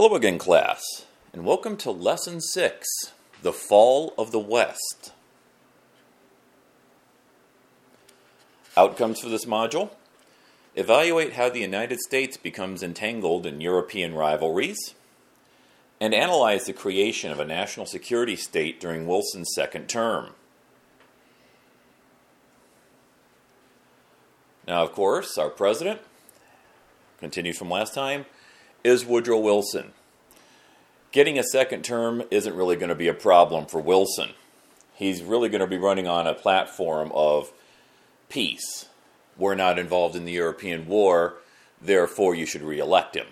Hello again, class, and welcome to Lesson 6 The Fall of the West. Outcomes for this module Evaluate how the United States becomes entangled in European rivalries, and analyze the creation of a national security state during Wilson's second term. Now, of course, our president, continues from last time, is Woodrow Wilson. Getting a second term isn't really going to be a problem for Wilson. He's really going to be running on a platform of peace. We're not involved in the European war, therefore you should re-elect him.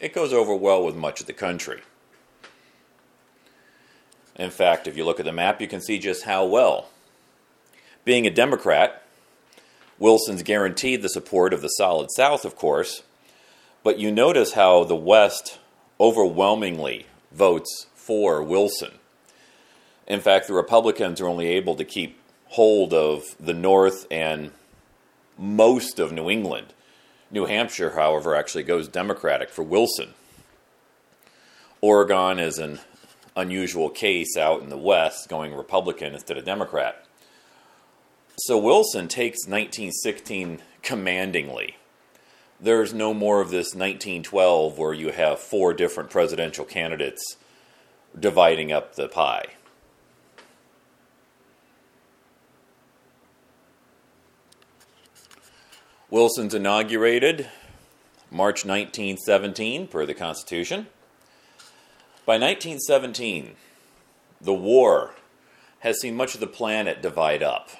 It goes over well with much of the country. In fact, if you look at the map, you can see just how well. Being a Democrat, Wilson's guaranteed the support of the Solid South, of course, but you notice how the West overwhelmingly votes for Wilson. In fact, the Republicans are only able to keep hold of the North and most of New England. New Hampshire, however, actually goes Democratic for Wilson. Oregon is an unusual case out in the West, going Republican instead of Democrat. So Wilson takes 1916 commandingly there's no more of this 1912 where you have four different presidential candidates dividing up the pie. Wilson's inaugurated March 1917 per the Constitution. By 1917, the war has seen much of the planet divide up.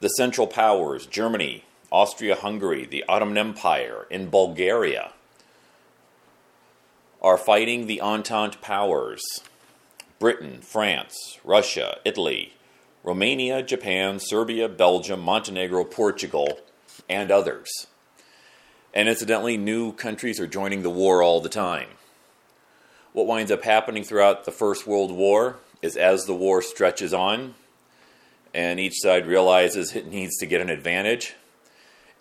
The Central Powers, Germany, Austria-Hungary, the Ottoman Empire, in Bulgaria, are fighting the Entente powers, Britain, France, Russia, Italy, Romania, Japan, Serbia, Belgium, Montenegro, Portugal, and others. And incidentally, new countries are joining the war all the time. What winds up happening throughout the First World War is as the war stretches on, and each side realizes it needs to get an advantage,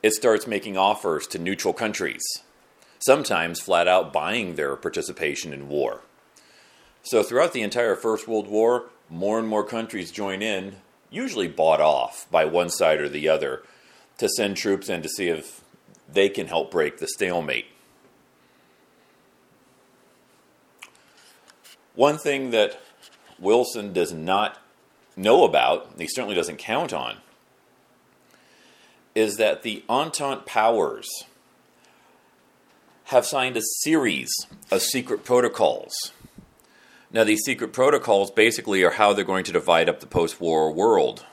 it starts making offers to neutral countries, sometimes flat out buying their participation in war. So throughout the entire First World War, more and more countries join in, usually bought off by one side or the other, to send troops in to see if they can help break the stalemate. One thing that Wilson does not know about, he certainly doesn't count on, is that the Entente powers have signed a series of secret protocols. Now, these secret protocols basically are how they're going to divide up the post war world.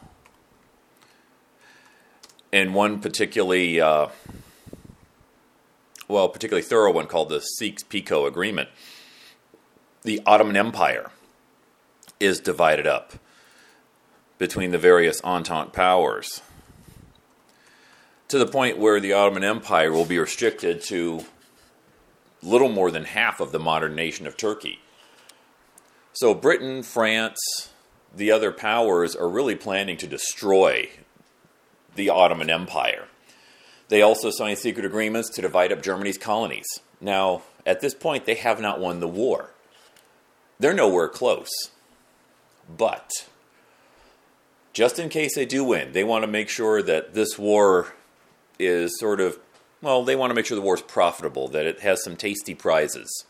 And one particularly, uh, well, particularly thorough one called the Sykes-Picot Agreement. The Ottoman Empire is divided up between the various Entente powers to the point where the Ottoman Empire will be restricted to little more than half of the modern nation of Turkey. So Britain, France, the other powers are really planning to destroy the Ottoman Empire. They also signed secret agreements to divide up Germany's colonies. Now, at this point, they have not won the war. They're nowhere close. But, just in case they do win, they want to make sure that this war is sort of, well, they want to make sure the war is profitable, that it has some tasty prizes.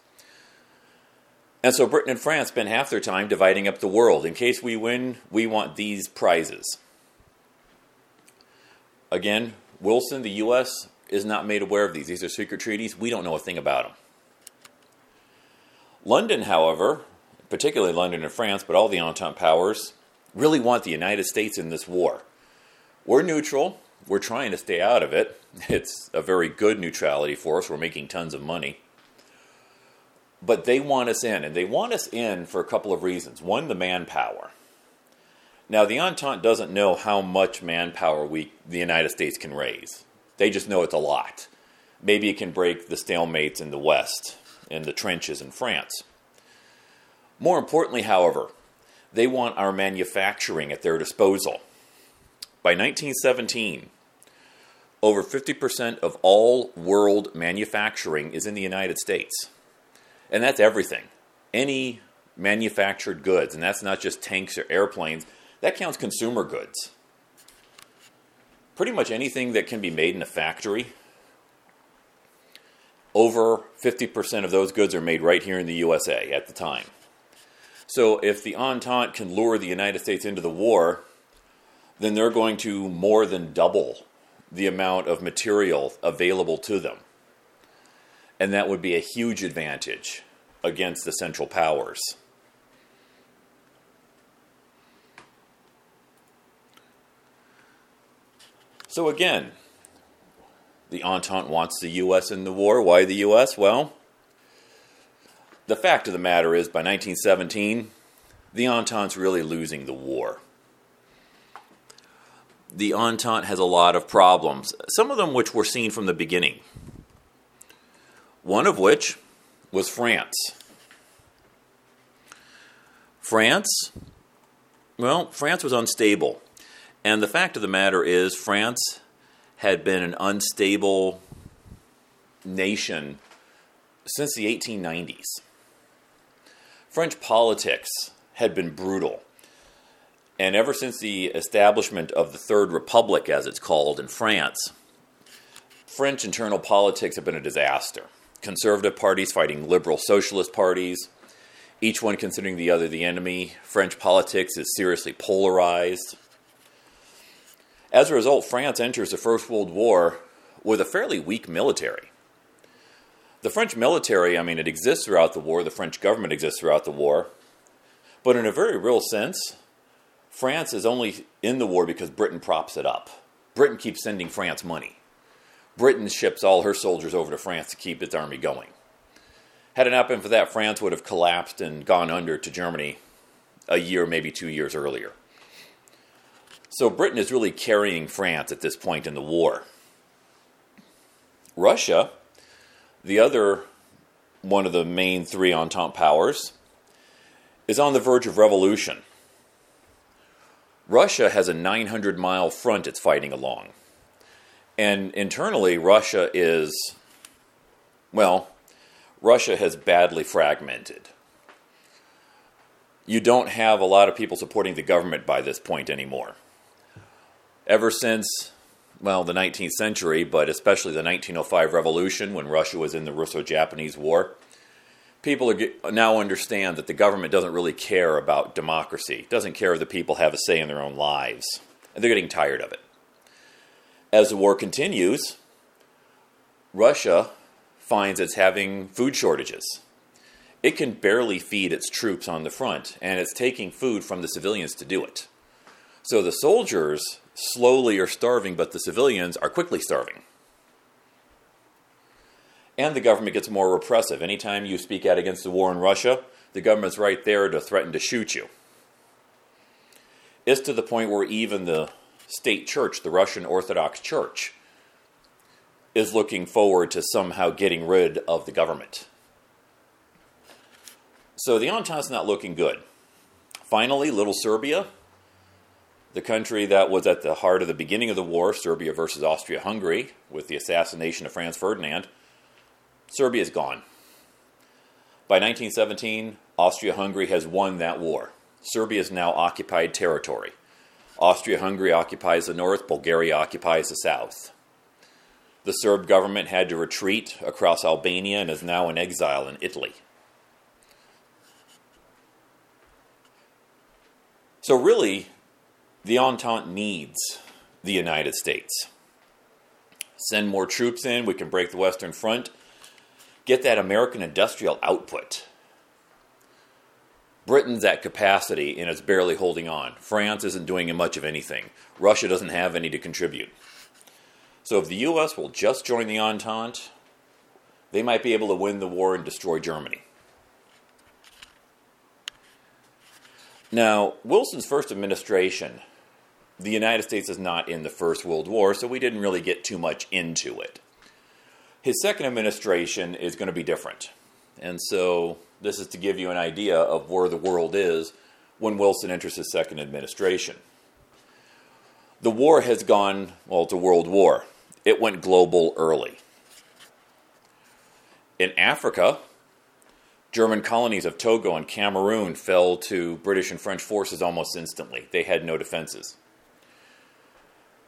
And so Britain and France spend half their time dividing up the world. In case we win, we want these prizes. Again, Wilson, the U.S., is not made aware of these. These are secret treaties. We don't know a thing about them. London, however, particularly London and France, but all the Entente powers, really want the United States in this war. We're neutral we're trying to stay out of it. It's a very good neutrality for us. We're making tons of money. But they want us in, and they want us in for a couple of reasons. One, the manpower. Now, the Entente doesn't know how much manpower we, the United States can raise. They just know it's a lot. Maybe it can break the stalemates in the West, in the trenches in France. More importantly, however, they want our manufacturing at their disposal. By 1917, over 50% of all world manufacturing is in the United States. And that's everything. Any manufactured goods, and that's not just tanks or airplanes, that counts consumer goods. Pretty much anything that can be made in a factory, over 50% of those goods are made right here in the USA at the time. So if the Entente can lure the United States into the war, then they're going to more than double the amount of material available to them. And that would be a huge advantage against the Central Powers. So again, the Entente wants the U.S. in the war. Why the U.S.? Well, the fact of the matter is, by 1917, the Entente's really losing the war. The Entente has a lot of problems, some of them which were seen from the beginning. One of which was France. France, well, France was unstable. And the fact of the matter is, France had been an unstable nation since the 1890s. French politics had been brutal. And ever since the establishment of the Third Republic, as it's called in France, French internal politics have been a disaster. Conservative parties fighting liberal socialist parties, each one considering the other the enemy. French politics is seriously polarized. As a result, France enters the First World War with a fairly weak military. The French military, I mean, it exists throughout the war, the French government exists throughout the war, but in a very real sense, France is only in the war because Britain props it up. Britain keeps sending France money. Britain ships all her soldiers over to France to keep its army going. Had it not been for that, France would have collapsed and gone under to Germany a year, maybe two years earlier. So Britain is really carrying France at this point in the war. Russia, the other one of the main three Entente powers, is on the verge of revolution. Russia has a 900 mile front it's fighting along. And internally, Russia is, well, Russia has badly fragmented. You don't have a lot of people supporting the government by this point anymore ever since, well, the 19th century, but especially the 1905 revolution when Russia was in the Russo Japanese War, people are, now understand that the government doesn't really care about democracy, doesn't care if the people have a say in their own lives, and they're getting tired of it. As the war continues, Russia finds it's having food shortages. It can barely feed its troops on the front, and it's taking food from the civilians to do it. So the soldiers slowly are starving, but the civilians are quickly starving. And the government gets more repressive. Anytime you speak out against the war in Russia, the government's right there to threaten to shoot you. It's to the point where even the state church, the Russian Orthodox Church, is looking forward to somehow getting rid of the government. So the Entente's not looking good. Finally, little Serbia the country that was at the heart of the beginning of the war, Serbia versus Austria Hungary, with the assassination of Franz Ferdinand, Serbia is gone. By 1917, Austria Hungary has won that war. Serbia is now occupied territory. Austria Hungary occupies the north, Bulgaria occupies the south. The Serb government had to retreat across Albania and is now in exile in Italy. So, really, the Entente needs the United States. Send more troops in, we can break the Western Front, get that American industrial output. Britain's at capacity and it's barely holding on. France isn't doing much of anything. Russia doesn't have any to contribute. So if the US will just join the Entente, they might be able to win the war and destroy Germany. Now, Wilson's first administration the United States is not in the First World War, so we didn't really get too much into it. His second administration is going to be different. And so this is to give you an idea of where the world is when Wilson enters his second administration. The war has gone, well, to World War. It went global early. In Africa, German colonies of Togo and Cameroon fell to British and French forces almost instantly. They had no defenses.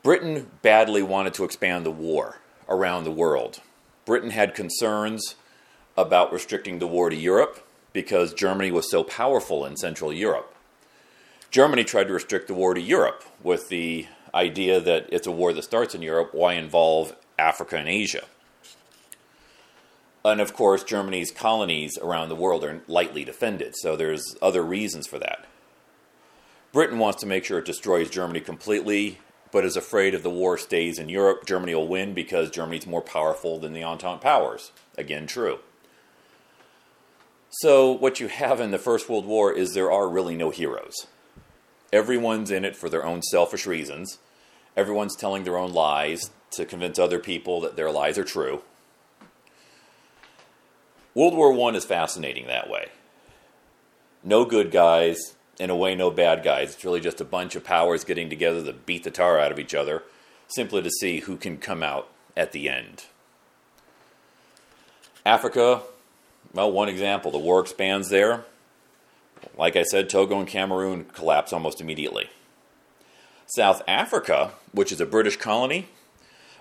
Britain badly wanted to expand the war around the world. Britain had concerns about restricting the war to Europe because Germany was so powerful in Central Europe. Germany tried to restrict the war to Europe with the idea that it's a war that starts in Europe, why involve Africa and Asia? And of course, Germany's colonies around the world are lightly defended, so there's other reasons for that. Britain wants to make sure it destroys Germany completely, but is afraid if the war stays in Europe, Germany will win because Germany's more powerful than the Entente powers. Again, true. So, what you have in the First World War is there are really no heroes. Everyone's in it for their own selfish reasons. Everyone's telling their own lies to convince other people that their lies are true. World War I is fascinating that way. No good guys, in a way, no bad guys. It's really just a bunch of powers getting together to beat the tar out of each other, simply to see who can come out at the end. Africa, well, one example the war expands there. Like I said, Togo and Cameroon collapse almost immediately. South Africa, which is a British colony,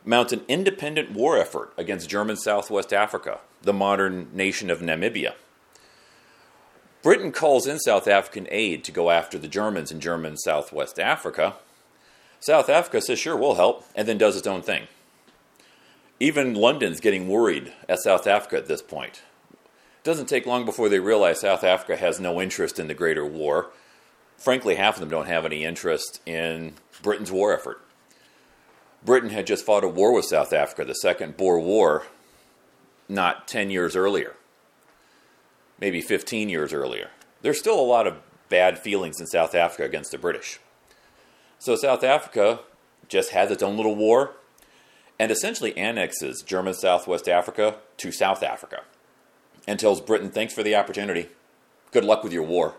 mounts an independent war effort against German Southwest Africa, the modern nation of Namibia. Britain calls in South African aid to go after the Germans in German Southwest Africa. South Africa says, sure, we'll help, and then does its own thing. Even London's getting worried at South Africa at this point. It doesn't take long before they realize South Africa has no interest in the greater war. Frankly, half of them don't have any interest in Britain's war effort. Britain had just fought a war with South Africa, the Second Boer War, not 10 years earlier, maybe 15 years earlier. There's still a lot of bad feelings in South Africa against the British. So South Africa just has its own little war and essentially annexes German Southwest Africa to South Africa and tells Britain, thanks for the opportunity. Good luck with your war.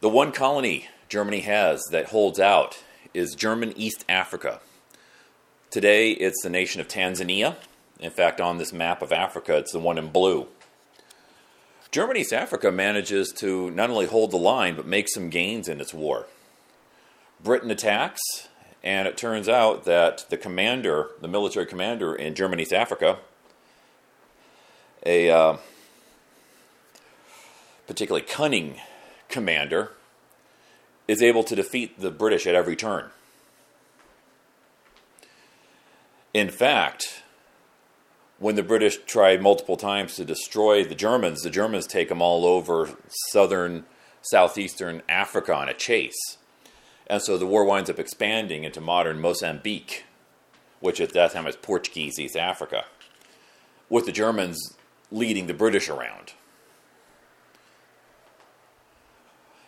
The one colony Germany has that holds out is German East Africa. Today, it's the nation of Tanzania. In fact, on this map of Africa, it's the one in blue. German East Africa manages to not only hold the line, but make some gains in its war. Britain attacks, and it turns out that the commander, the military commander in German East Africa, a uh, particularly cunning commander, is able to defeat the British at every turn. In fact, when the British tried multiple times to destroy the Germans, the Germans take them all over southern, southeastern Africa on a chase. And so the war winds up expanding into modern Mozambique, which at that time was Portuguese East Africa, with the Germans leading the British around.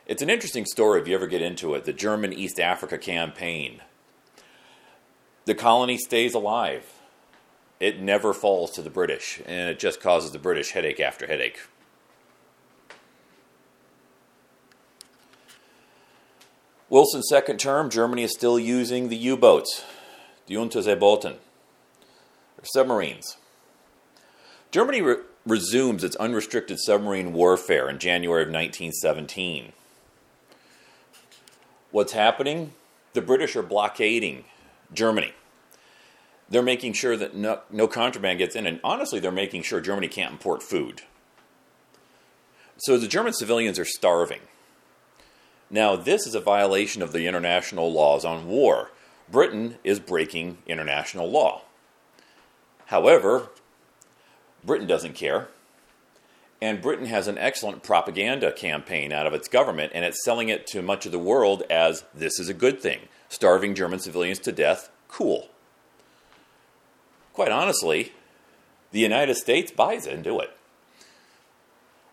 It's an interesting story if you ever get into it the German East Africa campaign. The colony stays alive. It never falls to the British, and it just causes the British headache after headache. Wilson's second term, Germany is still using the U boats, the Unterseeboten, submarines. Germany re- resumes its unrestricted submarine warfare in January of 1917 what's happening? The British are blockading Germany. They're making sure that no, no contraband gets in, and honestly, they're making sure Germany can't import food. So the German civilians are starving. Now, this is a violation of the international laws on war. Britain is breaking international law. However, Britain doesn't care. And Britain has an excellent propaganda campaign out of its government, and it's selling it to much of the world as this is a good thing. Starving German civilians to death, cool. Quite honestly, the United States buys into it.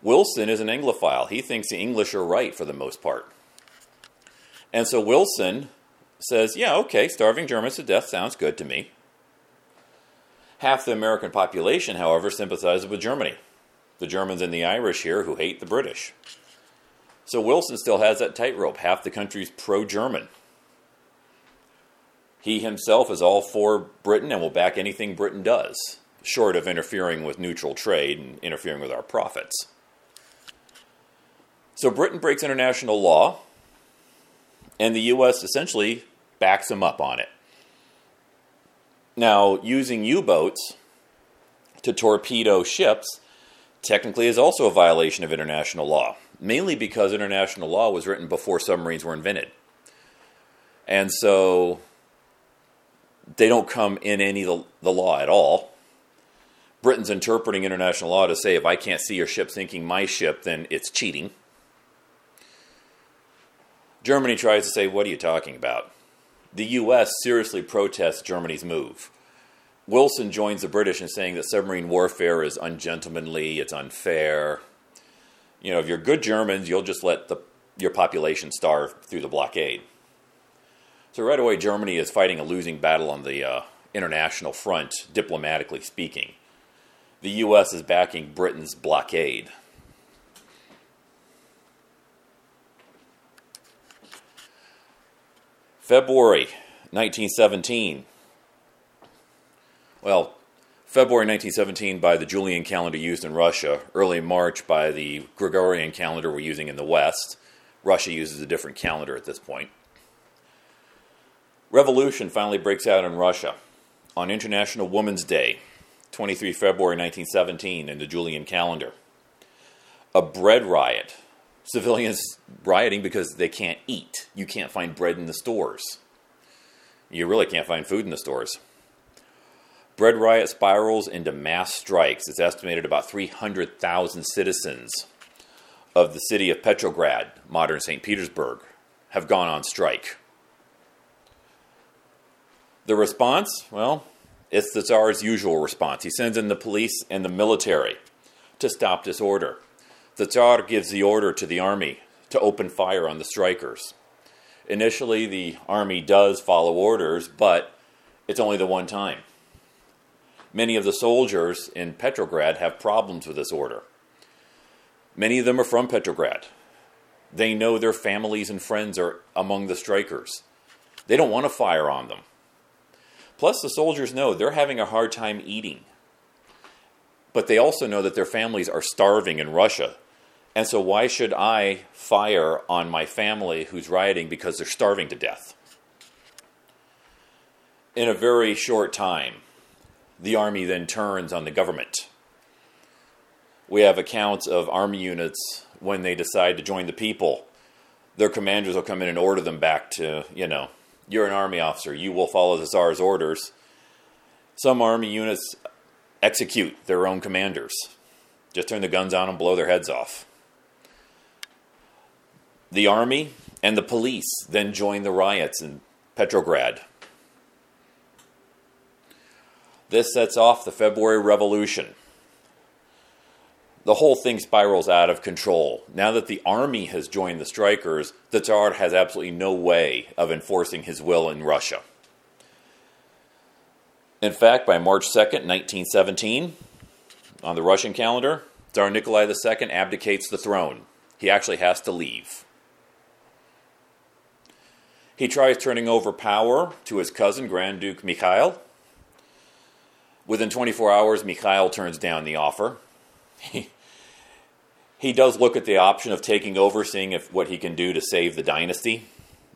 Wilson is an Anglophile. He thinks the English are right for the most part. And so Wilson says, yeah, okay, starving Germans to death sounds good to me. Half the American population, however, sympathizes with Germany the Germans and the Irish here who hate the British. So Wilson still has that tightrope. Half the country's pro German. He himself is all for Britain and will back anything Britain does. short of interfering with neutral trade and interfering with our profits. So Britain breaks international law, and the U.S. essentially backs him up on it. Now, using U boats to torpedo ships technically is also a violation of international law, mainly because international law was written before submarines were invented. And so they don't come in any the, the law at all. Britain's interpreting international law to say if I can't see your ship sinking my ship, then it's cheating. Germany tries to say, What are you talking about? The U.S. seriously protests Germany's move. Wilson joins the British in saying that submarine warfare is ungentlemanly, it's unfair. You know, if you're good Germans, you'll just let the, your population starve through the blockade. So right away, Germany is fighting a losing battle on the uh, international front, diplomatically speaking. The U.S. is backing Britain's blockade. February 1917. Well, February 1917 by the Julian calendar used in Russia, early March by the Gregorian calendar we're using in the West. Russia uses a different calendar at this point. Revolution finally breaks out in Russia on International Women's Day, 23 February 1917, in the Julian calendar. A bread riot. Civilians rioting because they can't eat. You can't find bread in the stores. You really can't find food in the stores. Bread riot spirals into mass strikes. It's estimated about 300,000 citizens of the city of Petrograd, modern St. Petersburg, have gone on strike. The response? Well, it's the Tsar's usual response. He sends in the police and the military to stop disorder. The Tsar gives the order to the army to open fire on the strikers. Initially, the army does follow orders, but it's only the one time. Many of the soldiers in Petrograd have problems with this order. Many of them are from Petrograd. They know their families and friends are among the strikers. They don't want to fire on them. Plus, the soldiers know they're having a hard time eating. But they also know that their families are starving in Russia. And so, why should I fire on my family who's rioting because they're starving to death? In a very short time, the army then turns on the government. We have accounts of army units when they decide to join the people. Their commanders will come in and order them back to, you know, you're an army officer. You will follow the Tsar's orders. Some army units execute their own commanders. Just turn the guns on and blow their heads off. The army and the police then join the riots in Petrograd. This sets off the February Revolution. The whole thing spirals out of control. Now that the army has joined the strikers, the Tsar has absolutely no way of enforcing his will in Russia. In fact, by March 2nd, 1917, on the Russian calendar, Tsar Nikolai II abdicates the throne. He actually has to leave. He tries turning over power to his cousin, Grand Duke Mikhail, Within 24 hours, Mikhail turns down the offer. He, does look at the option of taking over, seeing if what he can do to save the dynasty,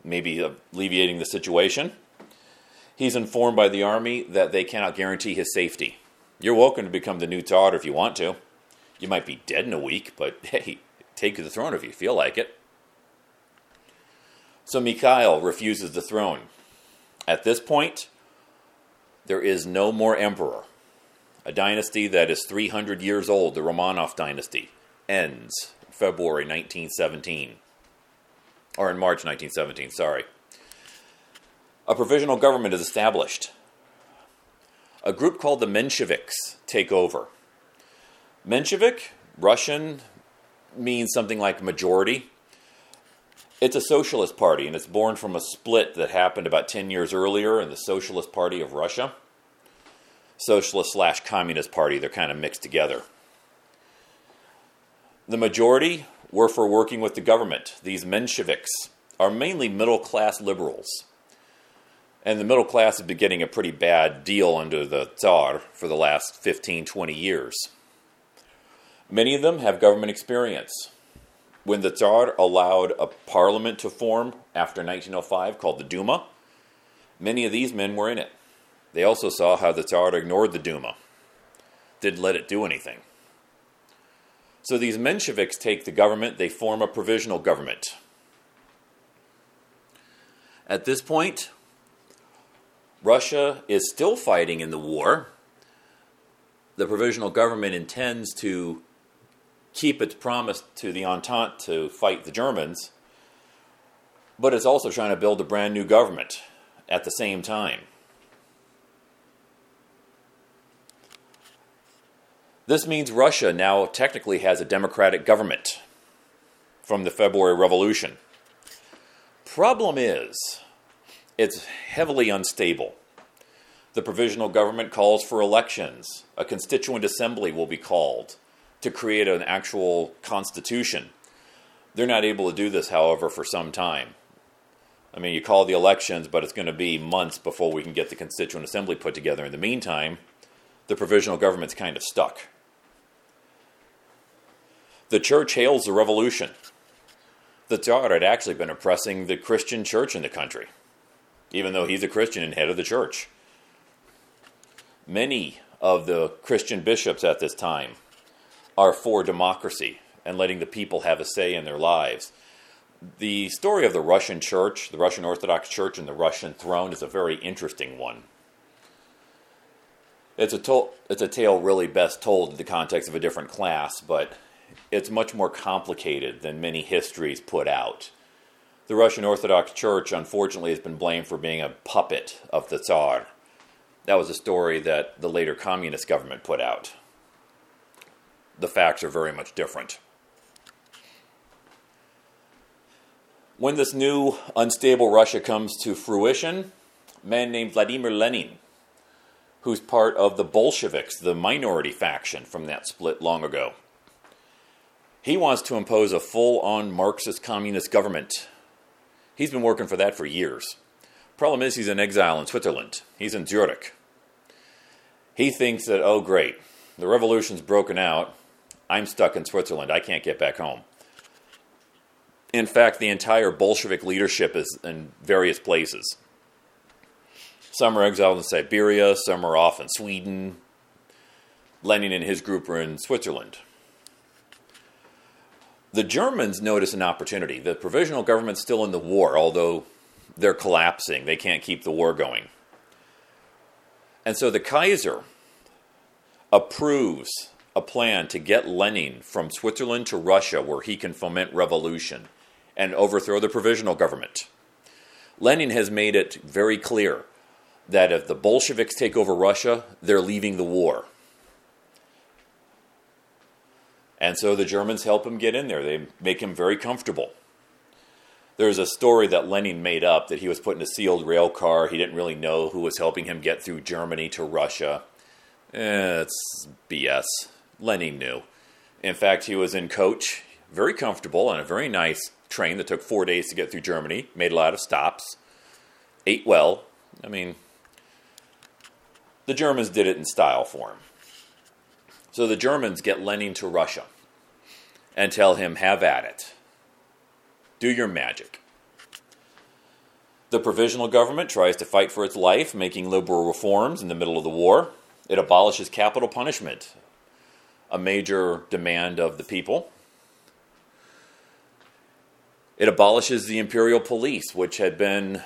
maybe alleviating the situation. He's informed by the army that they cannot guarantee his safety. You're welcome to become the new Tsar if you want to. You might be dead in a week, but hey, take the throne if you feel like it. So Mikhail refuses the throne. At this point, there is no more emperor. A dynasty that is 300 years old, the Romanov dynasty, ends February 1917. Or in March 1917, sorry. A provisional government is established. A group called the Mensheviks take over. Menshevik, Russian, means something like majority. It's a socialist party, and it's born from a split that happened about 10 years earlier in the Socialist Party of Russia. Socialist slash Communist Party, they're kind of mixed together. The majority were for working with the government. These Mensheviks are mainly middle class liberals. And the middle class has been getting a pretty bad deal under the Tsar for the last 15, 20 years. Many of them have government experience. When the Tsar allowed a parliament to form after 1905 called the Duma, many of these men were in it. They also saw how the Tsar ignored the Duma, didn't let it do anything. So these Mensheviks take the government, they form a provisional government. At this point, Russia is still fighting in the war. The provisional government intends to keep its promise to the Entente to fight the Germans, but it's also trying to build a brand new government at the same time. This means Russia now technically has a democratic government from the February Revolution. Problem is, it's heavily unstable. The provisional government calls for elections. A constituent assembly will be called to create an actual constitution. They're not able to do this, however, for some time. I mean, you call the elections, but it's going to be months before we can get the Constituent Assembly put together. In the meantime, the provisional government's kind of stuck. The church hails the revolution. The Tsar had actually been oppressing the Christian church in the country, even though he's a Christian and head of the church. Many of the Christian bishops at this time are for democracy and letting the people have a say in their lives. The story of the Russian church, the Russian Orthodox Church, and the Russian throne is a very interesting one. It's a, it's a tale really best told in the context of a different class, but it's much more complicated than many histories put out. The Russian Orthodox Church, unfortunately, has been blamed for being a puppet of the Tsar. That was a story that the later communist government put out the facts are very much different. When this new unstable Russia comes to fruition, a man named Vladimir Lenin, who's part of the Bolsheviks, the minority faction from that split long ago, he wants to impose a full on Marxist communist government. He's been working for that for years. Problem is, he's in exile in Switzerland. He's in Zurich. He thinks that, oh, great, the revolution's broken out. I'm stuck in Switzerland. I can't get back home. In fact, the entire Bolshevik leadership is in various places. Some are exiled in Siberia, some are off in Sweden. Lenin and his group are in Switzerland. The Germans notice an opportunity. The provisional government's still in the war, although they're collapsing. They can't keep the war going. And so the Kaiser approves a plan to get Lenin from Switzerland to Russia where he can foment revolution and overthrow the provisional government. Lenin has made it very clear that if the Bolsheviks take over Russia, they're leaving the war. And so the Germans help him get in there. They make him very comfortable. There's a story that Lenin made up that he was put in a sealed rail car. He didn't really know who was helping him get through Germany to Russia. Eh, it's BS. Lenin knew. In fact, he was in coach, very comfortable, on a very nice train that took four days to get through Germany, made a lot of stops, ate well. I mean, the Germans did it in style for him. So the Germans get Lenin to Russia and tell him, have at it. Do your magic. The provisional government tries to fight for its life, making liberal reforms in the middle of the war. It abolishes capital punishment, a major demand of the people. It abolishes the imperial police, which had been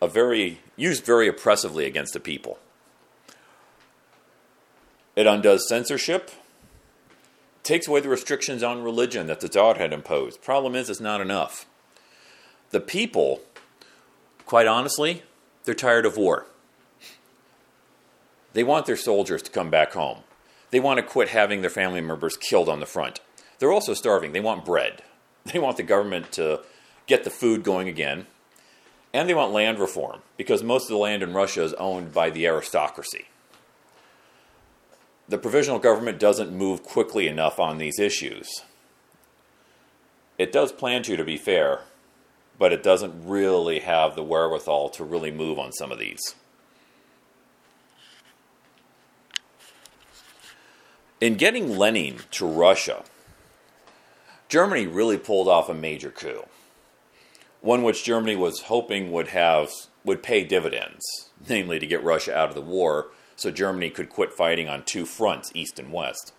a very used very oppressively against the people. It undoes censorship, takes away the restrictions on religion that the Tsar had imposed. Problem is, it's not enough. The people, quite honestly, they're tired of war. They want their soldiers to come back home. They want to quit having their family members killed on the front. They're also starving. They want bread. They want the government to get the food going again. And they want land reform because most of the land in Russia is owned by the aristocracy. The provisional government doesn't move quickly enough on these issues. It does plan to, to be fair, but it doesn't really have the wherewithal to really move on some of these. In getting Lenin to Russia, Germany really pulled off a major coup, one which Germany was hoping would have would pay dividends, namely to get Russia out of the war so Germany could quit fighting on two fronts, east and west.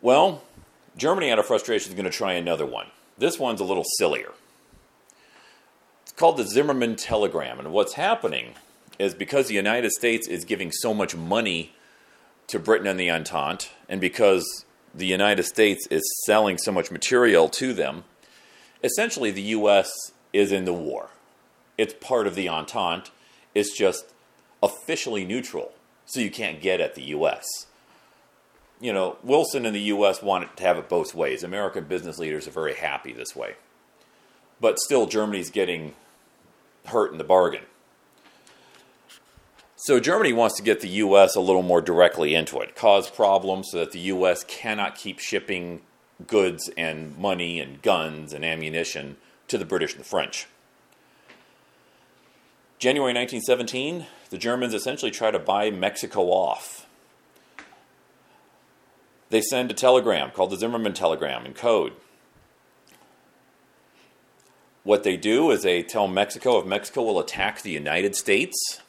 Well, Germany out of frustration is going to try another one. This one's a little sillier. It's called the Zimmerman Telegram, and what's happening is because the United States is giving so much money to Britain and the Entente, and because the United States is selling so much material to them, essentially the U.S. is in the war. It's part of the Entente. It's just officially neutral, so you can't get at the U.S. You know, Wilson and the U.S. wanted to have it both ways. American business leaders are very happy this way. But still, Germany's getting hurt in the bargain. So Germany wants to get the U.S. a little more directly into it, cause problems so that the U.S. cannot keep shipping goods and money and guns and ammunition to the British and the French. January 1917, the Germans essentially try to buy Mexico off. They send a telegram called the Zimmerman Telegram in code. What they do is they tell Mexico if Mexico will attack the United States,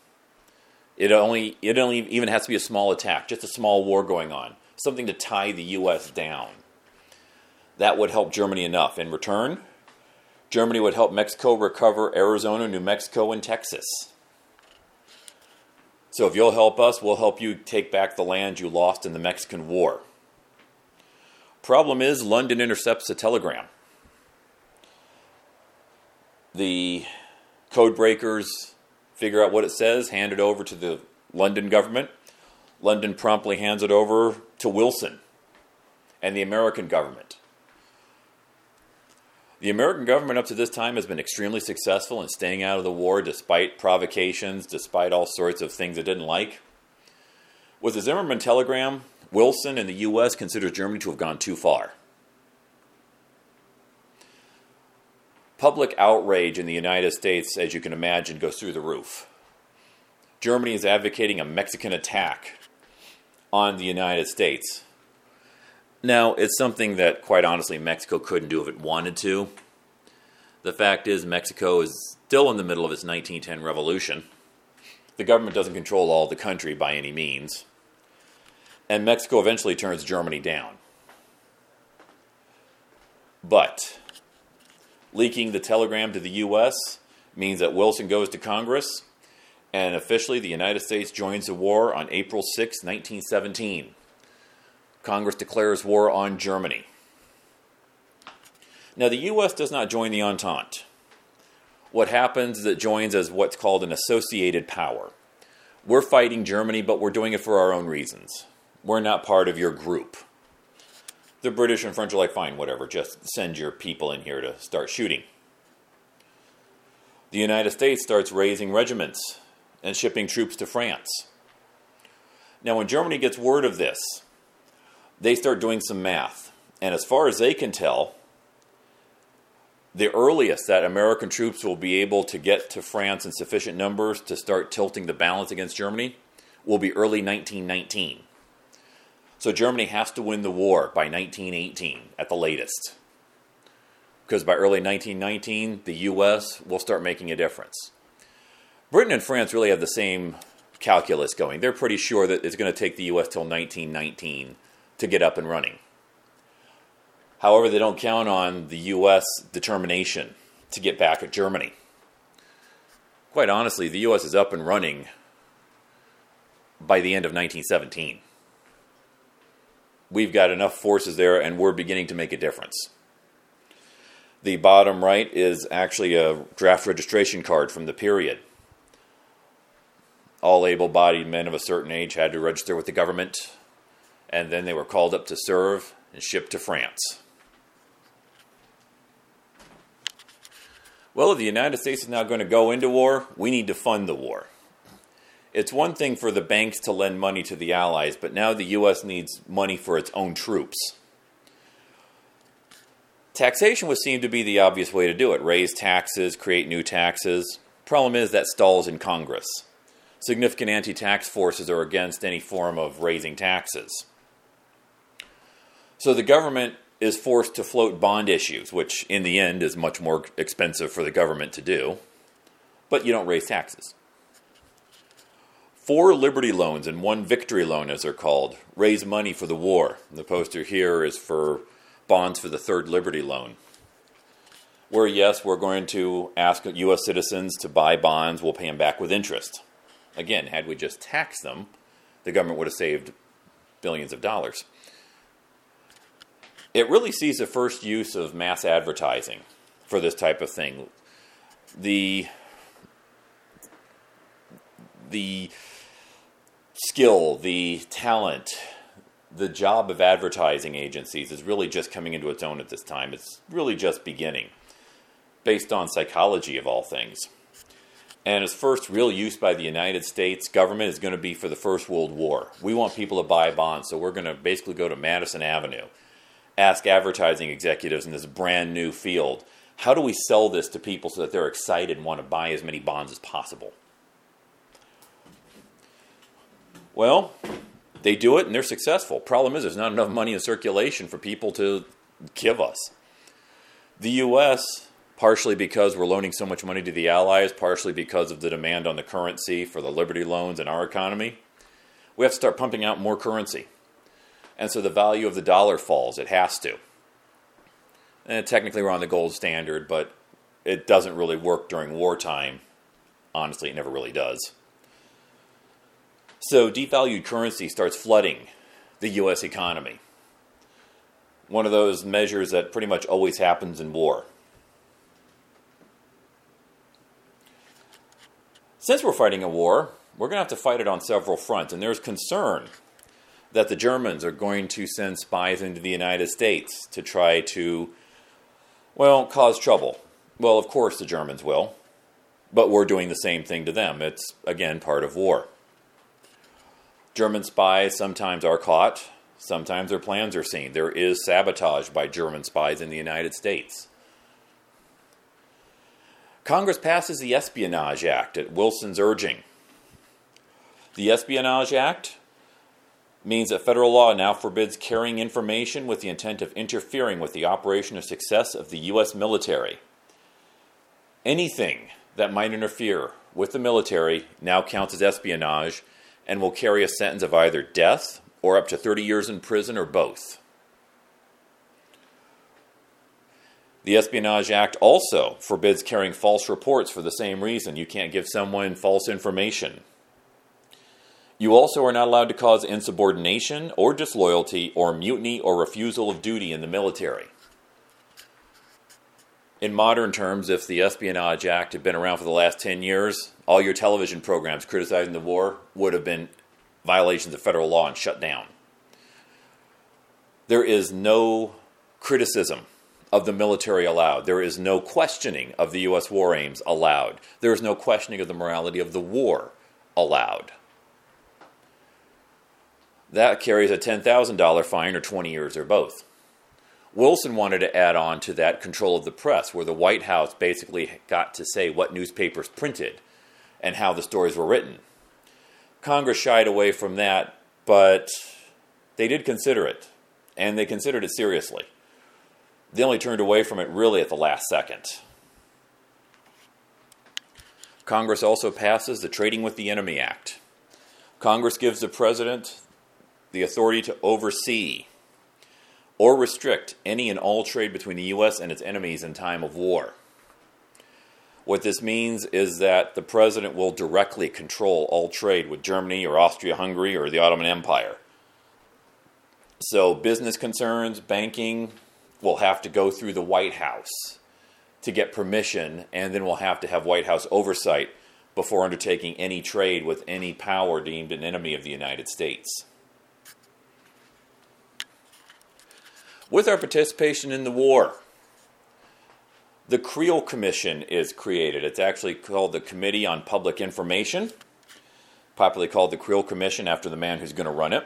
it only it only even has to be a small attack, just a small war going on, something to tie the U.S. down. That would help Germany enough. In return, Germany would help Mexico recover Arizona, New Mexico, and Texas. So if you'll help us, we'll help you take back the land you lost in the Mexican War. Problem is, London intercepts a telegram. The code breakers figure out what it says, hand it over to the London government. London promptly hands it over to Wilson and the American government. The American government up to this time has been extremely successful in staying out of the war despite provocations, despite all sorts of things it didn't like. With the Zimmerman telegram, Wilson and the U.S. consider Germany to have gone too far. Public outrage in the United States, as you can imagine, goes through the roof. Germany is advocating a Mexican attack on the United States. Now, it's something that, quite honestly, Mexico couldn't do if it wanted to. The fact is, Mexico is still in the middle of its 1910 revolution. The government doesn't control all the country by any means. And Mexico eventually turns Germany down. But leaking the telegram to the U.S. means that Wilson goes to Congress, and officially the United States joins the war on April 6, 1917. Congress declares war on Germany. Now, the U.S. does not join the Entente. What happens is it joins as what's called an associated power. We're fighting Germany, but we're doing it for our own reasons. We're not part of your group. The British and French are like, fine, whatever, just send your people in here to start shooting. The United States starts raising regiments and shipping troops to France. Now, when Germany gets word of this, they start doing some math. And as far as they can tell, the earliest that American troops will be able to get to France in sufficient numbers to start tilting the balance against Germany will be early 1919. So Germany has to win the war by 1918 at the latest. Because by early 1919, the US will start making a difference. Britain and France really have the same calculus going. They're pretty sure that it's going to take the US till 1919 to get up and running. However, they don't count on the U.S. determination to get back at Germany. Quite honestly, the U.S. is up and running by the end of 1917. We've got enough forces there, and we're beginning to make a difference. The bottom right is actually a draft registration card from the period. All able bodied men of a certain age had to register with the government and then they were called up to serve and shipped to France. Well, if the United States is now going to go into war, we need to fund the war. It's one thing for the banks to lend money to the Allies, but now the U.S. needs money for its own troops. Taxation would seem to be the obvious way to do it raise taxes, create new taxes. Problem is that stalls in Congress. Significant anti tax forces are against any form of raising taxes. So the government is forced to float bond issues, which in the end is much more expensive for the government to do, but you don't raise taxes. Four Liberty loans and one Victory loan, as they're called, raise money for the war. The poster here is for bonds for the third Liberty loan. Where, yes, we're going to ask U.S. citizens to buy bonds, we'll pay them back with interest. Again, had we just taxed them, the government would have saved billions of dollars. It really sees the first use of mass advertising for this type of thing. The the skill, the talent, the job of advertising agencies is really just coming into its own at this time. It's really just beginning, based on psychology of all things. And its first real use by the United States government is going to be for the First World War. We want people to buy bonds, so we're going to basically go to Madison Avenue, ask advertising executives in this brand new field, how do we sell this to people so that they're excited and want to buy as many bonds as possible? Well, they do it and they're successful. Problem is, there's not enough money in circulation for people to give us. The U.S., partially because we're loaning so much money to the Allies, partially because of the demand on the currency for the Liberty loans in our economy, we have to start pumping out more currency. And so the value of the dollar falls. It has to. And technically, we're on the gold standard, but it doesn't really work during wartime. Honestly, it never really does. So devalued currency starts flooding the U.S. economy. One of those measures that pretty much always happens in war. Since we're fighting a war, we're going to have to fight it on several fronts, and there's concern that the Germans are going to send spies into the United States to try to, well, cause trouble. Well, of course the Germans will, but we're doing the same thing to them. It's, again, part of war. German spies sometimes are caught, sometimes their plans are seen. There is sabotage by German spies in the United States. Congress passes the Espionage Act at Wilson's urging. The Espionage Act means that federal law now forbids carrying information with the intent of interfering with the operation or success of the U.S. military. Anything that might interfere with the military now counts as espionage and will carry a sentence of either death or up to 30 years in prison or both. The Espionage Act also forbids carrying false reports for the same reason. You can't give someone false information. You also are not allowed to cause insubordination or disloyalty or mutiny or refusal of duty in the military. In modern terms, if the Espionage Act had been around for the last 10 years, all your television programs criticizing the war would have been violations of federal law and shut down. There is no criticism of the military allowed. There is no questioning of the U.S. war aims allowed. There is no questioning of the morality of the war allowed. That carries a $10,000 fine or 20 years or both. Wilson wanted to add on to that control of the press, where the White House basically got to say what newspapers printed and how the stories were written. Congress shied away from that, but they did consider it, and they considered it seriously. They only turned away from it really at the last second. Congress also passes the Trading with the Enemy Act. Congress gives the President the authority to oversee or restrict any and all trade between the U.S. and its enemies in time of war. What this means is that the president will directly control all trade with Germany or Austria Hungary or the Ottoman Empire. So, business concerns, banking will have to go through the White House to get permission, and then we'll have to have White House oversight before undertaking any trade with any power deemed an enemy of the United States. With our participation in the war, the Creel Commission is created. It's actually called the Committee on Public Information, popularly called the Creel Commission after the man who's going to run it.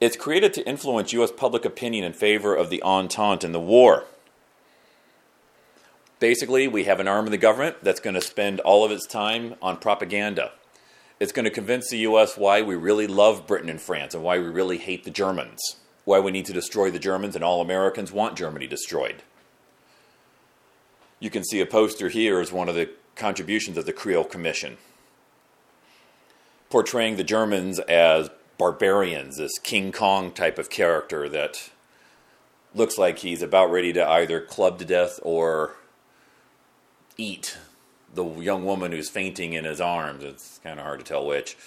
It's created to influence U.S. public opinion in favor of the Entente and the war. Basically, we have an arm of the government that's going to spend all of its time on propaganda. It's going to convince the U.S. why we really love Britain and France and why we really hate the Germans, why we need to destroy the Germans and all Americans want Germany destroyed. You can see a poster here as one of the contributions of the Creel Commission, portraying the Germans as barbarians, this King Kong type of character that looks like he's about ready to either club to death or eat the young woman who's fainting in his arms. It's kind of hard to tell which.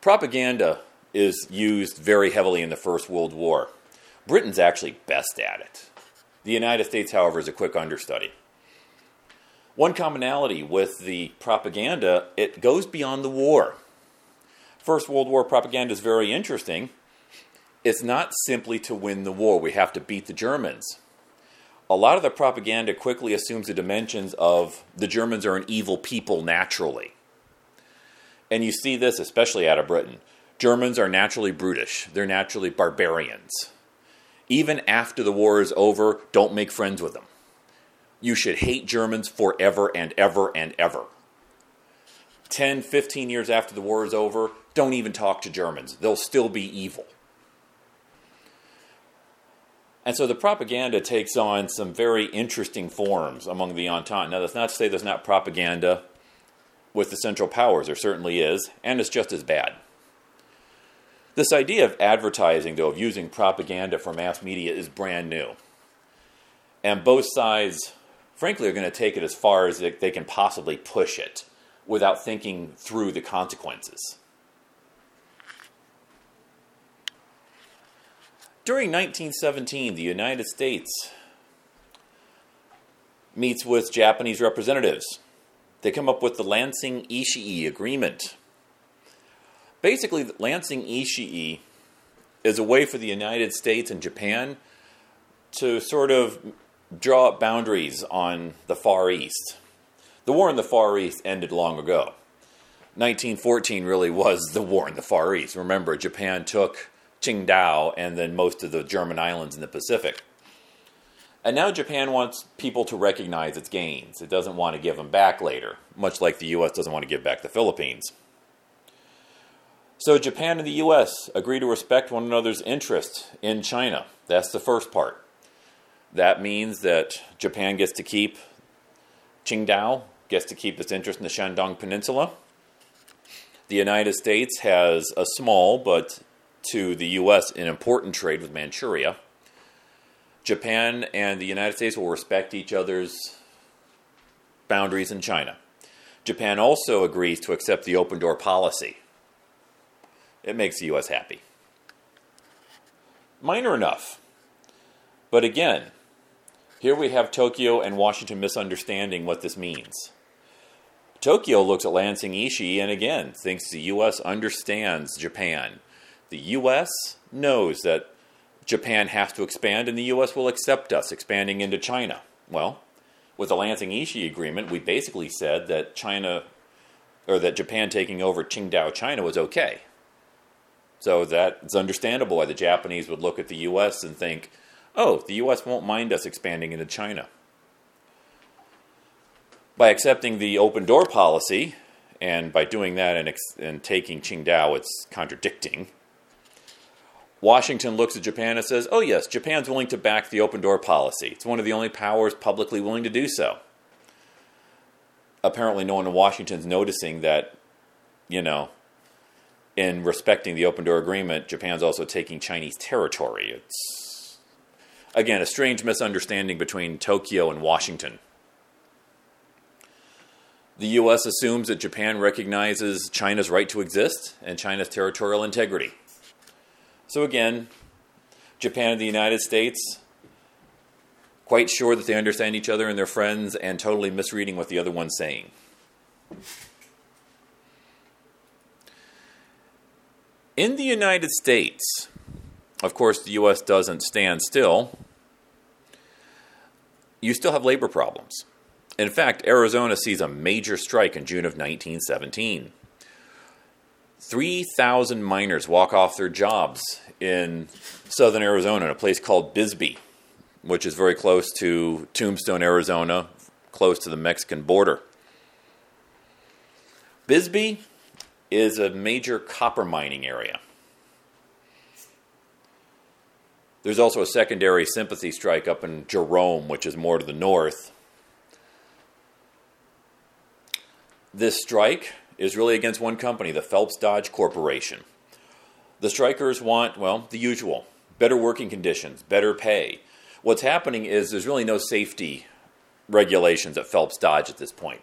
Propaganda is used very heavily in the First World War. Britain's actually best at it. The United States, however, is a quick understudy. One commonality with the propaganda, it goes beyond the war. First World War propaganda is very interesting. It's not simply to win the war, we have to beat the Germans. A lot of the propaganda quickly assumes the dimensions of the Germans are an evil people naturally. And you see this especially out of Britain. Germans are naturally brutish, they're naturally barbarians. Even after the war is over, don't make friends with them. You should hate Germans forever and ever and ever. 10, 15 years after the war is over, don't even talk to Germans. They'll still be evil. And so the propaganda takes on some very interesting forms among the Entente. Now, that's not to say there's not propaganda with the Central Powers. There certainly is, and it's just as bad. This idea of advertising, though, of using propaganda for mass media is brand new. And both sides, frankly, are going to take it as far as they can possibly push it without thinking through the consequences. During 1917, the United States meets with Japanese representatives. They come up with the Lansing Ishii Agreement basically, Lansing Ishii is a way for the United States and Japan to sort of draw up boundaries on the Far East. The war in the Far East ended long ago. 1914 really was the war in the Far East. Remember, Japan took Qingdao and then most of the German islands in the Pacific. And now Japan wants people to recognize its gains. It doesn't want to give them back later, much like the U.S. doesn't want to give back the Philippines. So Japan and the U.S. agree to respect one another's interests in China. That's the first part. That means that Japan gets to keep Qingdao, gets to keep its interest in the Shandong Peninsula. The United States has a small, but to the U.S., an important trade with Manchuria. Japan and the United States will respect each other's boundaries in China. Japan also agrees to accept the open door policy it makes the U.S. happy. Minor enough. But again, here we have Tokyo and Washington misunderstanding what this means. Tokyo looks at Lansing Ishii and again thinks the U.S. understands Japan. The U.S. knows that Japan has to expand and the U.S. will accept us expanding into China. Well, with the Lansing Ishii agreement, we basically said that China, or that Japan taking over Qingdao China was okay. So that's understandable why the Japanese would look at the U.S. and think, oh, the U.S. won't mind us expanding into China. By accepting the open door policy, and by doing that and, and taking Qingdao, it's contradicting. Washington looks at Japan and says, oh, yes, Japan's willing to back the open door policy. It's one of the only powers publicly willing to do so. Apparently, no one in Washington's noticing that, you know, in respecting the open door agreement, Japan's also taking Chinese territory. It's, again, a strange misunderstanding between Tokyo and Washington. The U.S. assumes that Japan recognizes China's right to exist and China's territorial integrity. So, again, Japan and the United States quite sure that they understand each other and their friends and totally misreading what the other one's saying. In the United States, of course, the U.S. doesn't stand still. You still have labor problems. In fact, Arizona sees a major strike in June of 1917. 3,000 miners walk off their jobs in southern Arizona in a place called Bisbee. which is very close to Tombstone, Arizona, close to the Mexican border. Bisbee is a major copper mining area. There's also a secondary sympathy strike up in Jerome, which is more to the north. This strike is really against one company, the Phelps Dodge Corporation. The strikers want, well, the usual better working conditions, better pay. What's happening is there's really no safety regulations at Phelps Dodge at this point.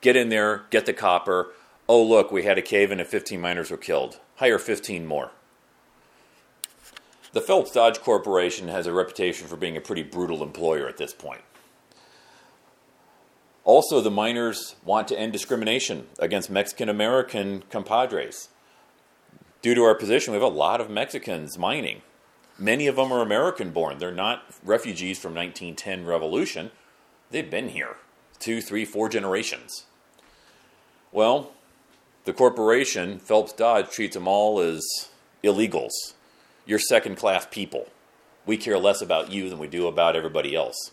Get in there, get the copper. Oh, look, we had a cave in and 15 miners were killed. Hire 15 more. The Phelps Dodge Corporation has a reputation for being a pretty brutal employer at this point. Also, the miners want to end discrimination against Mexican American compadres. Due to our position, we have a lot of Mexicans mining. Many of them are American born. They're not refugees from 1910 revolution. They've been here two, three, four generations. Well, the corporation, Phelps Dodge, treats them all as illegals. You're second class people. We care less about you than we do about everybody else.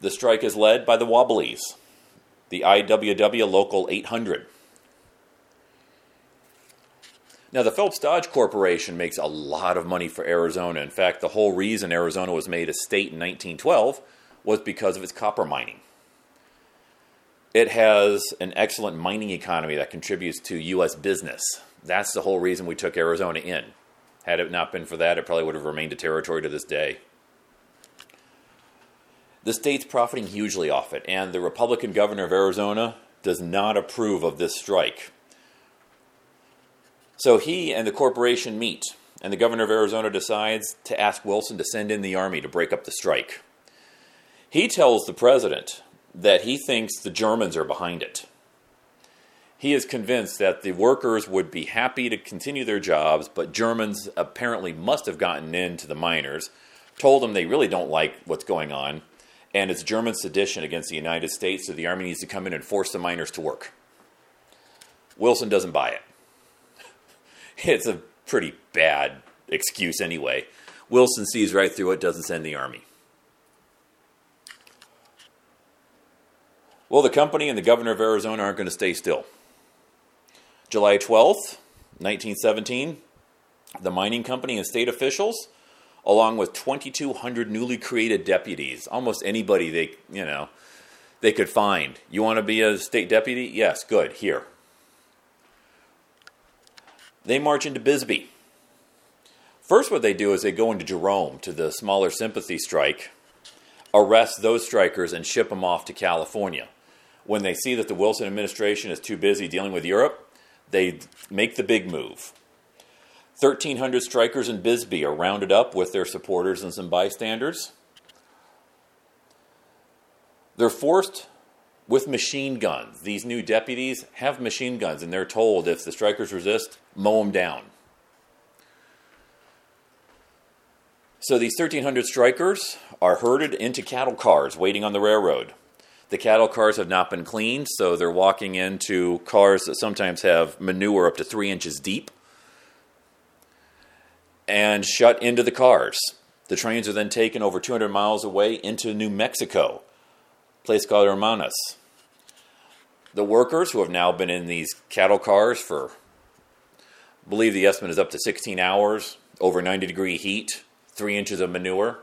The strike is led by the Wobblies, the IWW Local 800. Now, the Phelps Dodge Corporation makes a lot of money for Arizona. In fact, the whole reason Arizona was made a state in 1912 was because of its copper mining. It has an excellent mining economy that contributes to U.S. business. That's the whole reason we took Arizona in. Had it not been for that, it probably would have remained a territory to this day. The state's profiting hugely off it, and the Republican governor of Arizona does not approve of this strike. So he and the corporation meet, and the governor of Arizona decides to ask Wilson to send in the army to break up the strike. He tells the president that he thinks the Germans are behind it. He is convinced that the workers would be happy to continue their jobs, but Germans apparently must have gotten into the miners, told them they really don't like what's going on, and it's German sedition against the United States, so the army needs to come in and force the miners to work. Wilson doesn't buy it. It's a pretty bad excuse anyway. Wilson sees right through it, doesn't send the army. Well, the company and the governor of Arizona aren't going to stay still. July 12th, 1917, the mining company and state officials along with 2,200 newly created deputies. Almost anybody they, you know, they could find. You want to be a state deputy? Yes, good. Here. They march into Bisbee. First, what they do is they go into Jerome to the smaller sympathy strike, arrest those strikers, and ship them off to California. When they see that the Wilson administration is too busy dealing with Europe, they make the big move. 1,300 strikers in Bisbee are rounded up with their supporters and some bystanders. They're forced with machine guns. These new deputies have machine guns, and they're told if the strikers resist, mow them down. So these 1,300 strikers are herded into cattle cars waiting on the railroad. The cattle cars have not been cleaned, so they're walking into cars that sometimes have manure up to three inches deep and shut into the cars. The trains are then taken over 200 miles away into New Mexico, a place called Hermanas. The workers who have now been in these cattle cars for, I believe the estimate is up to 16 hours, over 90 degree heat, three inches of manure,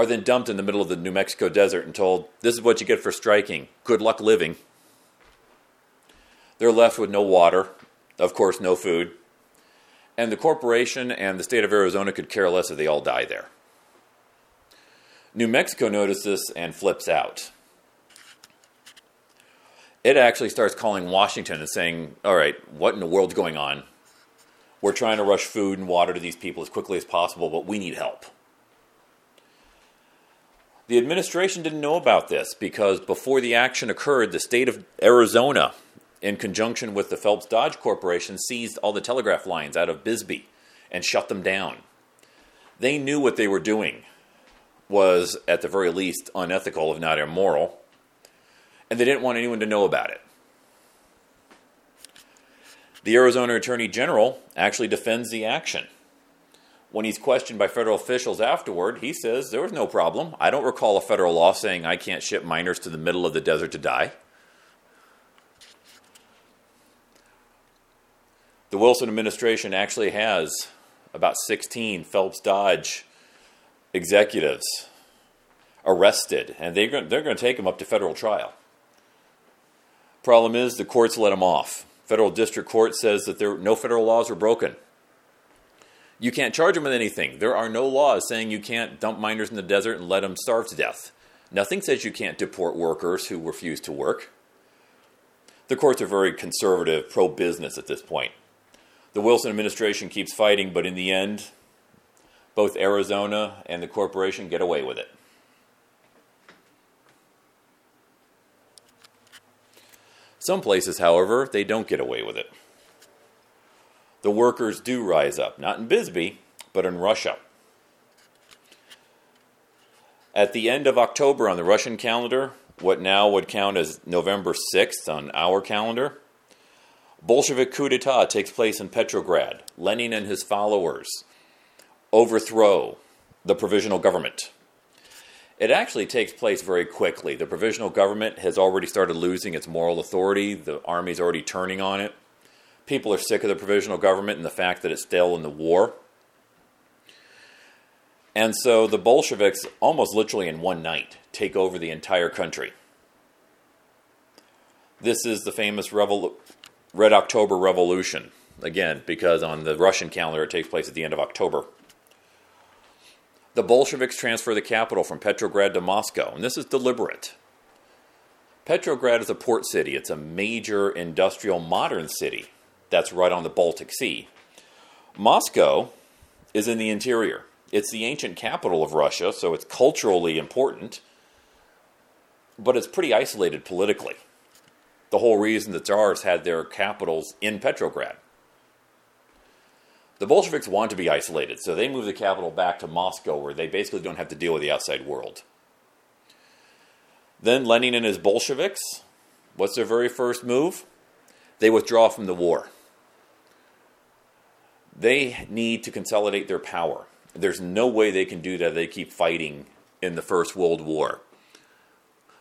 are then dumped in the middle of the New Mexico desert and told, This is what you get for striking. Good luck living. They're left with no water, of course, no food, and the corporation and the state of Arizona could care less if they all die there. New Mexico notices and flips out. It actually starts calling Washington and saying, All right, what in the world's going on? We're trying to rush food and water to these people as quickly as possible, but we need help. The administration didn't know about this because before the action occurred, the state of Arizona in conjunction with the Phelps Dodge Corporation, seized all the telegraph lines out of Bisbee and shut them down. They knew what they were doing was, at the very least, unethical, if not immoral, and they didn't want anyone to know about it. The Arizona Attorney General actually defends the action. When he's questioned by federal officials afterward, he says there was no problem. I don't recall a federal law saying I can't ship miners to the middle of the desert to die. The Wilson administration actually has about 16 Phelps Dodge executives arrested, and they're going, they're going to take them up to federal trial. Problem is, the courts let them off. Federal district court says that there no federal laws were broken. You can't charge them with anything. There are no laws saying you can't dump miners in the desert and let them starve to death. Nothing says you can't deport workers who refuse to work. The courts are very conservative, pro business at this point. The Wilson administration keeps fighting, but in the end, both Arizona and the corporation get away with it. Some places, however, they don't get away with it. The workers do rise up, not in Bisbee, but in Russia. At the end of October on the Russian calendar, what now would count as November 6th on our calendar, Bolshevik coup d'etat takes place in Petrograd. Lenin and his followers overthrow the provisional government. It actually takes place very quickly. The provisional government has already started losing its moral authority. The army's already turning on it. People are sick of the provisional government and the fact that it's still in the war. And so the Bolsheviks, almost literally in one night, take over the entire country. This is the famous Revol- Red October Revolution. Again, because on the Russian calendar it takes place at the end of October. The Bolsheviks transfer the capital from Petrograd to Moscow, and this is deliberate. Petrograd is a port city, it's a major industrial modern city that's right on the Baltic Sea. Moscow is in the interior. It's the ancient capital of Russia, so it's culturally important, but it's pretty isolated politically. The whole reason the Tsars had their capitals in Petrograd. The Bolsheviks want to be isolated, so they move the capital back to Moscow, where they basically don't have to deal with the outside world. Then Lenin and his Bolsheviks, what's their very first move? They withdraw from the war. They need to consolidate their power. There's no way they can do that. They keep fighting in the First World War.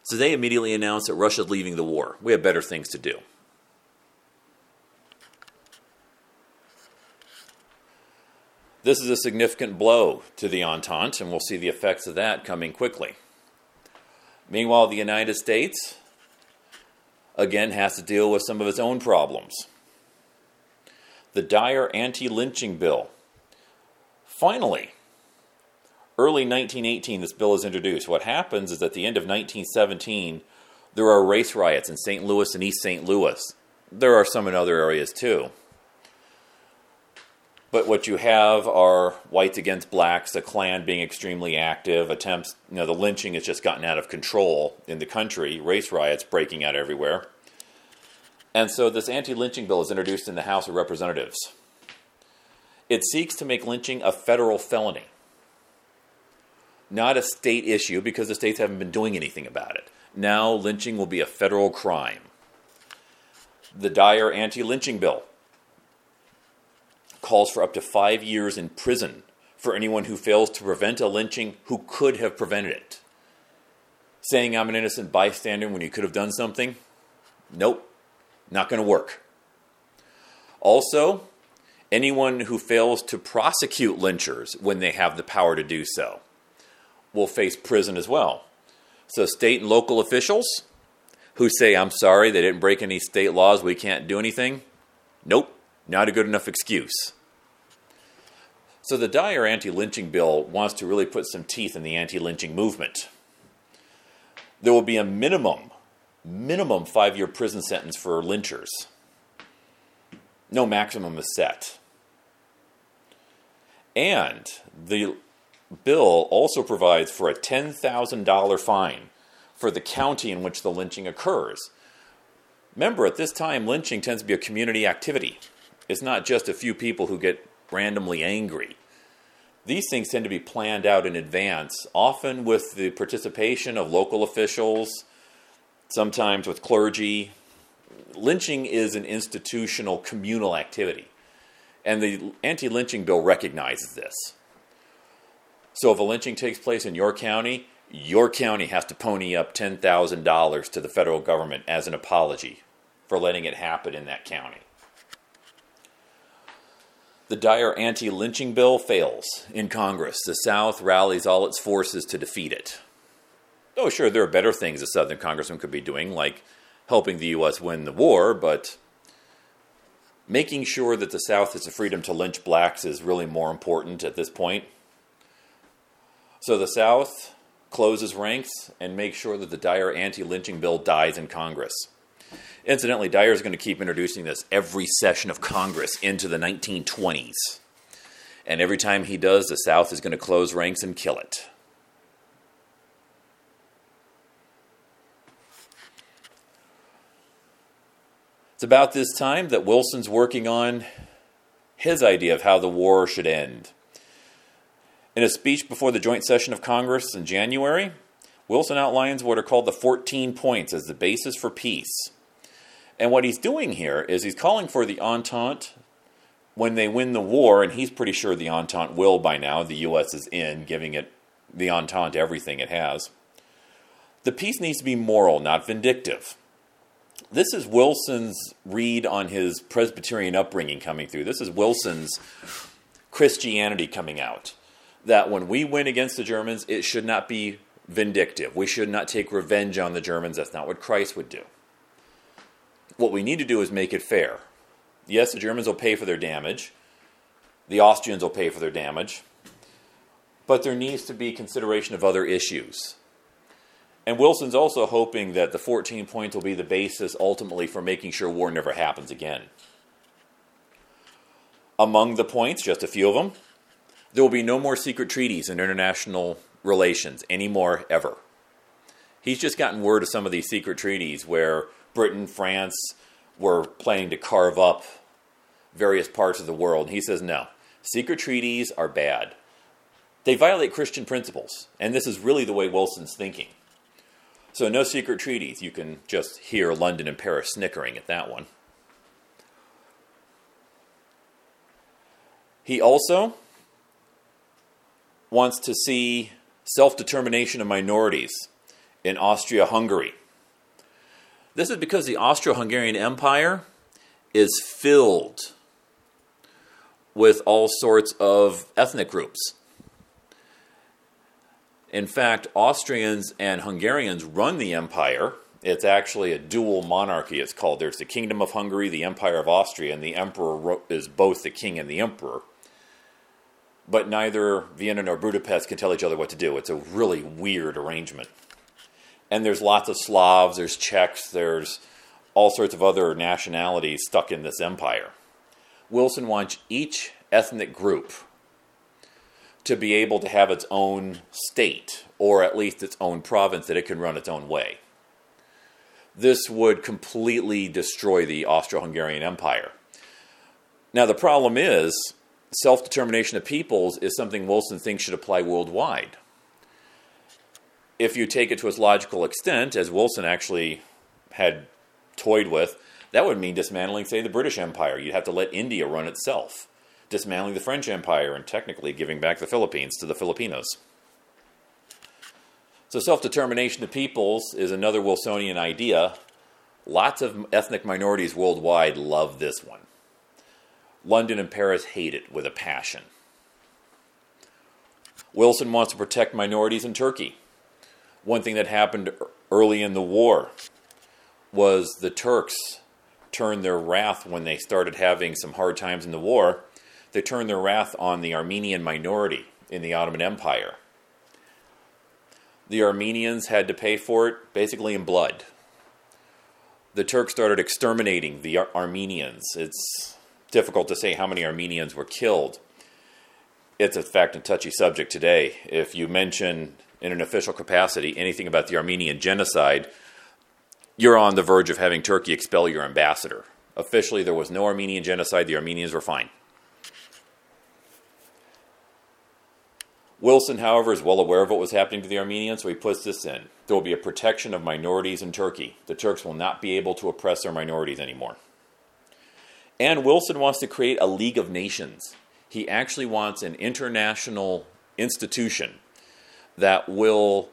So they immediately announce that Russia's leaving the war. We have better things to do. This is a significant blow to the Entente, and we'll see the effects of that coming quickly. Meanwhile, the United States, again, has to deal with some of its own problems. The Dyer anti lynching bill. Finally, early 1918, this bill is introduced. What happens is at the end of 1917, there are race riots in St. Louis and East St. Louis. There are some in other areas too. But what you have are whites against blacks, the Klan being extremely active, attempts, you know, the lynching has just gotten out of control in the country, race riots breaking out everywhere. And so this anti lynching bill is introduced in the House of Representatives. It seeks to make lynching a federal felony, not a state issue because the states haven't been doing anything about it. Now, lynching will be a federal crime. The Dyer anti lynching bill calls for up to five years in prison for anyone who fails to prevent a lynching who could have prevented it. Saying I'm an innocent bystander when you could have done something? Nope, not going to work. Also, anyone who fails to prosecute lynchers when they have the power to do so will face prison as well. So, state and local officials who say, I'm sorry, they didn't break any state laws, we can't do anything, nope, not a good enough excuse. So the Dyer anti lynching bill wants to really put some teeth in the anti lynching movement. There will be a minimum, minimum five year prison sentence for lynchers. No maximum is set. And the bill also provides for a $10,000 fine for the county in which the lynching occurs. Remember, at this time, lynching tends to be a community activity. It's not just a few people who get randomly angry. These things tend to be planned out in advance, often with the participation of local officials, sometimes with clergy. Lynching is an institutional communal activity, and the anti lynching bill recognizes this. So if a lynching takes place in your county, your county has to pony up $10,000 to the federal government as an apology for letting it happen in that county. The Dyer anti lynching bill fails in Congress. The South rallies all its forces to defeat it. Oh, sure, there are better things a Southern congressman could be doing, like helping the U.S. win the war, but making sure that the South has the freedom to lynch blacks is really more important at this point. So the South closes ranks and makes sure that the Dyer anti lynching bill dies in Congress. Incidentally, Dyer is going to keep introducing this every session of Congress into the 1920s. And every time he does, the South is going to close ranks and kill it. It's about this time that Wilson's working on his idea of how the war should end. In a speech before the joint session of Congress in January, Wilson outlines what are called the 14 points as the basis for peace. And what he's doing here is he's calling for the Entente when they win the war, and he's pretty sure the Entente will by now. The U.S. is in, giving it the Entente everything it has. The peace needs to be moral, not vindictive. This is Wilson's read on his Presbyterian upbringing coming through. This is Wilson's Christianity coming out. That when we win against the Germans, it should not be vindictive. We should not take revenge on the Germans. That's not what Christ would do. What we need to do is make it fair. Yes, the Germans will pay for their damage, the Austrians will pay for their damage, but there needs to be consideration of other issues. And Wilson's also hoping that the 14 points will be the basis ultimately for making sure war never happens again. Among the points, just a few of them, there will be no more secret treaties in international relations anymore, ever. He's just gotten word of some of these secret treaties where Britain, France were planning to carve up various parts of the world. And he says, no, secret treaties are bad. They violate Christian principles. And this is really the way Wilson's thinking. So, no secret treaties. You can just hear London and Paris snickering at that one. He also wants to see self determination of minorities in Austria Hungary. This is because the Austro Hungarian Empire is filled with all sorts of ethnic groups. In fact, Austrians and Hungarians run the empire. It's actually a dual monarchy, it's called. There's the Kingdom of Hungary, the Empire of Austria, and the emperor is both the king and the emperor. But neither Vienna nor Budapest can tell each other what to do. It's a really weird arrangement and there's lots of Slavs, there's Czechs, there's all sorts of other nationalities stuck in this empire. Wilson wants each ethnic group to be able to have its own state, or at least its own province that it can run its own way. This would completely destroy the Austro Hungarian Empire. Now, the problem is self determination of peoples is something Wilson thinks should apply worldwide if you take it to its logical extent, as Wilson actually had toyed with, that would mean dismantling, say, the British Empire. You'd have to let India run itself, dismantling the French Empire, and technically giving back the Philippines to the Filipinos. So, self determination of peoples is another Wilsonian idea. Lots of ethnic minorities worldwide love this one. London and Paris hate it with a passion. Wilson wants to protect minorities in Turkey one thing that happened early in the war was the Turks turned their wrath when they started having some hard times in the war. They turned their wrath on the Armenian minority in the Ottoman Empire. The Armenians had to pay for it basically in blood. The Turks started exterminating the Ar- Armenians. It's difficult to say how many Armenians were killed. It's a fact and touchy subject today. If you mention in an official capacity anything about the Armenian genocide, you're on the verge of having Turkey expel your ambassador. Officially, there was no Armenian genocide, the Armenians were fine. Wilson, however, is well aware of what was happening to the Armenians, so he puts this in. There will be a protection of minorities in Turkey. The Turks will not be able to oppress their minorities anymore. And Wilson wants to create a League of Nations. He actually wants an international institution that will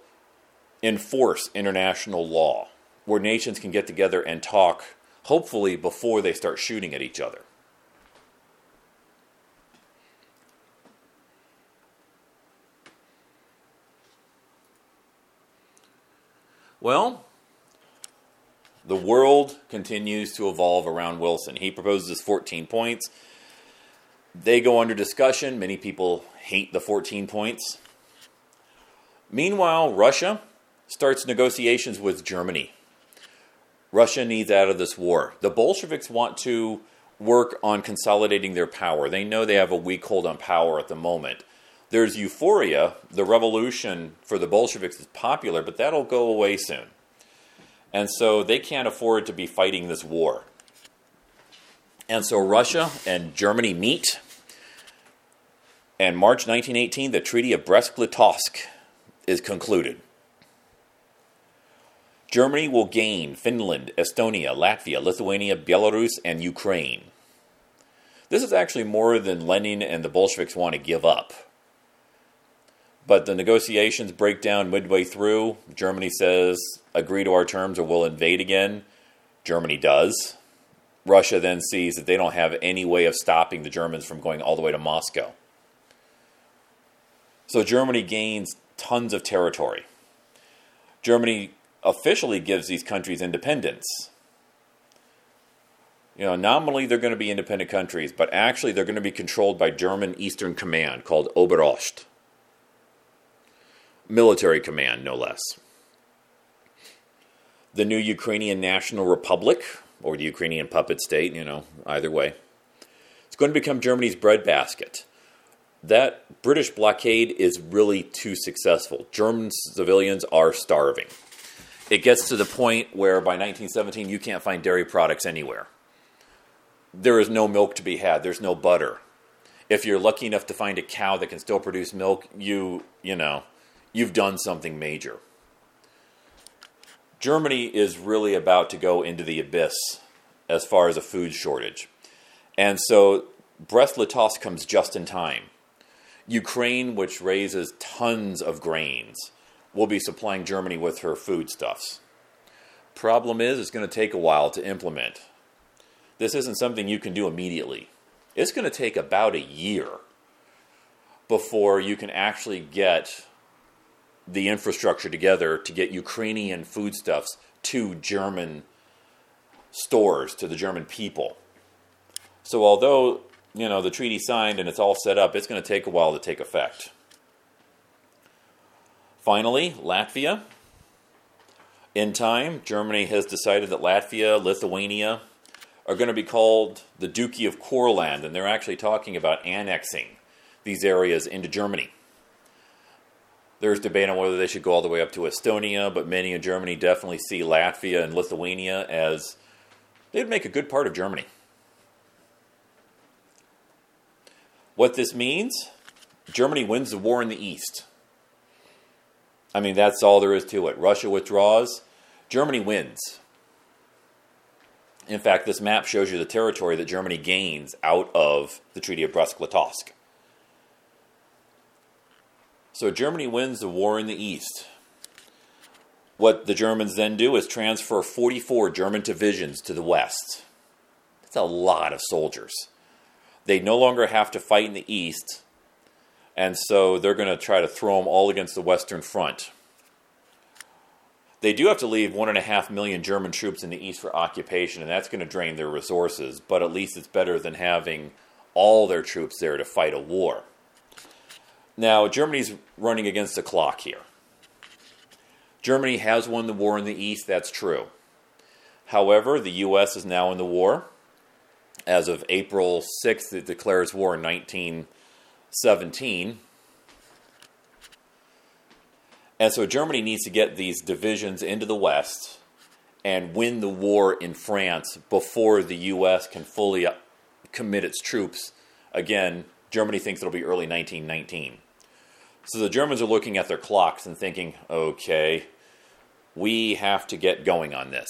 enforce international law, where nations can get together and talk, hopefully, before they start shooting at each other. Well, the world continues to evolve around Wilson. He proposes 14 points. They go under discussion. Many people hate the 14 points. Meanwhile, Russia starts negotiations with Germany. Russia needs out of this war. The Bolsheviks want to work on consolidating their power. They know they have a weak hold on power at the moment. There's euphoria. The revolution for the Bolsheviks is popular, but that'll go away soon. And so they can't afford to be fighting this war. And so Russia and Germany meet. And March 1918, the Treaty of Brest-Litovsk is concluded. Germany will gain Finland, Estonia, Latvia, Lithuania, Belarus, and Ukraine. This is actually more than Lenin and the Bolsheviks want to give up. But the negotiations break down midway through. Germany says, agree to our terms or we'll invade again. Germany does. Russia then sees that they don't have any way of stopping the Germans from going all the way to Moscow. So Germany gains tons of territory. Germany officially gives these countries independence. You know, nominally they're going to be independent countries, but actually they're going to be controlled by German Eastern Command called Oberost military command, no less. The new Ukrainian National Republic, or the Ukrainian puppet state, you know, either way, it's going to become Germany's breadbasket. That British blockade is really too successful. German civilians are starving. It gets to the point where by 1917 you can't find dairy products anywhere. There is no milk to be had, there's no butter. If you're lucky enough to find a cow that can still produce milk, you, you know, you've done something major. Germany is really about to go into the abyss as far as a food shortage. And so Brest-Litovsk comes just in time. Ukraine, which raises tons of grains, will be supplying Germany with her foodstuffs. Problem is, it's going to take a while to implement. This isn't something you can do immediately. It's going to take about a year before you can actually get the infrastructure together to get Ukrainian foodstuffs to German stores, to the German people. So although you know the treaty signed and it's all set up, it's going to take a while to take effect. Finally, Latvia. In time, Germany has decided that Latvia, Lithuania are going to be called the Duchy of Courland, and they're actually talking about annexing these areas into Germany. There's debate on whether they should go all the way up to Estonia, but many in Germany definitely see Latvia and Lithuania as they'd make a good part of Germany. What this means, Germany wins the war in the East. I mean, that's all there is to it. Russia withdraws, Germany wins. In fact, this map shows you the territory that Germany gains out of the Treaty of Brest-Litovsk. So Germany wins the war in the East. What the Germans then do is transfer 44 German divisions to the West. That's a lot of soldiers. They no longer have to fight in the East, and so they're going to try to throw them all against the Western Front. They do have to leave one and a half million German troops in the East for occupation, and that's going to drain their resources, but at least it's better than having all their troops there to fight a war. Now, Germany's running against the clock here. Germany has won the war in the East, that's true. However, the U.S. is now in the war. As of April 6th, it declares war in 1917. And so Germany needs to get these divisions into the West and win the war in France before the U.S. can fully uh, commit its troops. Again, Germany thinks it'll be early 1919. So the Germans are looking at their clocks and thinking, okay, we have to get going on this.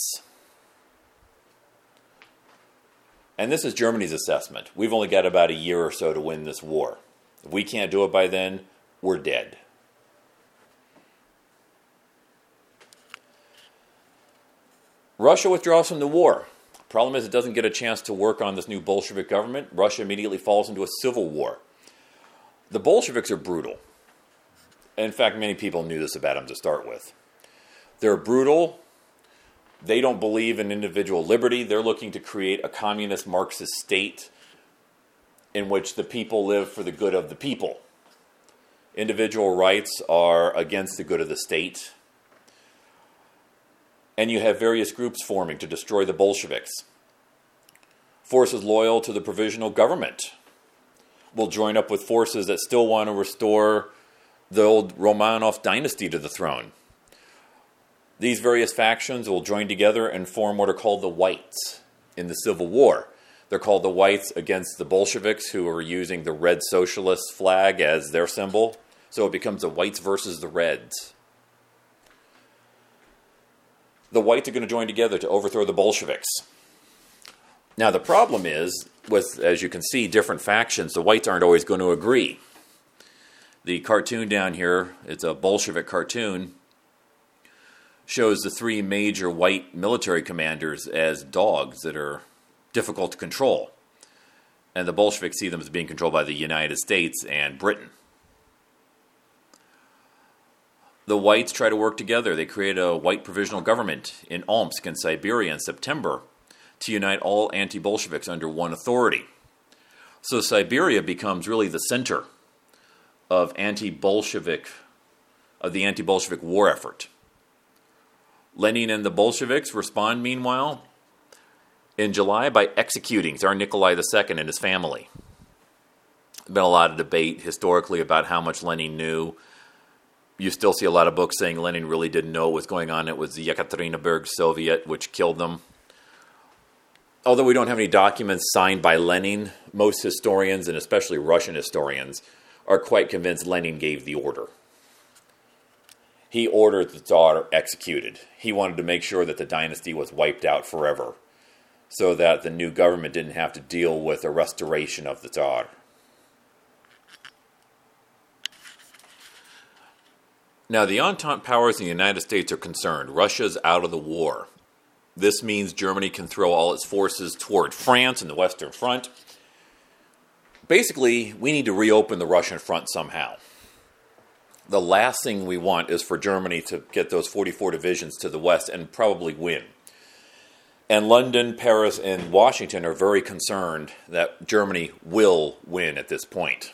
And this is Germany's assessment. We've only got about a year or so to win this war. If we can't do it by then, we're dead. Russia withdraws from the war. Problem is, it doesn't get a chance to work on this new Bolshevik government. Russia immediately falls into a civil war. The Bolsheviks are brutal. In fact, many people knew this about them to start with. They're brutal. They don't believe in individual liberty. They're looking to create a communist Marxist state in which the people live for the good of the people. Individual rights are against the good of the state. And you have various groups forming to destroy the Bolsheviks. Forces loyal to the provisional government will join up with forces that still want to restore the old Romanov dynasty to the throne. These various factions will join together and form what are called the Whites in the Civil War. They're called the Whites against the Bolsheviks, who are using the red socialist flag as their symbol. So it becomes the Whites versus the Reds. The Whites are going to join together to overthrow the Bolsheviks. Now, the problem is, with, as you can see, different factions, the Whites aren't always going to agree. The cartoon down here, it's a Bolshevik cartoon, shows the three major white military commanders as dogs that are difficult to control. And the Bolsheviks see them as being controlled by the United States and Britain. The whites try to work together. They create a white provisional government in Omsk in Siberia in September to unite all anti Bolsheviks under one authority. So Siberia becomes really the center of anti Bolshevik, of the anti Bolshevik war effort. Lenin and the Bolsheviks respond, meanwhile, in July by executing Tsar Nikolai II and his family. There's been a lot of debate historically about how much Lenin knew. You still see a lot of books saying Lenin really didn't know what was going on. It was the Yekaterinburg Soviet which killed them. Although we don't have any documents signed by Lenin, most historians, and especially Russian historians, are quite convinced Lenin gave the order. He ordered the Tsar executed. He wanted to make sure that the dynasty was wiped out forever so that the new government didn't have to deal with a restoration of the Tsar. Now, the Entente powers in the United States are concerned. Russia's out of the war. This means Germany can throw all its forces toward France and the Western Front. Basically, we need to reopen the Russian front somehow. The last thing we want is for Germany to get those 44 divisions to the west and probably win. And London, Paris, and Washington are very concerned that Germany will win at this point.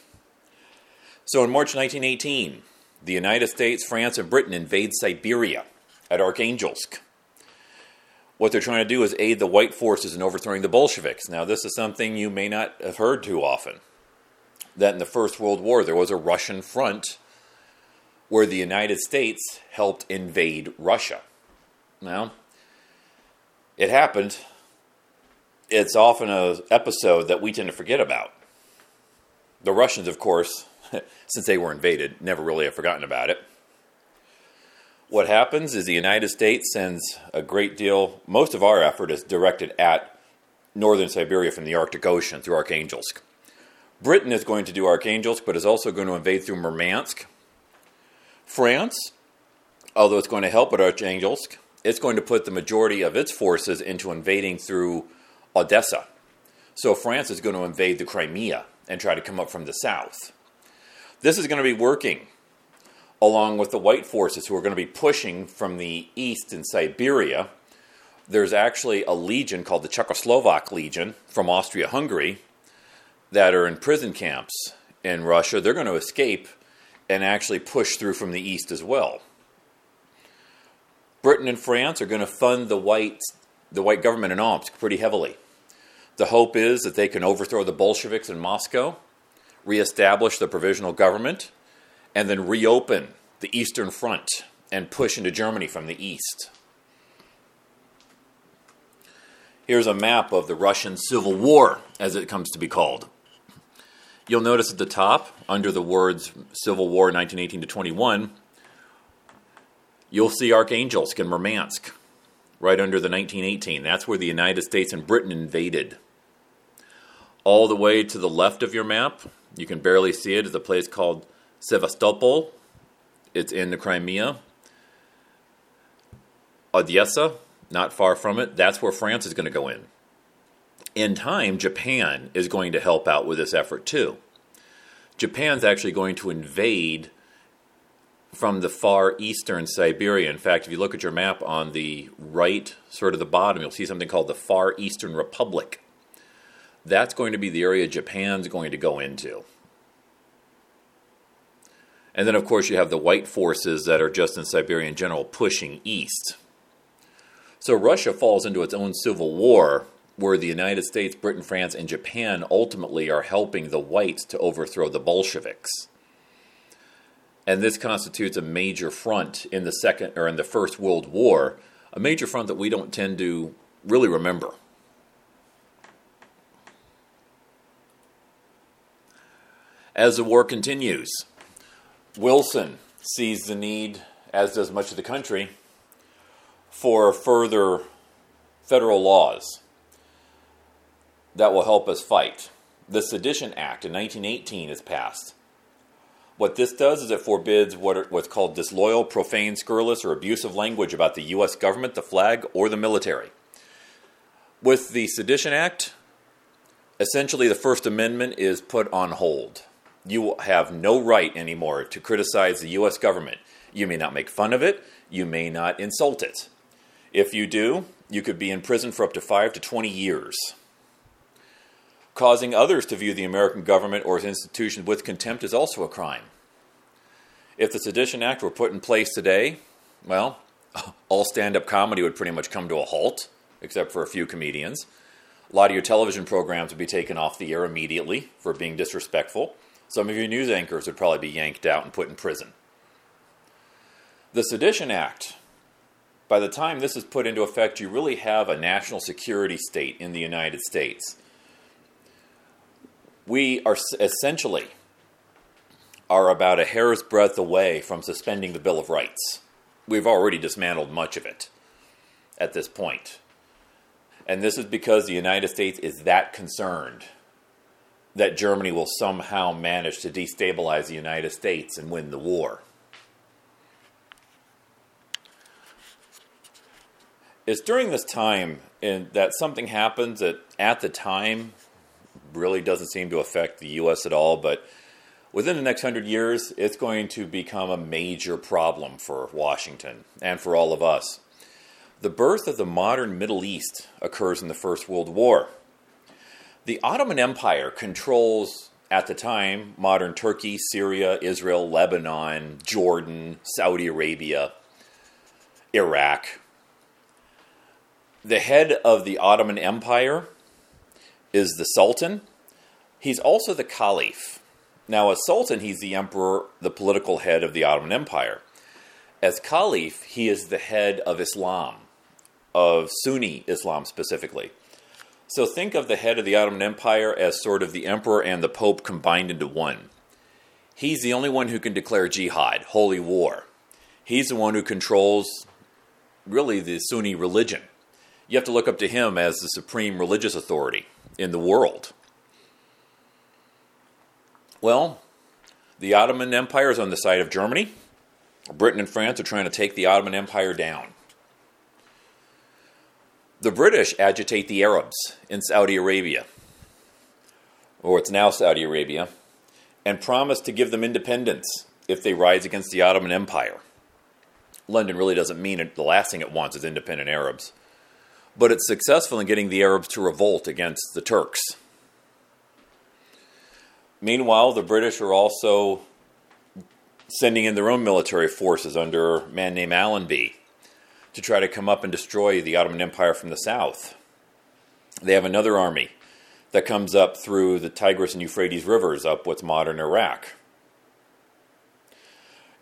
So in March 1918, the United States, France, and Britain invade Siberia at Arkhangelsk. What they're trying to do is aid the white forces in overthrowing the Bolsheviks. Now, this is something you may not have heard too often. That in the First World War, there was a Russian front where the United States helped invade Russia. Now, it happened. It's often an episode that we tend to forget about. The Russians, of course, since they were invaded, never really have forgotten about it. What happens is the United States sends a great deal, most of our effort is directed at northern Siberia from the Arctic Ocean through Arkhangelsk. Britain is going to do Arkhangelsk, but is also going to invade through Murmansk. France, although it's going to help at Arkhangelsk, it's going to put the majority of its forces into invading through Odessa. So France is going to invade the Crimea and try to come up from the south. This is going to be working along with the white forces who are going to be pushing from the east in Siberia. There's actually a legion called the Czechoslovak Legion from Austria Hungary that are in prison camps in Russia. They're going to escape and actually push through from the east as well. Britain and France are going to fund the white, the white government in Omsk pretty heavily. The hope is that they can overthrow the Bolsheviks in Moscow, reestablish the provisional government, and then reopen the Eastern Front and push into Germany from the east. Here's a map of the Russian Civil War, as it comes to be called. You'll notice at the top, under the words Civil War 1918 to 21, You'll see Arkhangelsk and Murmansk right under the 1918. That's where the United States and Britain invaded. All the way to the left of your map, you can barely see it, is a place called Sevastopol, it's in the Crimea. Odessa, not far from it, that's where France is going to go in. In time, Japan is going to help out with this effort too. Japan's actually going to invade from the far eastern Siberia. In fact, if you look at your map on the right, sort of the bottom, you'll see something called the Far Eastern Republic. That's going to be the area Japan's going to go into. And then, of course, you have the white forces that are just in Siberia in general pushing east. So Russia falls into its own civil war where the United States, Britain, France, and Japan ultimately are helping the whites to overthrow the Bolsheviks. And this constitutes a major front in the second or in the First World War, a major front that we don't tend to really remember. As the war continues, Wilson sees the need, as does much of the country, for further federal laws that will help us fight. The Sedition Act in 1918 is passed. What this does is it forbids what are, what's called disloyal, profane, scurrilous, or abusive language about the U.S. government, the flag, or the military. With the Sedition Act, essentially the First Amendment is put on hold. You have no right anymore to criticize the U.S. government. You may not make fun of it, you may not insult it. If you do, you could be in prison for up to 5 to 20 years. Causing others to view the American government or its institutions with contempt is also a crime. If the Sedition Act were put in place today, well, all stand up comedy would pretty much come to a halt, except for a few comedians. A lot of your television programs would be taken off the air immediately for being disrespectful. Some of your news anchors would probably be yanked out and put in prison. The Sedition Act by the time this is put into effect, you really have a national security state in the United States. We are essentially are about a hair's breadth away from suspending the Bill of Rights. We've already dismantled much of it at this point. And this is because the United States is that concerned that Germany will somehow manage to destabilize the United States and win the war. it's during this time in, that something happens that at the time really doesn't seem to affect the U.S. at all, but within the next hundred years, it's going to become a major problem for Washington and for all of us. The birth of the modern Middle East occurs in the First World War. The Ottoman Empire controls, at the time, modern Turkey, Syria, Israel, Lebanon, Jordan, Saudi Arabia, Iraq, the head of the Ottoman Empire is the Sultan. He's also the Caliph. Now, as Sultan, he's the emperor, the political head of the Ottoman Empire. As Caliph, he is the head of Islam, of Sunni Islam specifically. So think of the head of the Ottoman Empire as sort of the emperor and the pope combined into one. He's the only one who can declare jihad, holy war. He's the one who controls really the Sunni religion you have to look up to him as the supreme religious authority in the world. Well, the Ottoman Empire is on the side of Germany. Britain and France are trying to take the Ottoman Empire down. The British agitate the Arabs in Saudi Arabia, or it's now Saudi Arabia, and promise to give them independence if they rise against the Ottoman Empire. London really doesn't mean it, the last thing it wants is independent Arabs but it's successful in getting the Arabs to revolt against the Turks. Meanwhile, the British are also sending in their own military forces under a man named Allenby to try to come up and destroy the Ottoman Empire from the south. They have another army that comes up through the Tigris and Euphrates rivers up what's modern Iraq.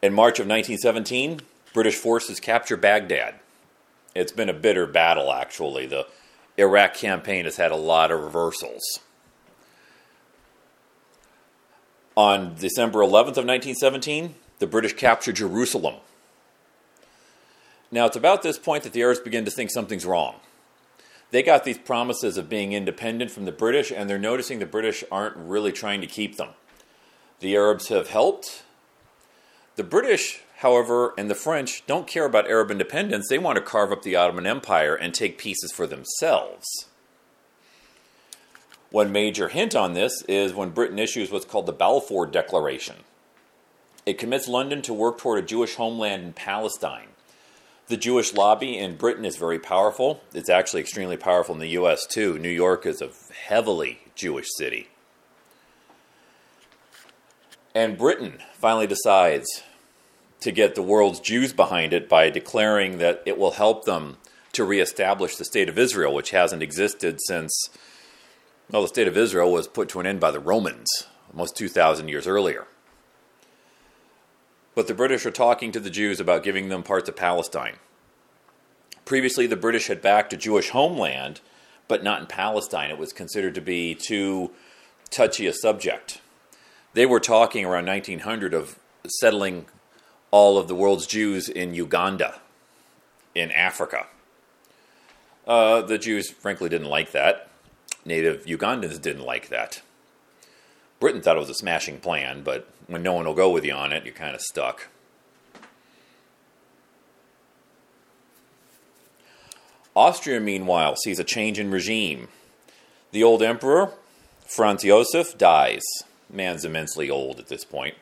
In March of 1917, British forces capture Baghdad it's been a bitter battle, actually. The Iraq campaign has had a lot of reversals. On December 11th of 1917, the British captured Jerusalem. Now, it's about this point that the Arabs begin to think something's wrong. They got these promises of being independent from the British, and they're noticing the British aren't really trying to keep them. The Arabs have helped, The British, however, and the French don't care about Arab independence. They want to carve up the Ottoman Empire and take pieces for themselves. One major hint on this is when Britain issues what's called the Balfour Declaration. It commits London to work toward a Jewish homeland in Palestine. The Jewish lobby in Britain is very powerful. It's actually extremely powerful in the US too. New York is a heavily Jewish city. And Britain finally decides to get the world's Jews behind it by declaring that it will help them to reestablish the state of Israel, which hasn't existed since, well, the state of Israel was put to an end by the Romans almost 2,000 years earlier. But the British are talking to the Jews about giving them parts of Palestine. Previously, the British had backed a Jewish homeland, but not in Palestine. It was considered to be too touchy a subject. They were talking around 1900 of settling all of the world's Jews in Uganda, in Africa. Uh, the Jews, frankly, didn't like that. Native Ugandans didn't like that. Britain thought it was a smashing plan, but when no one will go with you on it, you're kind of stuck. Austria, meanwhile, sees a change in regime. The old emperor, Franz Josef, dies. Man's immensely old at this point.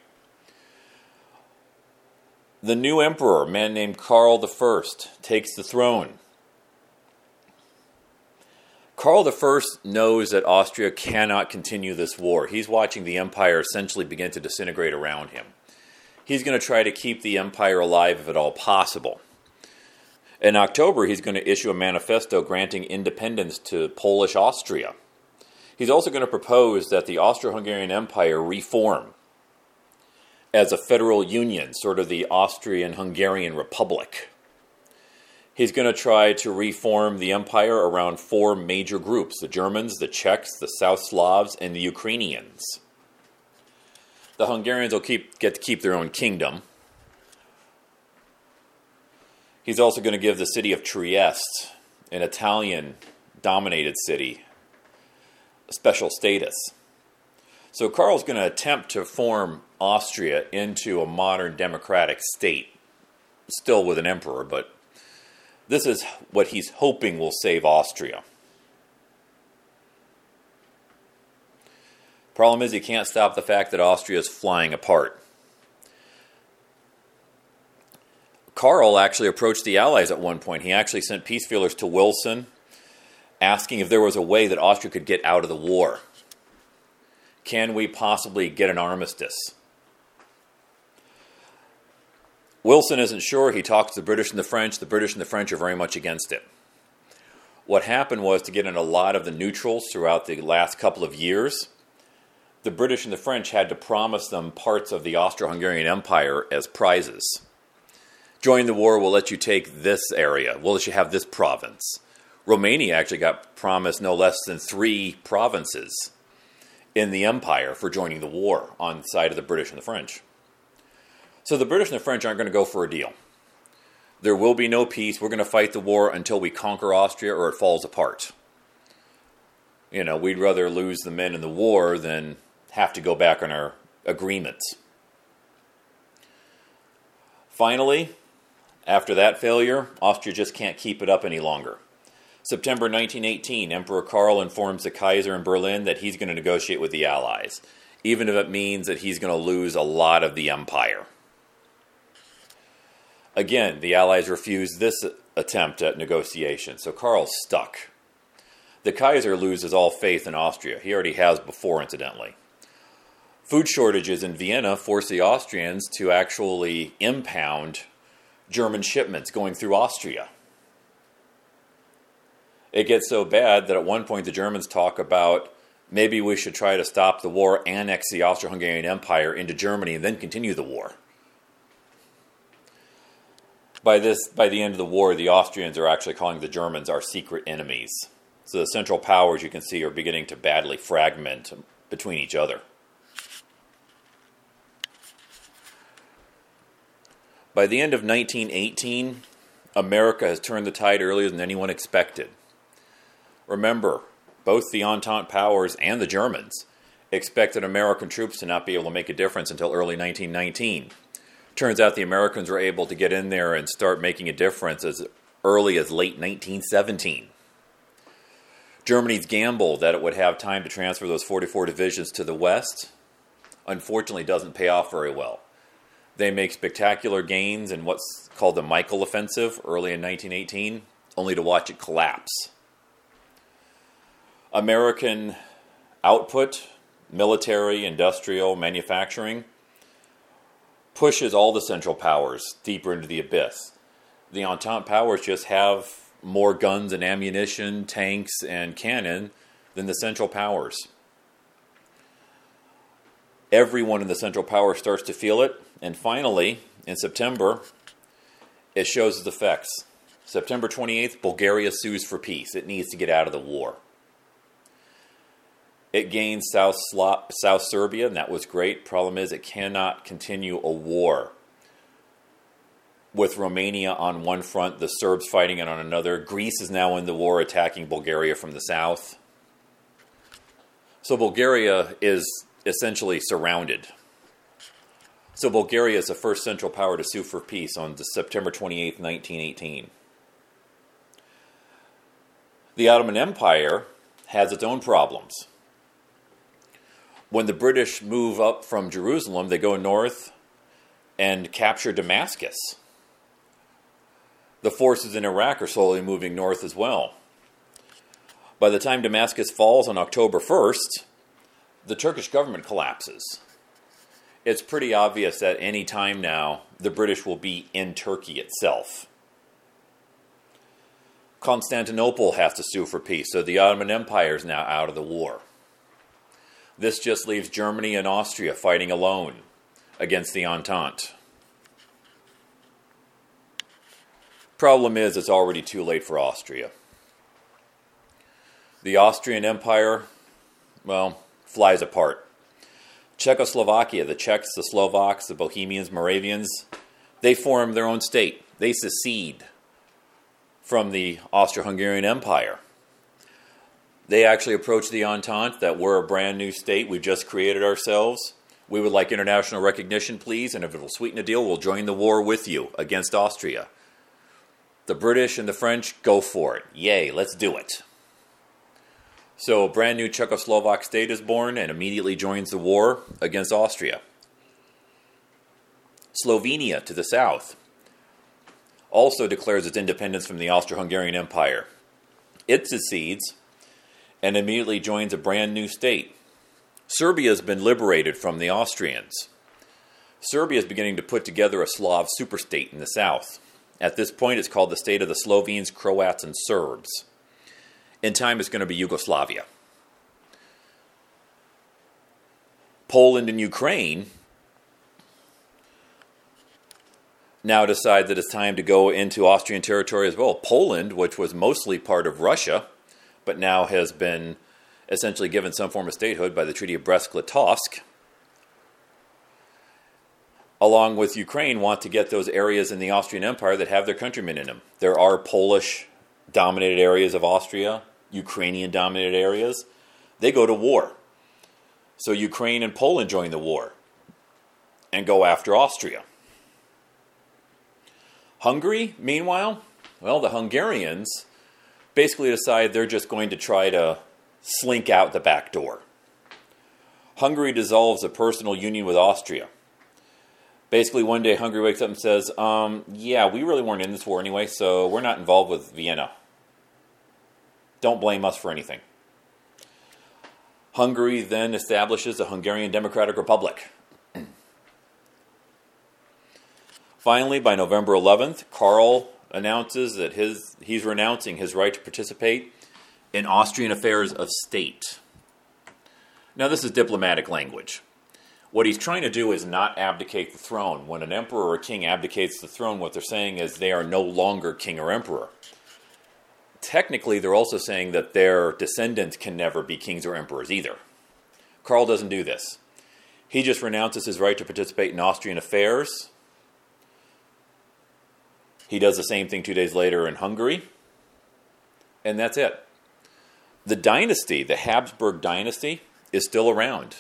The new emperor, a man named Karl I, takes the throne. Karl I knows that Austria cannot continue this war. He's watching the empire essentially begin to disintegrate around him. He's going to try to keep the empire alive if at all possible. In October, he's going to issue a manifesto granting independence to Polish Austria. He's also going to propose that the Austro Hungarian Empire reform as a federal union, sort of the Austrian Hungarian Republic. He's going to try to reform the empire around four major groups the Germans, the Czechs, the South Slavs, and the Ukrainians. The Hungarians will keep, get to keep their own kingdom. He's also going to give the city of Trieste, an Italian dominated city, a special status. So Karl's going to attempt to form Austria into a modern democratic state, still with an emperor, but this is what he's hoping will save Austria. Problem is, he can't stop the fact that Austria is flying apart. Karl actually approached the Allies at one point. He actually sent peace feelers to Wilson asking if there was a way that Austria could get out of the war. Can we possibly get an armistice? Wilson isn't sure. He talks to the British and the French. The British and the French are very much against it. What happened was to get in a lot of the neutrals throughout the last couple of years, the British and the French had to promise them parts of the Austro Hungarian Empire as prizes. Join the war, we'll let you take this area, we'll let you have this province. Romania actually got promised no less than three provinces in the empire for joining the war on the side of the British and the French. So the British and the French aren't going to go for a deal. There will be no peace. We're going to fight the war until we conquer Austria or it falls apart. You know, we'd rather lose the men in the war than have to go back on our agreements. Finally, after that failure, Austria just can't keep it up any longer. September 1918, Emperor Karl informs the Kaiser in Berlin that he's going to negotiate with the Allies, even if it means that he's going to lose a lot of the empire. Again, the Allies refuse this attempt at negotiation, so Karl's stuck. The Kaiser loses all faith in Austria. He already has before, incidentally. Food shortages in Vienna force the Austrians to actually impound German shipments going through Austria. It gets so bad that at one point the Germans talk about maybe we should try to stop the war, annex the Austro Hungarian Empire into Germany, and then continue the war. By, this, by the end of the war, the Austrians are actually calling the Germans our secret enemies. So the Central Powers, you can see, are beginning to badly fragment between each other. By the end of 1918, America has turned the tide earlier than anyone expected. Remember, both the Entente powers and the Germans expected American troops to not be able to make a difference until early 1919. Turns out the Americans were able to get in there and start making a difference as early as late 1917. Germany's gamble that it would have time to transfer those 44 divisions to the west unfortunately doesn't pay off very well. They make spectacular gains in what's called the Michael Offensive early in 1918, only to watch it collapse. American output, military, industrial, manufacturing, pushes all the Central Powers deeper into the abyss. The Entente powers just have more guns and ammunition, tanks, and cannon than the Central Powers. Everyone in the Central Power starts to feel it, and finally, in September, it shows its effects. September 28th, Bulgaria sues for peace. It needs to get out of the war. It gained South, South Serbia, and that was great. Problem is, it cannot continue a war with Romania on one front, the Serbs fighting it on another. Greece is now in the war, attacking Bulgaria from the south. So Bulgaria is essentially surrounded. So Bulgaria is the first Central Power to sue for peace on September 28, 1918. The Ottoman Empire has its own problems. When the British move up from Jerusalem, they go north and capture Damascus. The forces in Iraq are slowly moving north as well. By the time Damascus falls on October 1st, the Turkish government collapses it's pretty obvious that any time now the British will be in Turkey itself. Constantinople has to sue for peace, so the Ottoman Empire is now out of the war. This just leaves Germany and Austria fighting alone against the Entente. Problem is, it's already too late for Austria. The Austrian Empire, well, flies apart. Czechoslovakia, the Czechs, the Slovaks, the Bohemians, Moravians, they form their own state. They secede from the Austro Hungarian Empire. They actually approach the Entente that we're a brand new state, we've just created ourselves. We would like international recognition, please, and if it will sweeten the deal, we'll join the war with you against Austria. The British and the French, go for it. Yay, let's do it. So a brand new Czechoslovak state is born and immediately joins the war against Austria. Slovenia to the south also declares its independence from the Austro Hungarian Empire. It secedes and immediately joins a brand new state. Serbia has been liberated from the Austrians. Serbia is beginning to put together a Slav superstate in the south. At this point, it's called the state of the Slovenes, Croats, and Serbs in time it's going to be Yugoslavia. Poland and Ukraine now decide that it's time to go into Austrian territory as well. Poland, which was mostly part of Russia, but now has been essentially given some form of statehood by the Treaty of Brest-Litovsk, along with Ukraine, want to get those areas in the Austrian Empire that have their countrymen in them. There are Polish dominated areas of Austria, Ukrainian dominated areas, they go to war. So Ukraine and Poland join the war and go after Austria. Hungary, meanwhile, well, the Hungarians basically decide they're just going to try to slink out the back door. Hungary dissolves a personal union with Austria. Basically, one day Hungary wakes up and says, um, Yeah, we really weren't in this war anyway, so we're not involved with Vienna. Don't blame us for anything. Hungary then establishes a Hungarian Democratic Republic. Finally, by November 11th, Karl announces that his, he's renouncing his right to participate in Austrian affairs of state. Now, this is diplomatic language. What he's trying to do is not abdicate the throne. When an emperor or king abdicates the throne, what they're saying is they are no longer king or emperor technically, they're also saying that their descendants can never be kings or emperors either. Karl doesn't do this. He just renounces his right to participate in Austrian affairs. He does the same thing two days later in Hungary. And that's it. The dynasty, the Habsburg dynasty, is still around.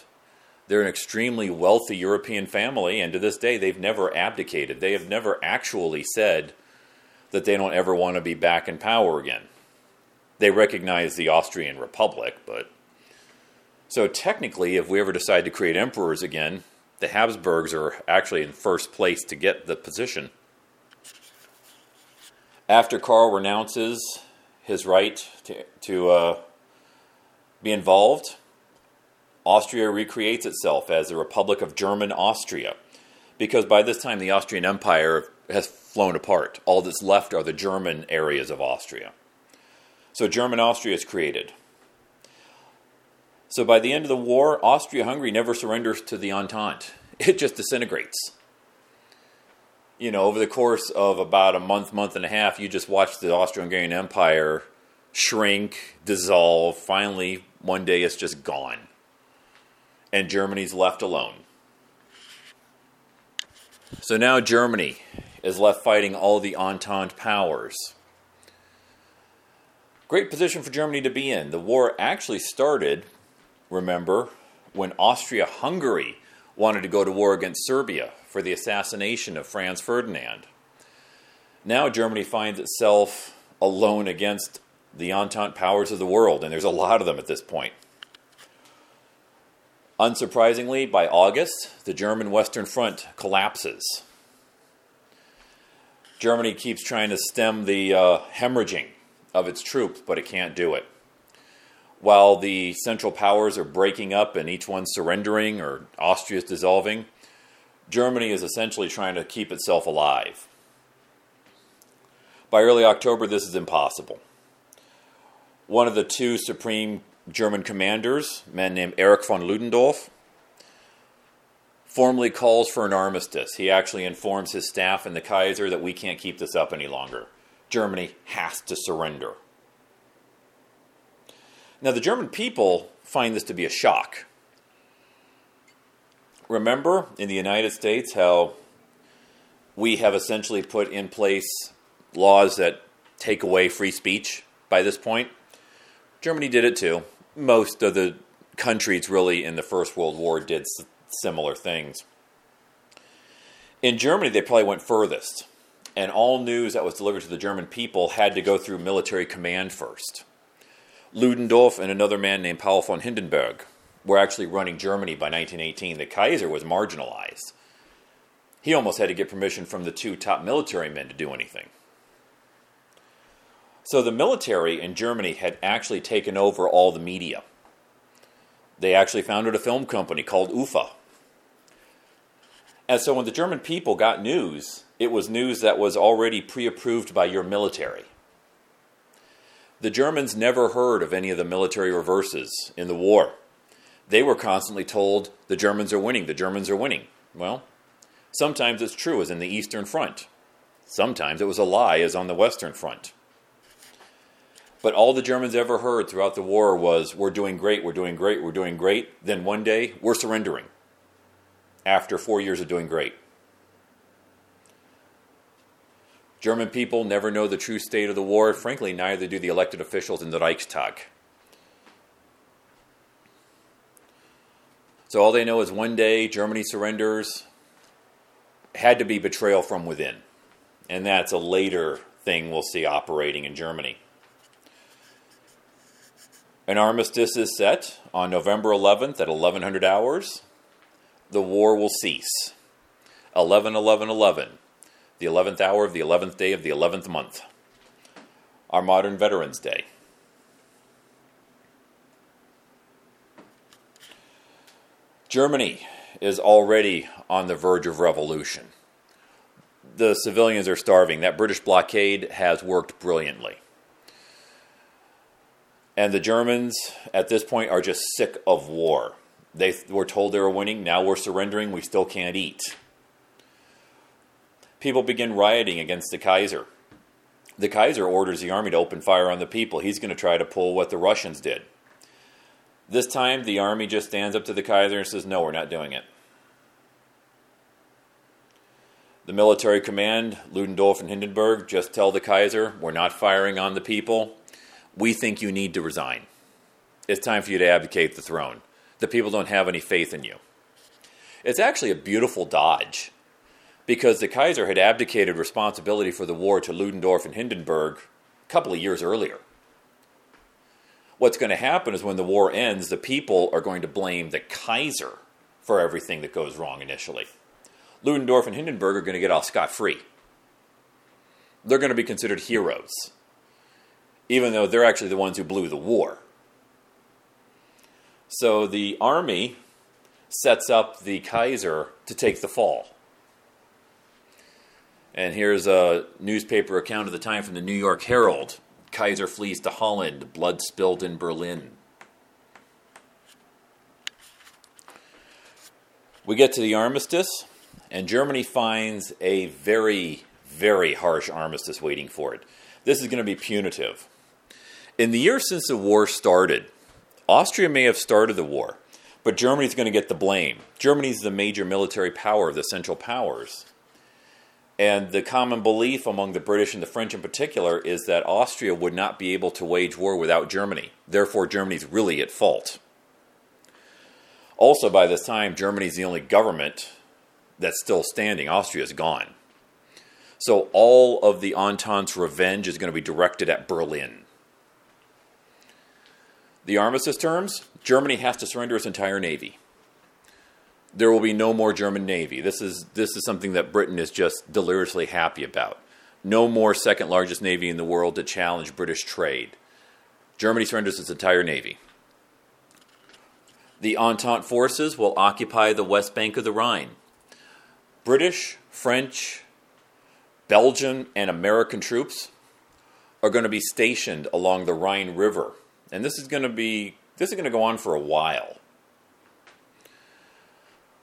They're an extremely wealthy European family, and to this day, they've never abdicated. They have never actually said that they don't ever want to be back in power again. They recognize the Austrian Republic, but. So, technically, if we ever decide to create emperors again, the Habsburgs are actually in first place to get the position. After Karl renounces his right to, to uh, be involved, Austria recreates itself as the Republic of German Austria. Because by this time, the Austrian Empire has flown apart. All that's left are the German areas of Austria. So German Austria is created. So by the end of the war, Austria Hungary never surrenders to the Entente, it just disintegrates. You know, over the course of about a month, month and a half, you just watch the Austro Hungarian Empire shrink, dissolve. Finally, one day it's just gone and Germany's left alone. So now Germany is left fighting all the Entente powers. Great position for Germany to be in. The war actually started, remember, when Austria Hungary wanted to go to war against Serbia for the assassination of Franz Ferdinand. Now Germany finds itself alone against the Entente powers of the world, and there's a lot of them at this point. Unsurprisingly, by August, the German Western Front collapses. Germany keeps trying to stem the uh, hemorrhaging of its troops, but it can't do it. While the Central Powers are breaking up and each one surrendering or Austria is dissolving, Germany is essentially trying to keep itself alive. By early October, this is impossible. One of the two supreme German commanders, a man named Erich von Ludendorff, formally calls for an armistice. He actually informs his staff and the Kaiser that we can't keep this up any longer. Germany has to surrender. Now, the German people find this to be a shock. Remember in the United States how we have essentially put in place laws that take away free speech by this point? Germany did it too most of the countries really in the First World War did similar things. In Germany, they probably went furthest, and all news that was delivered to the German people had to go through military command first. Ludendorff and another man named Paul von Hindenburg were actually running Germany by 1918. The Kaiser was marginalized. He almost had to get permission from the two top military men to do anything. So the military in Germany had actually taken over all the media. They actually founded a film company called UFA. And so when the German people got news, it was news that was already pre approved by your military. The Germans never heard of any of the military reverses in the war. They were constantly told the Germans are winning, the Germans are winning. Well, sometimes it's true, as in the Eastern Front. Sometimes it was a lie, as on the Western Front. But all the Germans ever heard throughout the war was, we're doing great, we're doing great, we're doing great. Then one day, we're surrendering after four years of doing great. German people never know the true state of the war. Frankly, neither do the elected officials in the Reichstag. So all they know is one day Germany surrenders. Had to be betrayal from within. And that's a later thing we'll see operating in Germany. An armistice is set on November 11th at 1100 hours. The war will cease. 11 11 11, the 11th hour of the 11th day of the 11th month. Our modern Veterans Day. Germany is already on the verge of revolution. The civilians are starving. That British blockade has worked brilliantly. And the Germans at this point are just sick of war. They were told they were winning, now we're surrendering, we still can't eat. People begin rioting against the Kaiser. The Kaiser orders the army to open fire on the people. He's going to try to pull what the Russians did. This time, the army just stands up to the Kaiser and says, No, we're not doing it. The military command, Ludendorff and Hindenburg, just tell the Kaiser, We're not firing on the people we think you need to resign. It's time for you to abdicate the throne. The people don't have any faith in you. It's actually a beautiful dodge because the Kaiser had abdicated responsibility for the war to Ludendorff and Hindenburg a couple of years earlier. What's going to happen is when the war ends, the people are going to blame the Kaiser for everything that goes wrong initially. Ludendorff and Hindenburg are going to get off scot free. They're going to be considered heroes, even though they're actually the ones who blew the war. So the army sets up the Kaiser to take the fall. And here's a newspaper account of the time from the New York Herald. Kaiser flees to Holland, blood spilled in Berlin. We get to the armistice, and Germany finds a very, very harsh armistice waiting for it. This is going to be punitive. In the years since the war started, Austria may have started the war, but Germany's going to get the blame. Germany's the major military power of the Central Powers. And the common belief among the British and the French in particular is that Austria would not be able to wage war without Germany. Therefore, Germany's really at fault. Also, by this time, Germany's the only government that's still standing. Austria's gone. So all of the Entente's revenge is going to be directed at Berlin. The armistice terms Germany has to surrender its entire navy. There will be no more German navy. This is, this is something that Britain is just deliriously happy about. No more second largest navy in the world to challenge British trade. Germany surrenders its entire navy. The Entente forces will occupy the west bank of the Rhine. British, French, Belgian, and American troops are going to be stationed along the Rhine River. And this is going to be this is going to go on for a while.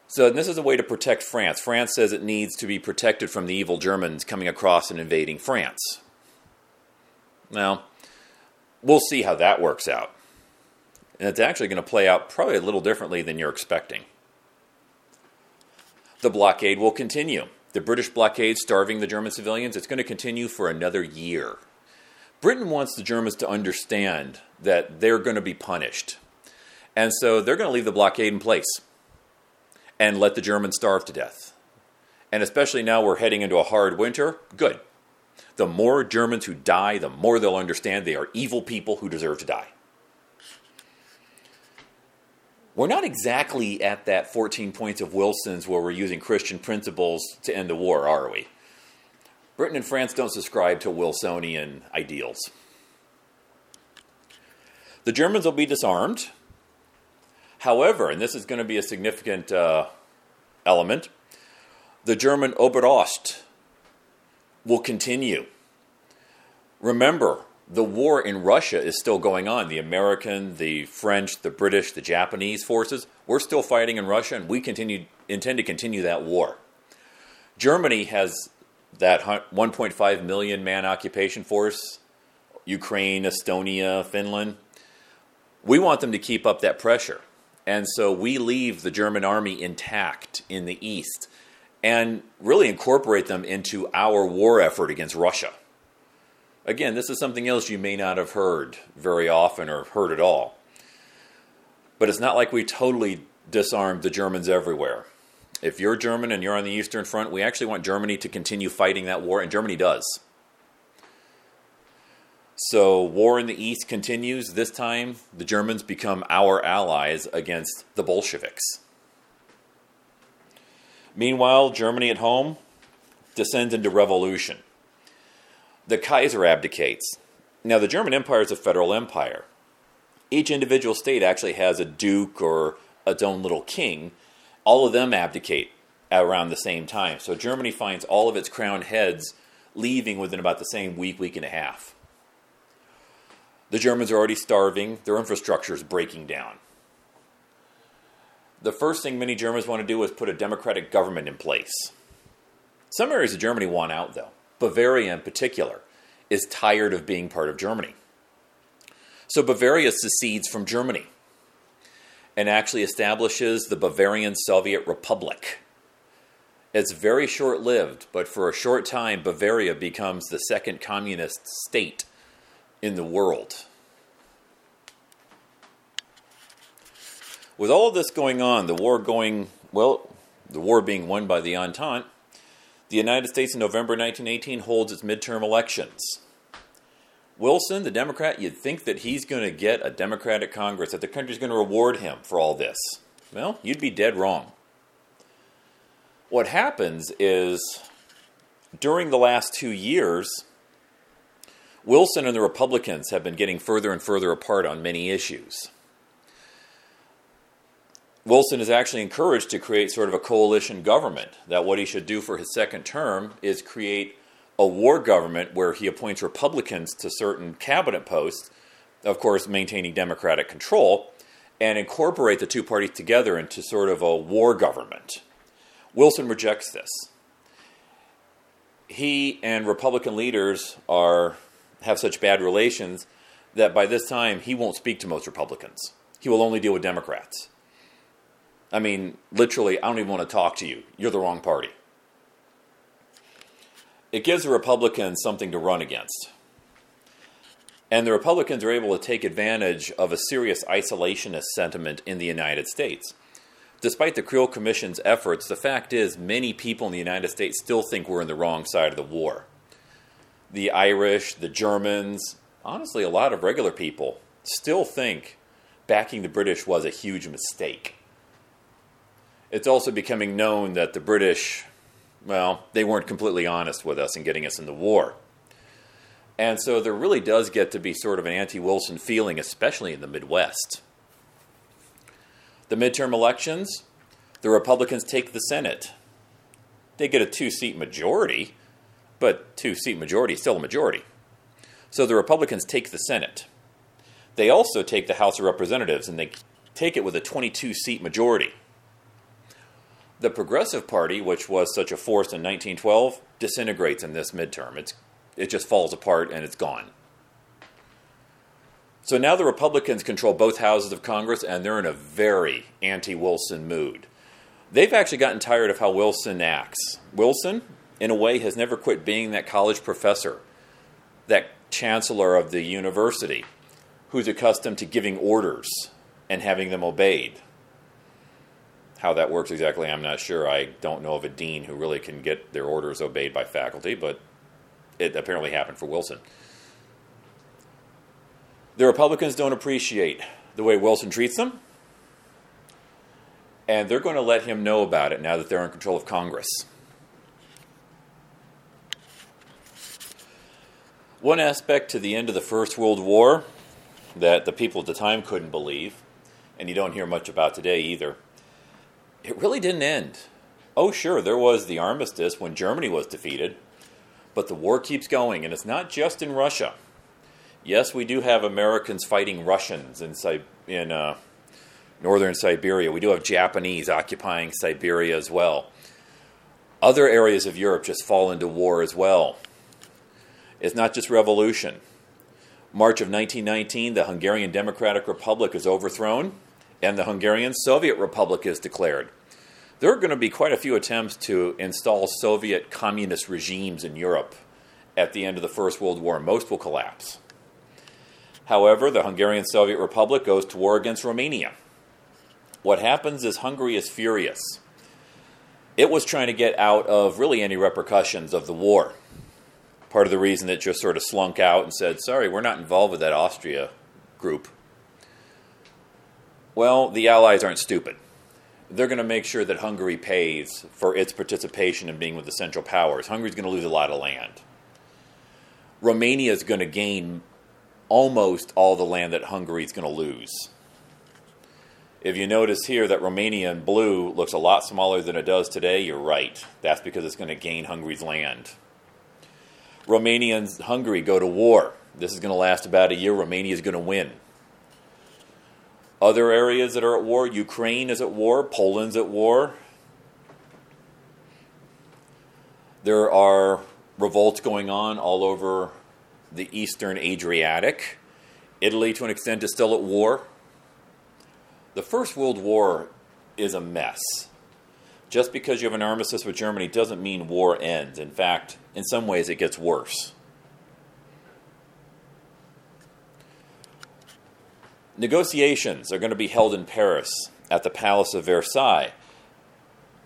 So this is a way to protect France. France says it needs to be protected from the evil Germans coming across and invading France. Now, we'll see how that works out. And it's actually going to play out probably a little differently than you're expecting. The blockade will continue. The British blockade starving the German civilians, it's going to continue for another year. Britain wants the Germans to understand that they're going to be punished. And so they're going to leave the blockade in place and let the Germans starve to death. And especially now we're heading into a hard winter, good. The more Germans who die, the more they'll understand they are evil people who deserve to die. We're not exactly at that 14 points of Wilson's where we're using Christian principles to end the war, are we? Britain and France don't subscribe to Wilsonian ideals. The Germans will be disarmed. However, and this is going to be a significant uh, element, the German Oberost will continue. Remember, the war in Russia is still going on. The American, the French, the British, the Japanese forces, we're still fighting in Russia, and we continue, intend to continue that war. Germany has that 1.5 million man occupation force, Ukraine, Estonia, Finland. We want them to keep up that pressure. And so we leave the German army intact in the east and really incorporate them into our war effort against Russia. Again, this is something else you may not have heard very often or heard at all. But it's not like we totally disarmed the Germans everywhere. If you're German and you're on the Eastern Front, we actually want Germany to continue fighting that war, and Germany does. So, war in the East continues. This time, the Germans become our allies against the Bolsheviks. Meanwhile, Germany at home descends into revolution. The Kaiser abdicates. Now, the German Empire is a federal empire. Each individual state actually has a duke or its own little king all of them abdicate around the same time. So Germany finds all of its crowned heads leaving within about the same week, week and a half. The Germans are already starving, their infrastructure is breaking down. The first thing many Germans want to do is put a democratic government in place. Some areas of Germany want out, though. Bavaria, in particular, is tired of being part of Germany. So Bavaria secedes from Germany and actually establishes the Bavarian Soviet Republic. It's very short lived, but for a short time, Bavaria becomes the second communist state in the world. With all of this going on, the war going, well, the war being won by the Entente, the United States in November 1918 holds its midterm elections. Wilson, the Democrat, you'd think that he's going to get a Democratic Congress, that the country's going to reward him for all this. Well, you'd be dead wrong. What happens is during the last two years, Wilson and the Republicans have been getting further and further apart on many issues. Wilson is actually encouraged to create sort of a coalition government, that what he should do for his second term is create a war government where he appoints Republicans to certain cabinet posts, of course, maintaining Democratic control, and incorporate the two parties together into sort of a war government. Wilson rejects this. He and Republican leaders are have such bad relations that by this time he won't speak to most Republicans. He will only deal with Democrats. I mean, literally, I don't even want to talk to you. You're the wrong party. It gives the Republicans something to run against. And the Republicans are able to take advantage of a serious isolationist sentiment in the United States. Despite the Creel Commission's efforts, the fact is many people in the United States still think we're in the wrong side of the war. The Irish, the Germans, honestly, a lot of regular people still think backing the British was a huge mistake. It's also becoming known that the British, well, they weren't completely honest with us in getting us in the war. And so there really does get to be sort of an anti Wilson feeling, especially in the Midwest. The midterm elections, the Republicans take the Senate. They get a two seat majority, but two seat majority is still a majority. So the Republicans take the Senate. They also take the House of Representatives, and they take it with a 22 seat majority. The Progressive Party, which was such a force in 1912, disintegrates in this midterm. It's, it just falls apart and it's gone. So now the Republicans control both houses of Congress, and they're in a very anti Wilson mood. They've actually gotten tired of how Wilson acts. Wilson, in a way, has never quit being that college professor, that chancellor of the university, who's accustomed to giving orders and having them obeyed. How that works exactly, I'm not sure. I don't know of a dean who really can get their orders obeyed by faculty, but it apparently happened for Wilson. The Republicans don't appreciate the way Wilson treats them, and they're going to let him know about it now that they're in control of Congress. One aspect to the end of the First World War that the people at the time couldn't believe, and you don't hear much about today either, it really didn't end. Oh, sure, there was the armistice when Germany was defeated, but the war keeps going, and it's not just in Russia. Yes, we do have Americans fighting Russians in, in uh, northern Siberia. We do have Japanese occupying Siberia as well. Other areas of Europe just fall into war as well. It's not just revolution. March of 1919, the Hungarian Democratic Republic is overthrown, and the Hungarian Soviet Republic is declared. There are going to be quite a few attempts to install Soviet communist regimes in Europe at the end of the First World War. Most will collapse. However, the Hungarian Soviet Republic goes to war against Romania. What happens is Hungary is furious. It was trying to get out of really any repercussions of the war. Part of the reason that just sort of slunk out and said, sorry, we're not involved with that Austria group. Well, the Allies aren't stupid. They're going to make sure that Hungary pays for its participation in being with the Central Powers. Hungary's going to lose a lot of land. Romania is going to gain almost all the land that Hungary is going to lose. If you notice here that Romania in blue looks a lot smaller than it does today, you're right. That's because it's going to gain Hungary's land. Romania and Hungary go to war. This is going to last about a year. Romania is going to win. Other areas that are at war Ukraine is at war, Poland's at war. There are revolts going on all over the eastern Adriatic. Italy, to an extent, is still at war. The First World War is a mess. Just because you have an armistice with Germany doesn't mean war ends. In fact, in some ways, it gets worse. Negotiations are going to be held in Paris at the Palace of Versailles.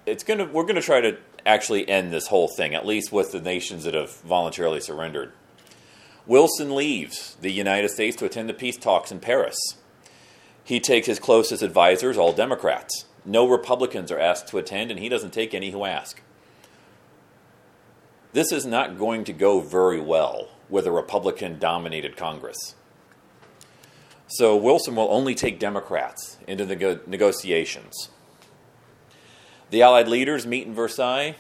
it's gonna we're gonna try to actually end this whole thing, at least with the nations that have voluntarily surrendered. Wilson leaves the United States to attend the peace talks in Paris. He takes his closest advisors, all Democrats. No Republicans are asked to attend, and he doesn't take any who ask. This is not going to go very well with a Republican dominated Congress. So Wilson will only take Democrats into the negotiations. The Allied leaders meet in Versailles,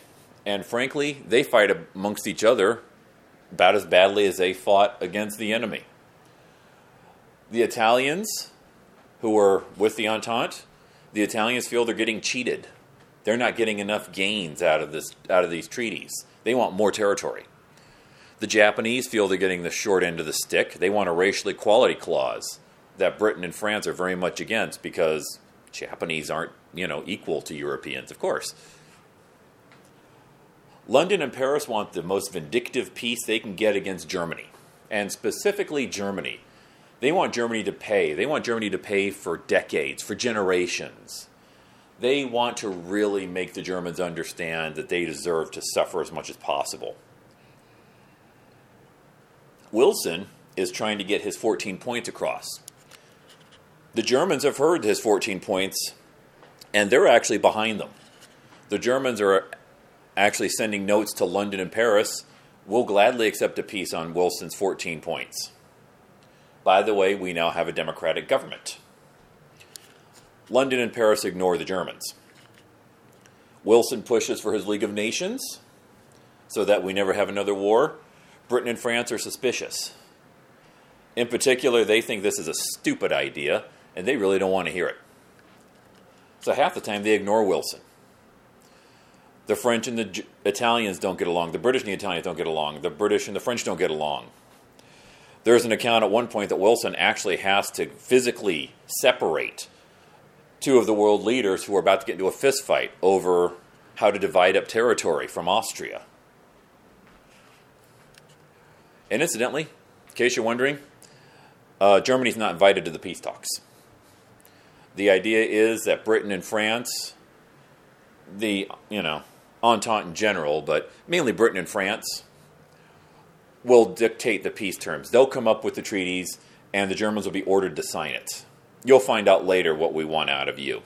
and frankly, they fight amongst each other about as badly as they fought against the enemy. The Italians, who were with the Entente, the Italians feel they're getting cheated. They're not getting enough gains out of this out of these treaties. They want more territory. The Japanese feel they're getting the short end of the stick. They want a racial equality clause that Britain and France are very much against because Japanese aren't, you know, equal to Europeans, of course. London and Paris want the most vindictive peace they can get against Germany, and specifically Germany. They want Germany to pay. They want Germany to pay for decades, for generations. They want to really make the Germans understand that they deserve to suffer as much as possible. Wilson is trying to get his 14 points across. The Germans have heard his 14 points, and they're actually behind them. The Germans are actually sending notes to London and Paris, we'll gladly accept a peace on Wilson's 14 points. By the way, we now have a democratic government. London and Paris ignore the Germans. Wilson pushes for his League of Nations so that we never have another war. Britain and France are suspicious. In particular, they think this is a stupid idea and they really don't want to hear it. So half the time they ignore Wilson. The French and the J- Italians don't get along. The British and the Italians don't get along. The British and the French don't get along. There's an account at one point that Wilson actually has to physically separate two of the world leaders who are about to get into a fistfight over how to divide up territory from Austria. And incidentally, in case you're wondering, uh, Germany's not invited to the peace talks. The idea is that Britain and France, the you know Entente in general, but mainly Britain and France, will dictate the peace terms. They'll come up with the treaties, and the Germans will be ordered to sign it. You'll find out later what we want out of you.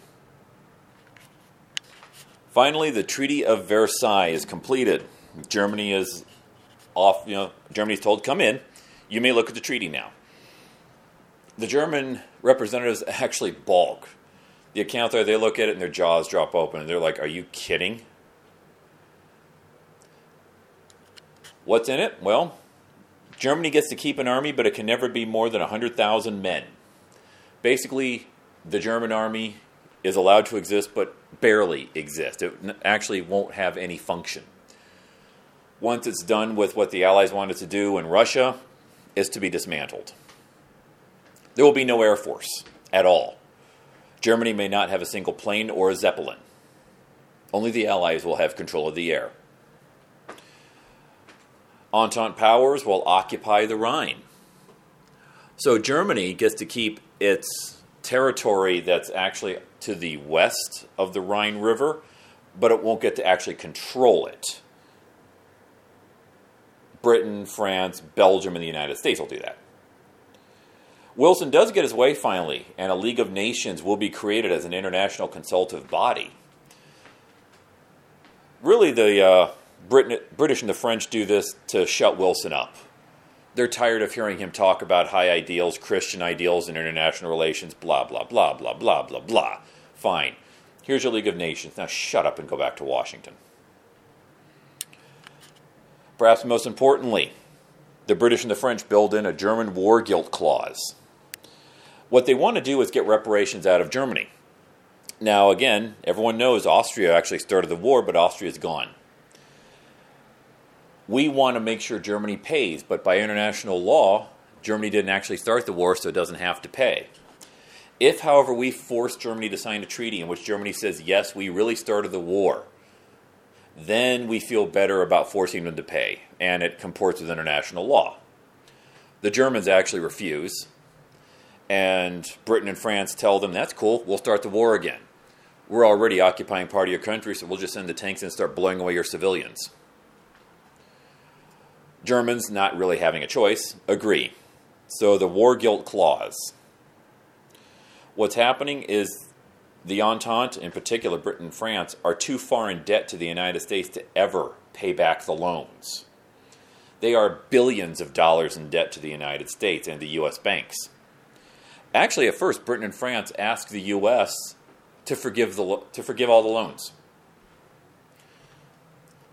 Finally, the Treaty of Versailles is completed. Germany is off, you know, Germany's told, come in. You may look at the treaty now. The German representatives actually balk. The account there, they look at it and their jaws drop open and they're like, Are you kidding? What's in it? Well, Germany gets to keep an army, but it can never be more than 100,000 men. Basically, the German army is allowed to exist, but barely exist. It actually won't have any function. Once it's done with what the Allies wanted to do in Russia, is to be dismantled. There will be no air force at all. Germany may not have a single plane or a Zeppelin. Only the Allies will have control of the air. Entente powers will occupy the Rhine. So Germany gets to keep its territory that's actually to the west of the Rhine River, but it won't get to actually control it. Britain, France, Belgium, and the United States will do that. Wilson does get his way finally, and a League of Nations will be created as an international consultative body. Really, the uh, Britain, British and the French do this to shut Wilson up. They're tired of hearing him talk about high ideals, Christian ideals, and international relations, blah, blah, blah, blah, blah, blah, blah. Fine. Here's your League of Nations. Now shut up and go back to Washington. Perhaps most importantly, the British and the French build in a German war guilt clause. What they want to do is get reparations out of Germany. Now, again, everyone knows Austria actually started the war, but Austria is gone we want to make sure Germany pays, but by international law, Germany didn't actually start the war, so it doesn't have to pay. If, however, we force Germany to sign a treaty in which Germany says, yes, we really started the war, then we feel better about forcing them to pay, and it comports with international law. The Germans actually refuse, and Britain and France tell them, that's cool, we'll start the war again. we're already occupying part of your country, so we'll just send the tanks and start blowing away your civilians. Germans, not really having a choice, agree. So the war guilt clause. What's happening is the Entente, in particular Britain and France, are too far in debt to the United States to ever pay back the loans. They are billions of dollars in debt to the United States and the U.S. banks. Actually, at first, Britain and France asked the U.S. to forgive, the, to forgive all the loans.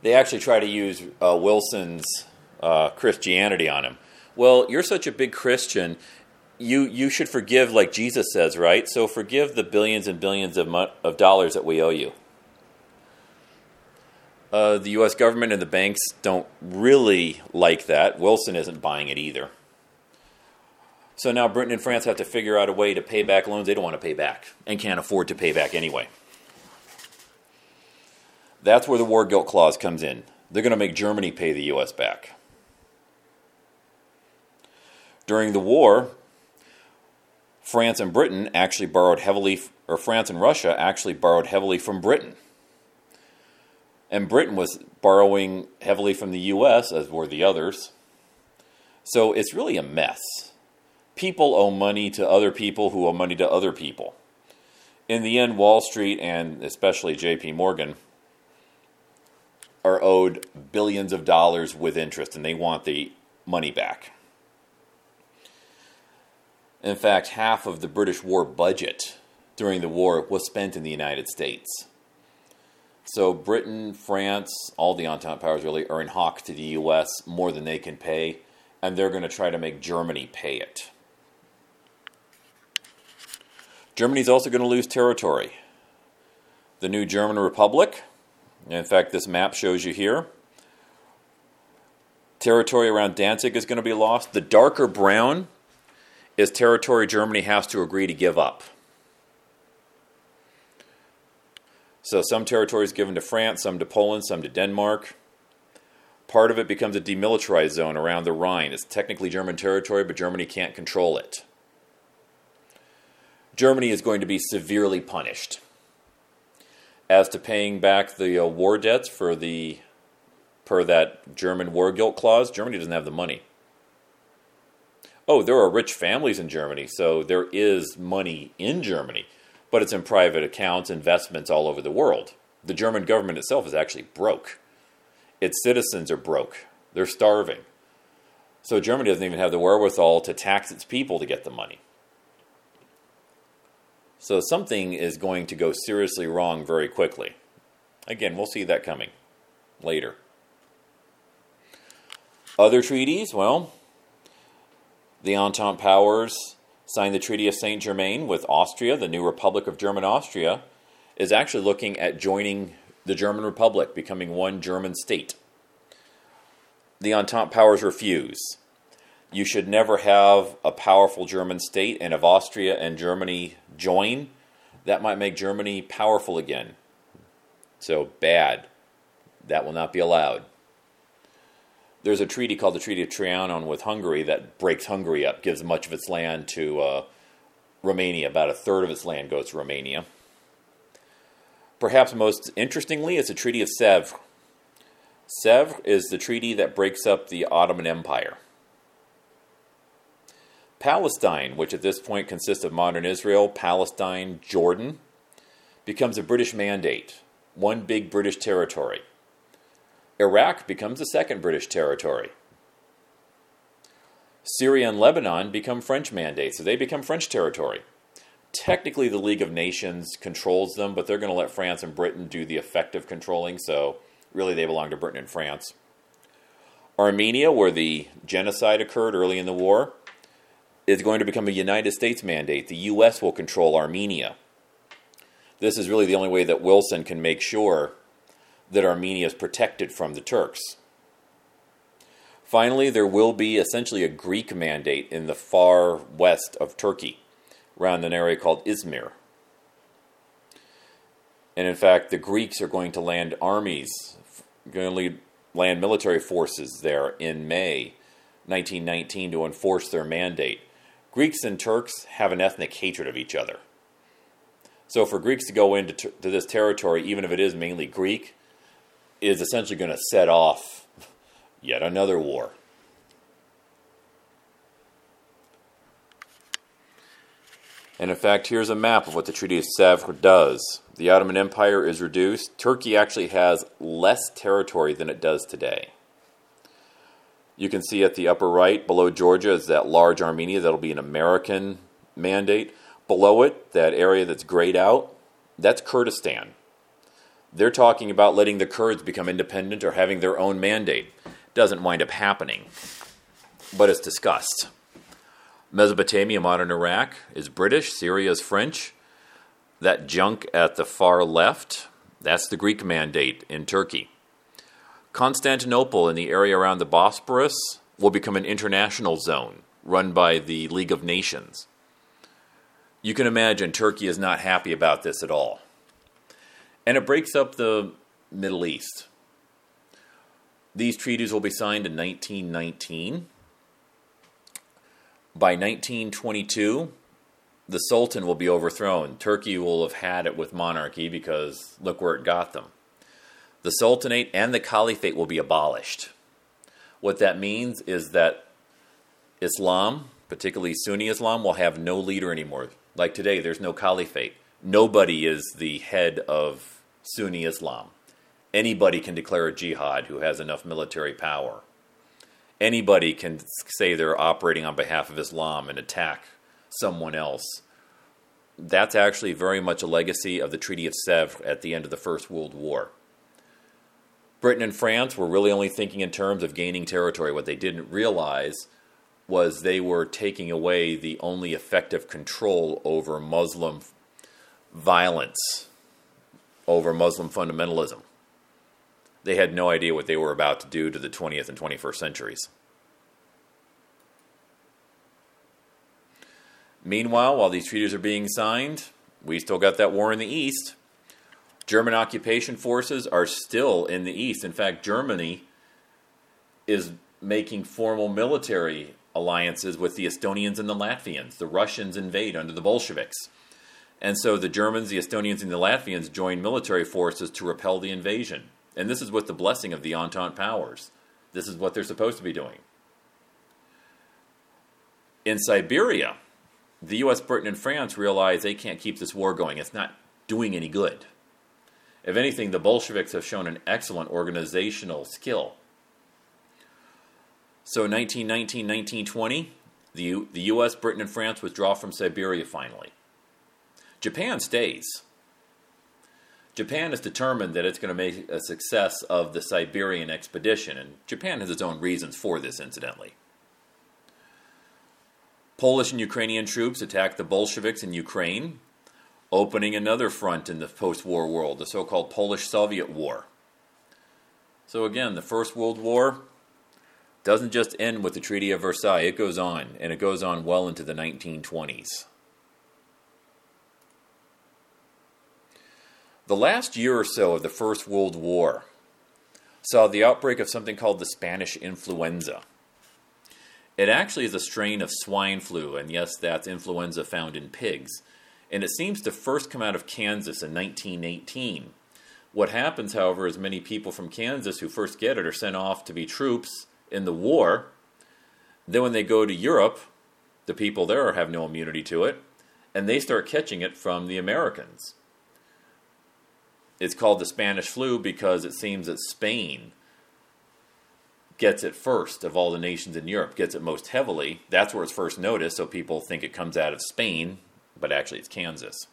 They actually try to use uh, Wilson's uh, Christianity on him. Well, you're such a big Christian, you you should forgive like Jesus says, right? So forgive the billions and billions of of dollars that we owe you. Uh, the U.S. government and the banks don't really like that. Wilson isn't buying it either. So now Britain and France have to figure out a way to pay back loans they don't want to pay back and can't afford to pay back anyway. That's where the war guilt clause comes in. They're going to make Germany pay the U.S. back. During the war, France and Britain actually borrowed heavily, or France and Russia actually borrowed heavily from Britain. And Britain was borrowing heavily from the US, as were the others. So it's really a mess. People owe money to other people who owe money to other people. In the end, Wall Street and especially JP Morgan are owed billions of dollars with interest, and they want the money back. In fact, half of the British war budget during the war was spent in the United States. So Britain, France, all the Entente powers really are in hock to the U.S. more than they can pay, and they're going to try to make Germany pay it. Germany's also going to lose territory. The new German Republic, in fact, this map shows you here. Territory around Danzig is going to be lost. The darker brown is territory Germany has to agree to give up. So some territory is given to France, some to Poland, some to Denmark. Part of it becomes a demilitarized zone around the Rhine. It's technically German territory, but Germany can't control it. Germany is going to be severely punished. As to paying back the uh, war debts for the per that German war guilt clause, Germany doesn't have the money oh, there are rich families in Germany, so there is money in Germany, but it's in private accounts, investments all over the world. The German government itself is actually broke. Its citizens are broke. They're starving. So Germany doesn't even have the wherewithal to tax its people to get the money. So something is going to go seriously wrong very quickly. Again, we'll see that coming later. Other treaties, well, the Entente powers signed the Treaty of Saint Germain with Austria. The new Republic of German Austria is actually looking at joining the German Republic, becoming one German state. The Entente powers refuse. You should never have a powerful German state, and if Austria and Germany join, that might make Germany powerful again. So, bad. That will not be allowed there's a treaty called the Treaty of Trianon with Hungary that breaks Hungary up, gives much of its land to uh, Romania. About a third of its land goes to Romania. Perhaps most interestingly, it's a Treaty of Sèvres. Sèvres is the treaty that breaks up the Ottoman Empire. Palestine, which at this point consists of modern Israel, Palestine, Jordan, becomes a British mandate, one big British territory. Iraq becomes the second British territory. Syria and Lebanon become French mandates, so they become French territory. Technically, the League of Nations controls them, but they're going to let France and Britain do the effective controlling, so really they belong to Britain and France. Armenia, where the genocide occurred early in the war, is going to become a United States mandate. The U.S. will control Armenia. This is really the only way that Wilson can make sure that Armenia is protected from the Turks. Finally, there will be essentially a Greek mandate in the far west of Turkey, around an area called Izmir. And in fact, the Greeks are going to land armies, going to land military forces there in May 1919 to enforce their mandate. Greeks and Turks have an ethnic hatred of each other. So for Greeks to go into to this territory, even if it is mainly Greek, is essentially going to set off yet another war. And in fact, here's a map of what the Treaty of Sèvres does. The Ottoman Empire is reduced. Turkey actually has less territory than it does today. You can see at the upper right, below Georgia, is that large Armenia. That'll be an American mandate. Below it, that area that's grayed out, that's Kurdistan. They're talking about letting the Kurds become independent or having their own mandate. Doesn't wind up happening, but it's discussed. Mesopotamia, modern Iraq, is British, Syria is French. That junk at the far left, that's the Greek mandate in Turkey. Constantinople and the area around the Bosporus will become an international zone run by the League of Nations. You can imagine Turkey is not happy about this at all. And it breaks up the Middle East. These treaties will be signed in 1919. By 1922, the Sultan will be overthrown. Turkey will have had it with monarchy because look where it got them. The Sultanate and the Caliphate will be abolished. What that means is that Islam, particularly Sunni Islam, will have no leader anymore. Like today, there's no Caliphate. Nobody is the head of Sunni Islam. Anybody can declare a jihad who has enough military power. Anybody can say they're operating on behalf of Islam and attack someone else. That's actually very much a legacy of the Treaty of Sèvres at the end of the First World War. Britain and France were really only thinking in terms of gaining territory. What they didn't realize was they were taking away the only effective control over Muslim violence, over Muslim fundamentalism. They had no idea what they were about to do to the 20th and 21st centuries. Meanwhile, while these treaties are being signed, we still got that war in the East. German occupation forces are still in the East. In fact, Germany is making formal military alliances with the Estonians and the Latvians. The Russians invade under the Bolsheviks. And so the Germans, the Estonians, and the Latvians join military forces to repel the invasion. And this is with the blessing of the Entente powers. This is what they're supposed to be doing. In Siberia, the US, Britain, and France realize they can't keep this war going. It's not doing any good. If anything, the Bolsheviks have shown an excellent organizational skill. So 1919, 1920, the, the US, Britain, and France withdraw from Siberia finally. Japan stays. Japan is determined that it's going to make a success of the Siberian expedition, and Japan has its own reasons for this, incidentally. Polish and Ukrainian troops attack the Bolsheviks in Ukraine, opening another front in the post war world, the so called Polish Soviet War. So, again, the First World War doesn't just end with the Treaty of Versailles, it goes on, and it goes on well into the 1920s. The last year or so of the First World War saw the outbreak of something called the Spanish influenza. It actually is a strain of swine flu, and yes, that's influenza found in pigs. And it seems to first come out of Kansas in 1918. What happens, however, is many people from Kansas who first get it are sent off to be troops in the war. Then, when they go to Europe, the people there have no immunity to it, and they start catching it from the Americans. It's called the Spanish flu because it seems that Spain gets it first of all the nations in Europe, gets it most heavily. That's where it's first noticed, so people think it comes out of Spain, but actually it's Kansas.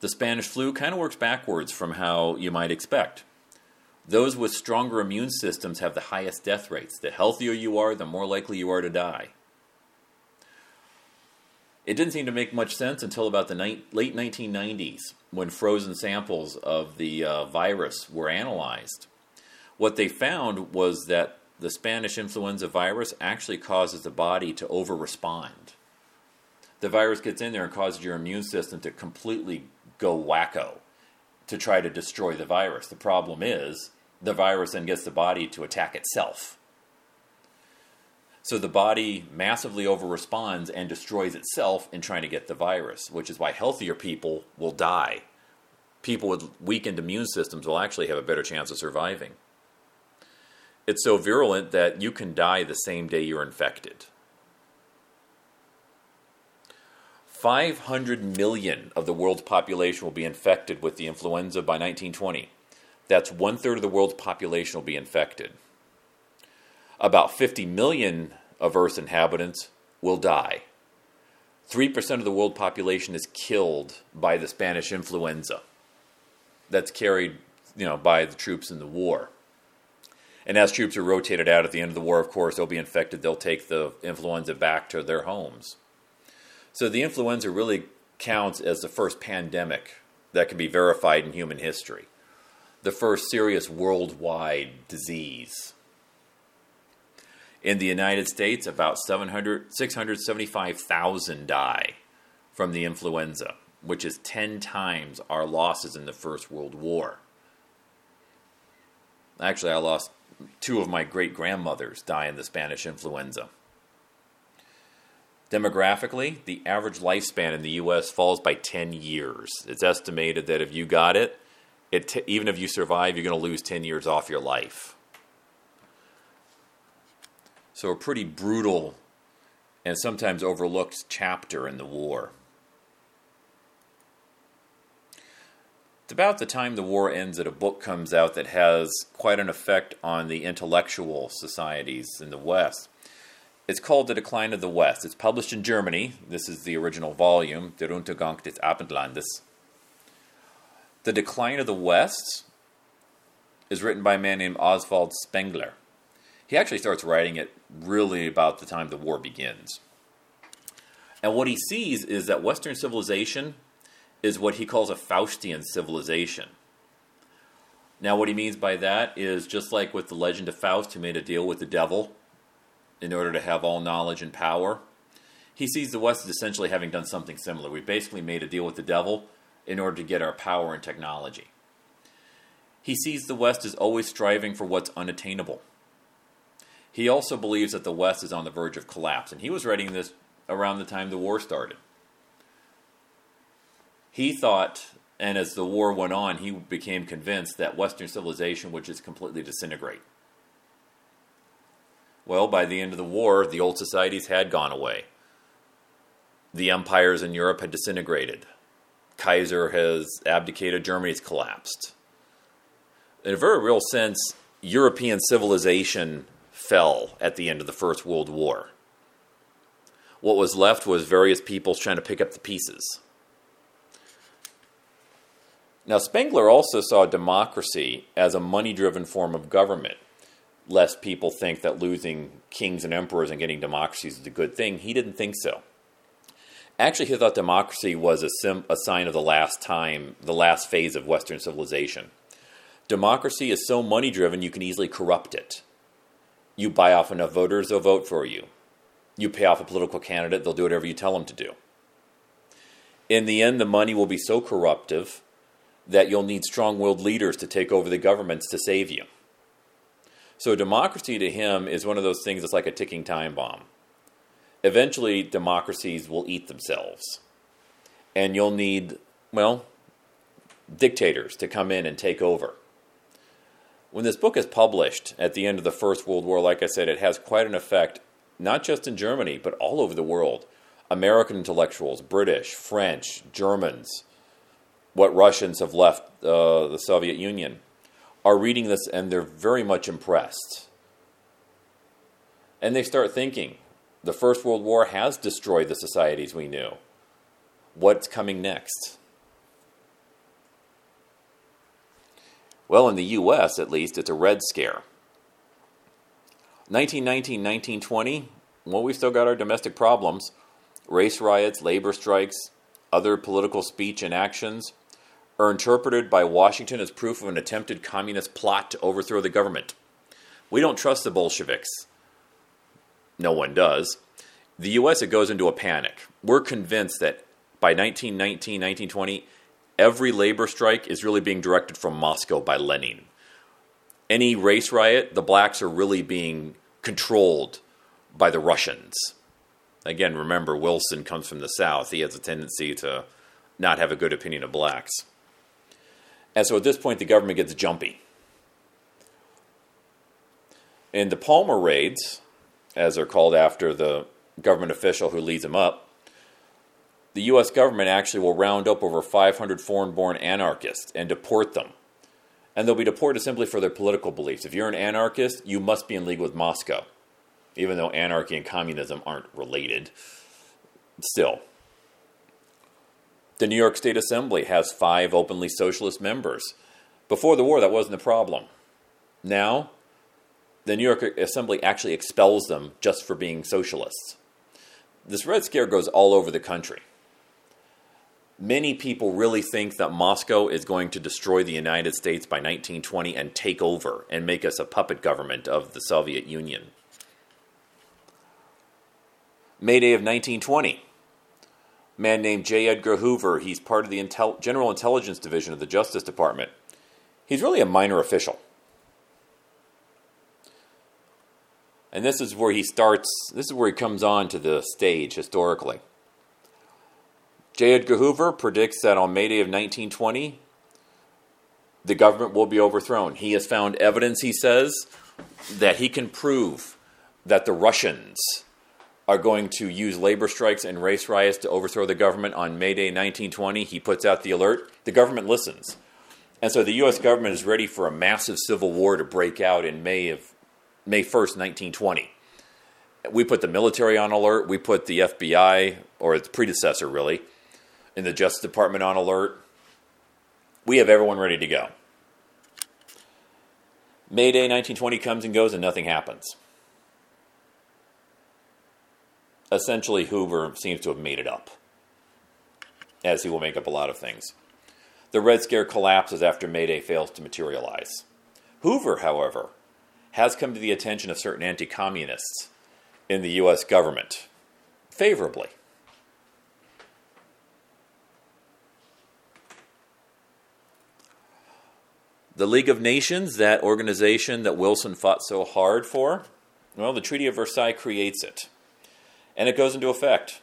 The Spanish flu kind of works backwards from how you might expect. Those with stronger immune systems have the highest death rates. The healthier you are, the more likely you are to die. It didn't seem to make much sense until about the late 1990s when frozen samples of the uh, virus were analyzed. What they found was that the Spanish influenza virus actually causes the body to over respond. The virus gets in there and causes your immune system to completely go wacko to try to destroy the virus. The problem is the virus then gets the body to attack itself. So the body massively overresponds and destroys itself in trying to get the virus, which is why healthier people will die. People with weakened immune systems will actually have a better chance of surviving. It's so virulent that you can die the same day you're infected. 500 million of the world's population will be infected with the influenza by 1920. That's one third of the world's population will be infected. About 50 million of Earth's inhabitants will die. 3% of the world population is killed by the Spanish influenza that's carried you know, by the troops in the war. And as troops are rotated out at the end of the war, of course, they'll be infected. They'll take the influenza back to their homes. So the influenza really counts as the first pandemic that can be verified in human history, the first serious worldwide disease. In the United States, about 700, 675,000 die from the influenza, which is 10 times our losses in the First World War. Actually, I lost two of my great grandmothers die in the Spanish influenza. Demographically, the average lifespan in the U.S. falls by 10 years. It's estimated that if you got it, it even if you survive, you're going to lose 10 years off your life. So, a pretty brutal and sometimes overlooked chapter in the war. It's about the time the war ends that a book comes out that has quite an effect on the intellectual societies in the West. It's called The Decline of the West. It's published in Germany. This is the original volume, Der Untergang des Abendlandes. The Decline of the West is written by a man named Oswald Spengler. He actually starts writing it really about the time the war begins. And what he sees is that Western civilization is what he calls a Faustian civilization. Now, what he means by that is just like with the legend of Faust, who made a deal with the devil in order to have all knowledge and power. He sees the West as essentially having done something similar. We basically made a deal with the devil in order to get our power and technology. He sees the West as always striving for what's unattainable. He also believes that the West is on the verge of collapse, and he was writing this around the time the war started. He thought, and as the war went on, he became convinced that Western civilization would just completely disintegrate. Well, by the end of the war, the old societies had gone away. The empires in Europe had disintegrated. Kaiser has abdicated, Germany's collapsed. In a very real sense, European civilization fell at the end of the First World War. What was left was various peoples trying to pick up the pieces. Now, Spengler also saw democracy as a money driven form of government lest people think that losing kings and emperors and getting democracies is a good thing. He didn't think so. Actually, he thought democracy was a, a sign of the last time, the last phase of Western civilization. Democracy is so money driven, you can easily corrupt it. You buy off enough voters, they'll vote for you. You pay off a political candidate, they'll do whatever you tell them to do. In the end, the money will be so corruptive that you'll need strong willed leaders to take over the governments to save you. So democracy to him is one of those things that's like a ticking time bomb. Eventually, democracies will eat themselves. And you'll need, well, dictators to come in and take over. When this book is published at the end of the First World War, like I said, it has quite an effect, not just in Germany, but all over the world. American intellectuals, British, French, Germans, what Russians have left uh, the Soviet Union are reading this and they're very much impressed. And they start thinking the First World War has destroyed the societies we knew. What's coming next? Well, in the US at least, it's a Red Scare. 1919, 1920, well, we've still got our domestic problems race riots, labor strikes, other political speech and actions are interpreted by Washington as proof of an attempted communist plot to overthrow the government. We don't trust the Bolsheviks. No one does. The U.S. it goes into a panic. We're convinced that by 1919, 1920, every labor strike is really being directed from Moscow by Lenin. Any race riot, the blacks are really being controlled by the Russians. Again, remember, Wilson comes from the South. He has a tendency to not have a good opinion of blacks. And so at this point, the government gets jumpy. In the Palmer raids, as they're called after the government official who leads them up, the U.S. government actually will round up over 500 foreign born anarchists and deport them. And they'll be deported simply for their political beliefs. If you're an anarchist, you must be in league with Moscow, even though anarchy and communism aren't related. Still, the New York State Assembly has five openly socialist members. Before the war, that wasn't a problem. Now, the New York Assembly actually expels them just for being socialists. This Red Scare goes all over the country many people really think that Moscow is going to destroy the United States by 1920 and take over and make us a puppet government of the Soviet Union. May Day of 1920. A man named J. Edgar Hoover, he's part of the Intel General Intelligence Division of the Justice Department. He's really a minor official. And this is where he starts, this is where he comes on to the stage historically. J. Edgar Hoover predicts that on May Day of 1920, the government will be overthrown. He has found evidence, he says, that he can prove that the Russians are going to use labor strikes and race riots to overthrow the government on May Day 1920. He puts out the alert. The government listens. And so the U.S. government is ready for a massive civil war to break out in May of May 1st, 1920. We put the military on alert. We put the FBI, or its predecessor, really, in the Justice Department on alert. We have everyone ready to go. May Day 1920 comes and goes and nothing happens. Essentially, Hoover seems to have made it up, as he will make up a lot of things. The Red Scare collapses after May Day fails to materialize. Hoover, however, has come to the attention of certain anti communists in the U.S. government favorably. The League of Nations, that organization that Wilson fought so hard for, well, the Treaty of Versailles creates it. And it goes into effect.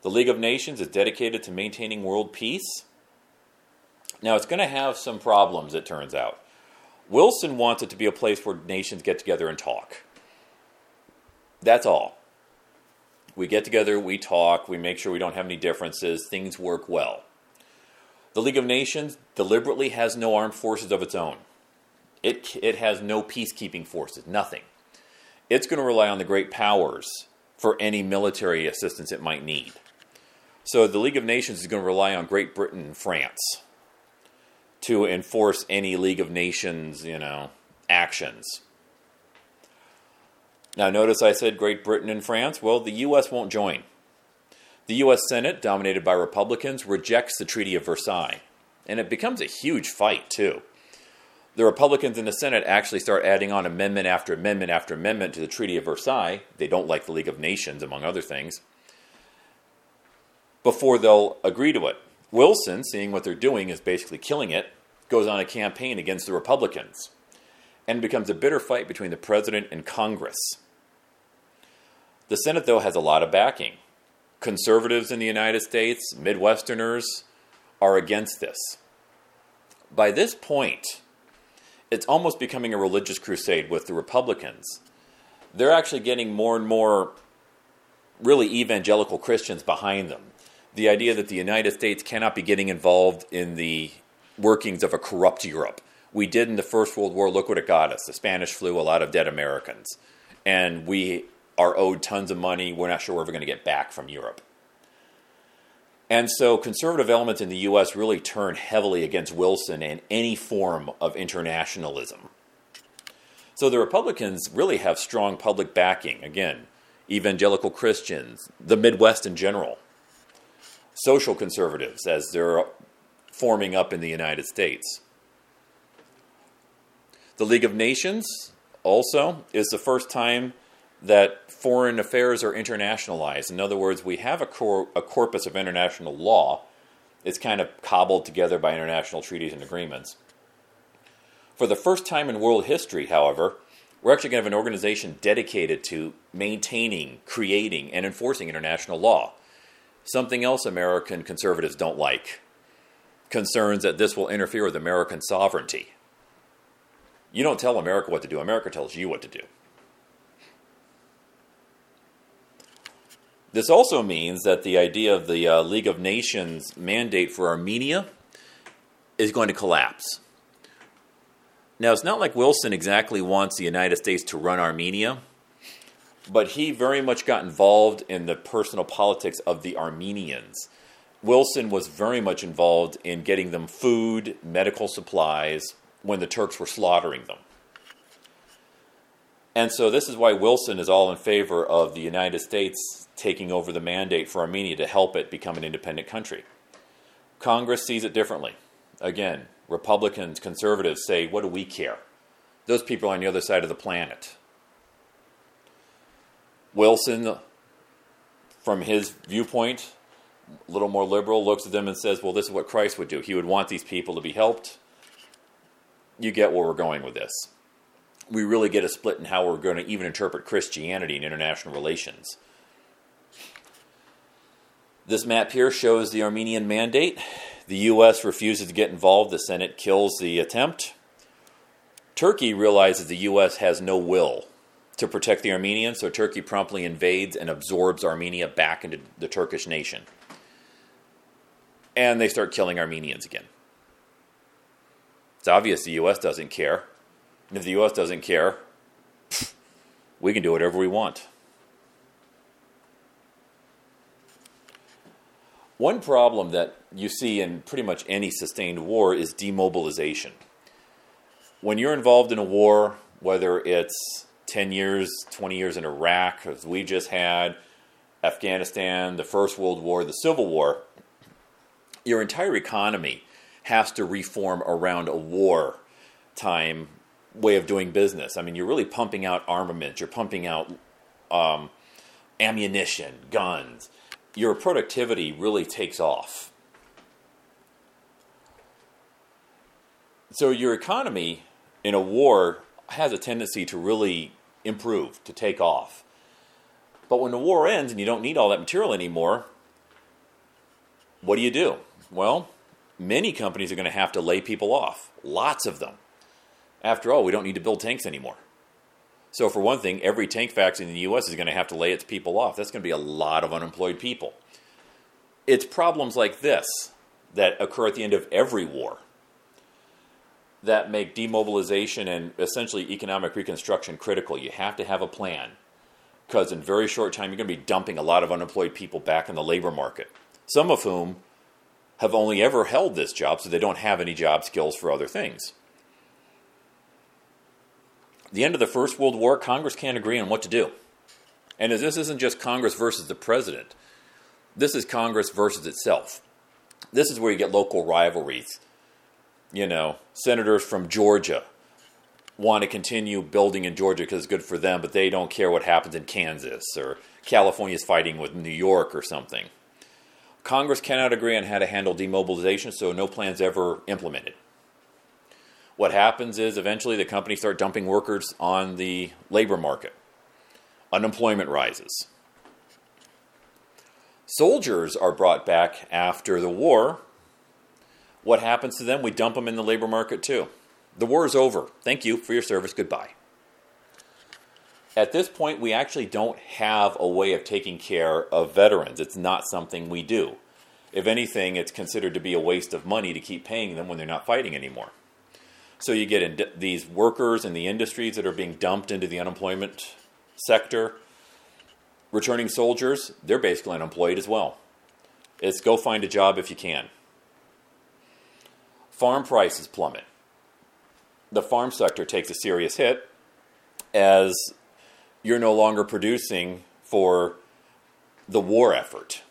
The League of Nations is dedicated to maintaining world peace. Now, it's going to have some problems, it turns out. Wilson wants it to be a place where nations get together and talk. That's all. We get together, we talk, we make sure we don't have any differences, things work well. The League of Nations deliberately has no armed forces of its own. It, it has no peacekeeping forces, nothing. It's going to rely on the great powers for any military assistance it might need. So the League of Nations is going to rely on Great Britain and France to enforce any League of Nations, you know, actions. Now, notice I said Great Britain and France. Well, the U.S. won't join. The U.S. Senate, dominated by Republicans, rejects the Treaty of Versailles. And it becomes a huge fight, too. The Republicans in the Senate actually start adding on amendment after amendment after amendment to the Treaty of Versailles. They don't like the League of Nations, among other things, before they'll agree to it. Wilson, seeing what they're doing is basically killing it, goes on a campaign against the Republicans. And becomes a bitter fight between the president and Congress. The Senate, though, has a lot of backing conservatives in the United States, Midwesterners, are against this. By this point, it's almost becoming a religious crusade with the Republicans. They're actually getting more and more really evangelical Christians behind them. The idea that the United States cannot be getting involved in the workings of a corrupt Europe. We did in the First World War, look what it got us the Spanish flu, a lot of dead Americans. And we are owed tons of money. We're not sure we're going to get back from Europe. And so conservative elements in the U.S. really turn heavily against Wilson and any form of internationalism. So the Republicans really have strong public backing. Again, evangelical Christians, the Midwest in general, social conservatives as they're forming up in the United States. The League of Nations also is the first time that foreign affairs are internationalized. In other words, we have a, cor- a corpus of international law. It's kind of cobbled together by international treaties and agreements. For the first time in world history, however, We're actually going to have an organization dedicated to maintaining, creating, and enforcing international law. Something else American conservatives don't like concerns that this will interfere with American sovereignty. You don't tell America what to do, America tells you what to do. This also means that the idea of the uh, League of Nations mandate for Armenia is going to collapse. Now, it's not like Wilson exactly wants the United States to run Armenia, but he very much got involved in the personal politics of the Armenians. Wilson was very much involved in getting them food, medical supplies when the Turks were slaughtering them. And so, this is why Wilson is all in favor of the United States taking over the mandate for Armenia to help it become an independent country. Congress sees it differently. Again, Republicans, conservatives say, what do we care? Those people are on the other side of the planet. Wilson, from his viewpoint, a little more liberal, looks at them and says, well, this is what Christ would do. He would want these people to be helped. You get where we're going with this. We really get a split in how we're going to even interpret Christianity in international relations. This map here shows the Armenian mandate. The U.S. refuses to get involved. The Senate kills the attempt. Turkey realizes the U.S. has no will to protect the Armenians, so Turkey promptly invades and absorbs Armenia back into the Turkish nation. And they start killing Armenians again. It's obvious the U.S. doesn't care. And if the U.S. doesn't care, we can do whatever we want. One problem that you see in pretty much any sustained war is demobilization. When you're involved in a war, whether it's 10 years, 20 years in Iraq, as we just had, Afghanistan, the First World War, the Civil War, your entire economy has to reform around a war time way of doing business. I mean, you're really pumping out armaments, you're pumping out um, ammunition, guns your productivity really takes off. So your economy in a war has a tendency to really improve, to take off. But when the war ends and you don't need all that material anymore, what do you do? Well, many companies are going to have to lay people off, lots of them. After all, we don't need to build tanks anymore. So, for one thing, every tank factory in the U.S. is going to have to lay its people off. That's going to be a lot of unemployed people. It's problems like this that occur at the end of every war that make demobilization and essentially economic reconstruction critical. You have to have a plan because in very short time you're going to be dumping a lot of unemployed people back in the labor market, some of whom have only ever held this job so they don't have any job skills for other things the end of the First World War, Congress can't agree on what to do. And this isn't just Congress versus the president, this is Congress versus itself. This is where you get local rivalries. You know, senators from Georgia want to continue building in Georgia because it's good for them, but they don't care what happens in Kansas or California is fighting with New York or something. Congress cannot agree on how to handle demobilization, so no plans ever implemented what happens is eventually the companies start dumping workers on the labor market. Unemployment rises. Soldiers are brought back after the war. What happens to them? We dump them in the labor market too. The war is over. Thank you for your service. Goodbye. At this point, we actually don't have a way of taking care of veterans. It's not something we do. If anything, it's considered to be a waste of money to keep paying them when they're not fighting anymore. So you get in these workers in the industries that are being dumped into the unemployment sector. Returning soldiers, they're basically unemployed as well. It's go find a job if you can. Farm prices plummet. The farm sector takes a serious hit as you're no longer producing for the war effort.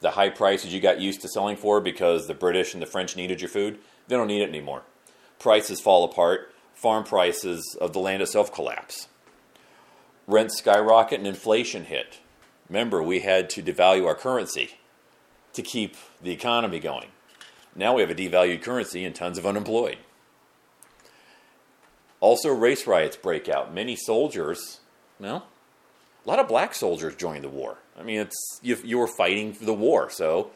The high prices you got used to selling for because the British and the French needed your food, they don't need it anymore prices fall apart, farm prices of the land itself collapse. Rents skyrocket and inflation hit. Remember, we had to devalue our currency to keep the economy going. Now we have a devalued currency and tons of unemployed. Also, race riots break out. Many soldiers, well, a lot of black soldiers joined the war. I mean, it's you, you were fighting for the war, so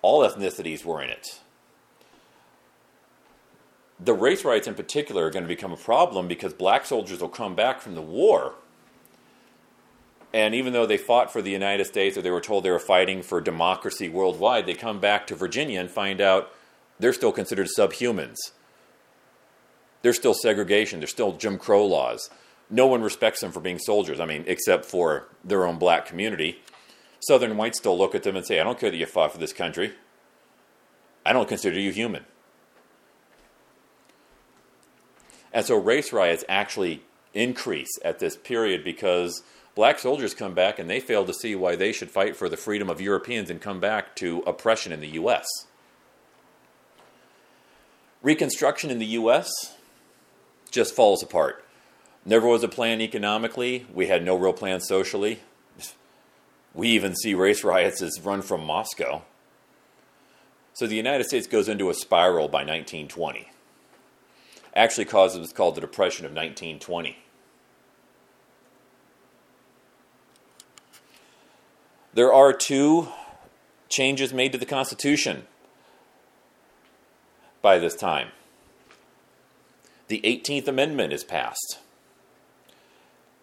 all ethnicities were in it. The race riots in particular are going to become a problem because black soldiers will come back from the war. And even though they fought for the United States or they were told they were fighting for democracy worldwide, they come back to Virginia and find out they're still considered subhumans. There's still segregation, there's still Jim Crow laws. No one respects them for being soldiers, I mean, except for their own black community. Southern whites still look at them and say, I don't care that you fought for this country. I don't consider you human. And so race riots actually increase at this period because black soldiers come back and they fail to see why they should fight for the freedom of Europeans and come back to oppression in the U.S. Reconstruction in the U.S. just falls apart. Never was a plan economically. We had no real plan socially. We even see race riots as run from Moscow. So the United States goes into a spiral by 1920 actually causes what's called the Depression of 1920. There are two changes made to the Constitution by this time. The 18th Amendment is passed.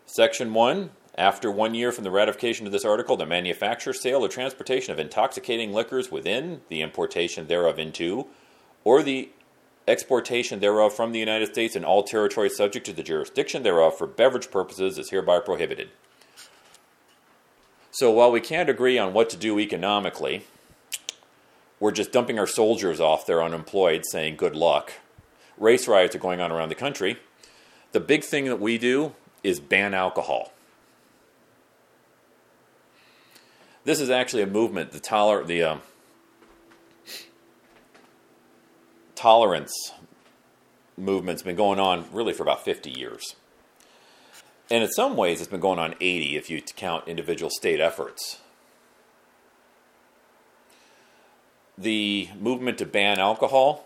Section 1 After one year from the ratification of this article, the manufacture, sale, or transportation of intoxicating liquors within, the importation thereof into, or the exportation thereof from the United States and all territories subject to the jurisdiction thereof for beverage purposes is hereby prohibited. So while we can't agree on what to do economically, we're just dumping our soldiers off there unemployed, saying good luck. Race riots are going on around the country. The big thing that we do is ban alcohol. This is actually a movement. The toler the uh, tolerance movement's been going on really for about 50 years. And in some ways, it's been going on 80 if you count individual state efforts. The movement to ban alcohol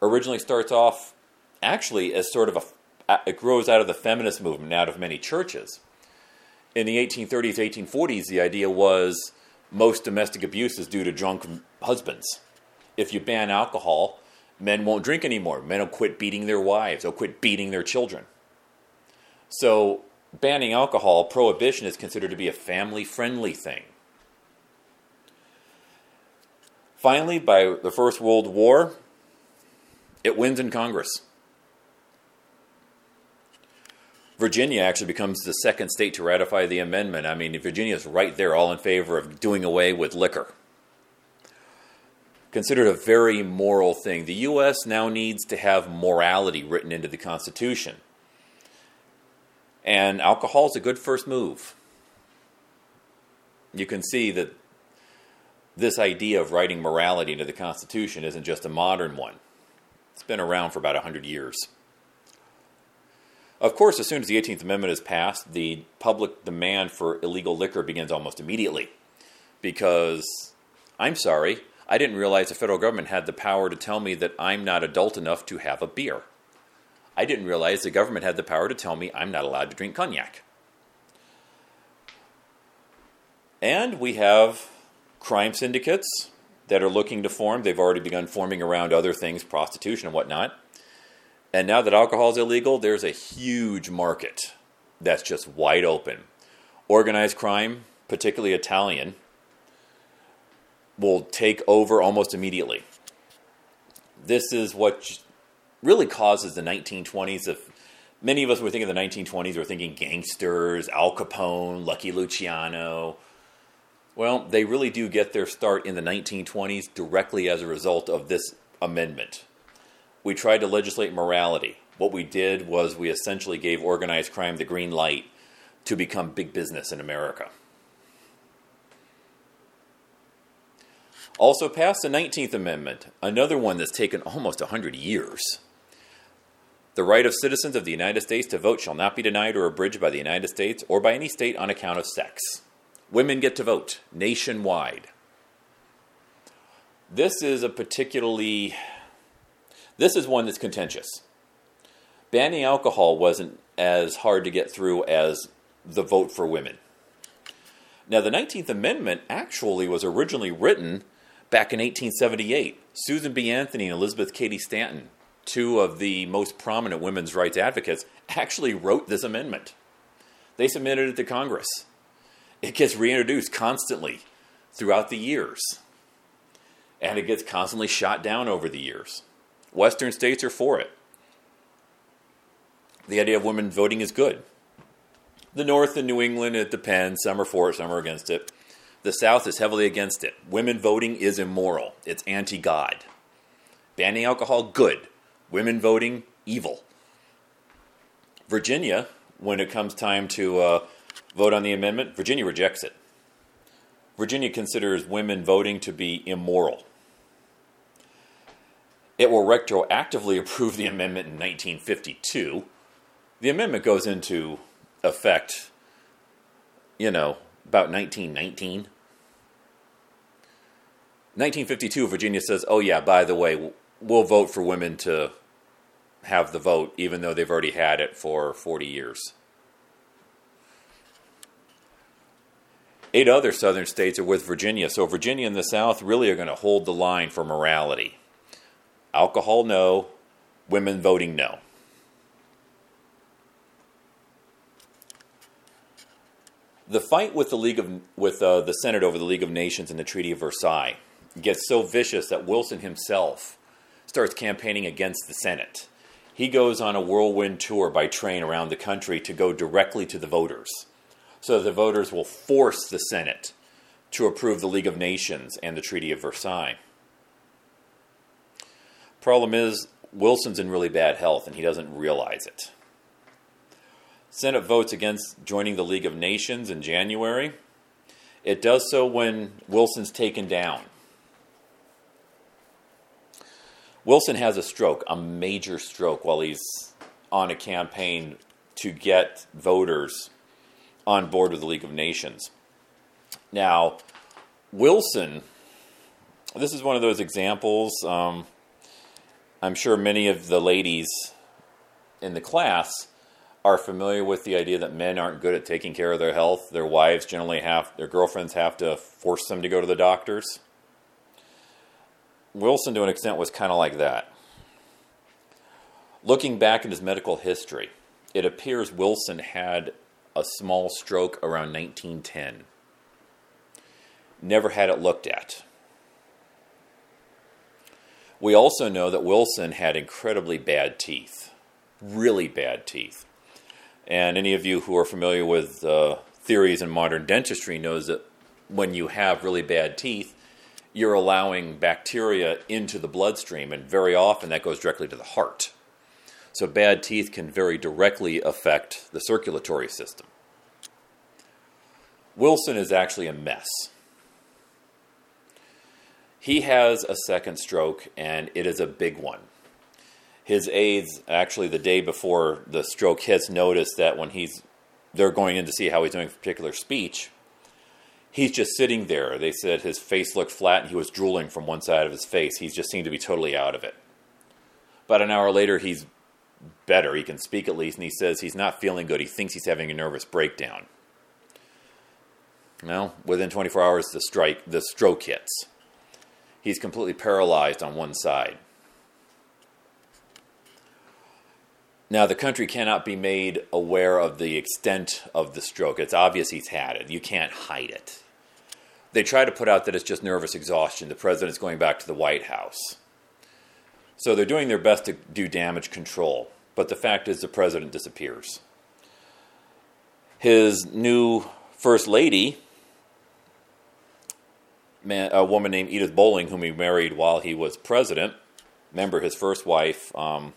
originally starts off actually as sort of a, it grows out of the feminist movement, out of many churches. In the 1830s, 1840s, the idea was most domestic abuse is due to drunk husbands. If you ban alcohol, men won't drink anymore. Men will quit beating their wives, they'll quit beating their children. So, banning alcohol, prohibition, is considered to be a family friendly thing. Finally, by the First World War, it wins in Congress. Virginia actually becomes the second state to ratify the amendment. I mean, Virginia is right there, all in favor of doing away with liquor considered a very moral thing. The U.S. now needs to have morality written into the Constitution. And alcohol is a good first move. You can see that this idea of writing morality into the Constitution isn't just a modern one. It's been around for about 100 years. Of course, as soon as the 18th Amendment is passed, the public demand for illegal liquor begins almost immediately. Because, I'm sorry, I didn't realize the federal government had the power to tell me that I'm not adult enough to have a beer. I didn't realize the government had the power to tell me I'm not allowed to drink cognac. And we have crime syndicates that are looking to form. They've already begun forming around other things, prostitution and whatnot. And now that alcohol is illegal, there's a huge market that's just wide open. Organized crime, particularly Italian, will take over almost immediately. This is what really causes the 1920s. If many of us were thinking of the 1920s, we're thinking gangsters, Al Capone, Lucky Luciano. Well, they really do get their start in the 1920s directly as a result of this amendment. We tried to legislate morality. What we did was we essentially gave organized crime the green light to become big business in America. Also passed the 19th Amendment, another one that's taken almost 100 years. The right of citizens of the United States to vote shall not be denied or abridged by the United States or by any state on account of sex. Women get to vote nationwide. This is a particularly this is one that's contentious banning alcohol wasn't as hard to get through as the vote for women. Now, the 19th Amendment actually was originally written back in 1878. Susan B. Anthony and Elizabeth Cady Stanton, two of the most prominent women's rights advocates, actually wrote this amendment. They submitted it to Congress. It gets reintroduced constantly throughout the years, and it gets constantly shot down over the years. Western states are for it. The idea of women voting is good. The North and New England, it depends. Some are for it, some are against it. The South is heavily against it. Women voting is immoral, it's anti God. Banning alcohol, good. Women voting, evil. Virginia, when it comes time to uh, vote on the amendment, Virginia rejects it. Virginia considers women voting to be immoral. It will retroactively approve the amendment in 1952. The amendment goes into effect, you know, about 1919. 1952, Virginia says, oh, yeah, by the way, we'll vote for women to have the vote, even though they've already had it for 40 years. Eight other southern states are with Virginia, so Virginia and the South really are going to hold the line for morality. Alcohol, no. Women voting, no. The fight with the League of with uh, the Senate over the League of Nations and the Treaty of Versailles gets so vicious that Wilson himself starts campaigning against the Senate. He goes on a whirlwind tour by train around the country to go directly to the voters. So the voters will force the Senate to approve the League of Nations and the Treaty of Versailles. Problem is, Wilson's in really bad health and he doesn't realize it. Senate votes against joining the League of Nations in January. It does so when Wilson's taken down. Wilson has a stroke, a major stroke, while he's on a campaign to get voters on board with the League of Nations. Now, Wilson, this is one of those examples. Um, I'm sure many of the ladies in the class are familiar with the idea that men aren't good at taking care of their health. Their wives generally have, their girlfriends have to force them to go to the doctors. Wilson, to an extent, was kind of like that. Looking back at his medical history, it appears Wilson had a small stroke around 1910. Never had it looked at. We also know that Wilson had incredibly bad teeth, really bad teeth. And any of you who are familiar with uh, theories in modern dentistry knows that when you have really bad teeth, you're allowing bacteria into the bloodstream, and very often that goes directly to the heart. So, bad teeth can very directly affect the circulatory system. Wilson is actually a mess. He has a second stroke, and it is a big one. His aides, actually, the day before the stroke hits, notice that when he's they're going in to see how he's doing for particular speech, he's just sitting there. They said his face looked flat and he was drooling from one side of his face. He just seemed to be totally out of it. About an hour later, he's better. He can speak at least, and he says he's not feeling good. He thinks he's having a nervous breakdown. Well, within 24 hours, the strike, the stroke hits. He's completely paralyzed on one side. Now, the country cannot be made aware of the extent of the stroke. It's obvious he's had it. You can't hide it. They try to put out that it's just nervous exhaustion. The president's going back to the White House. So they're doing their best to do damage control. But the fact is, the president disappears. His new first lady, a woman named Edith Bolling, whom he married while he was president, remember his first wife, um,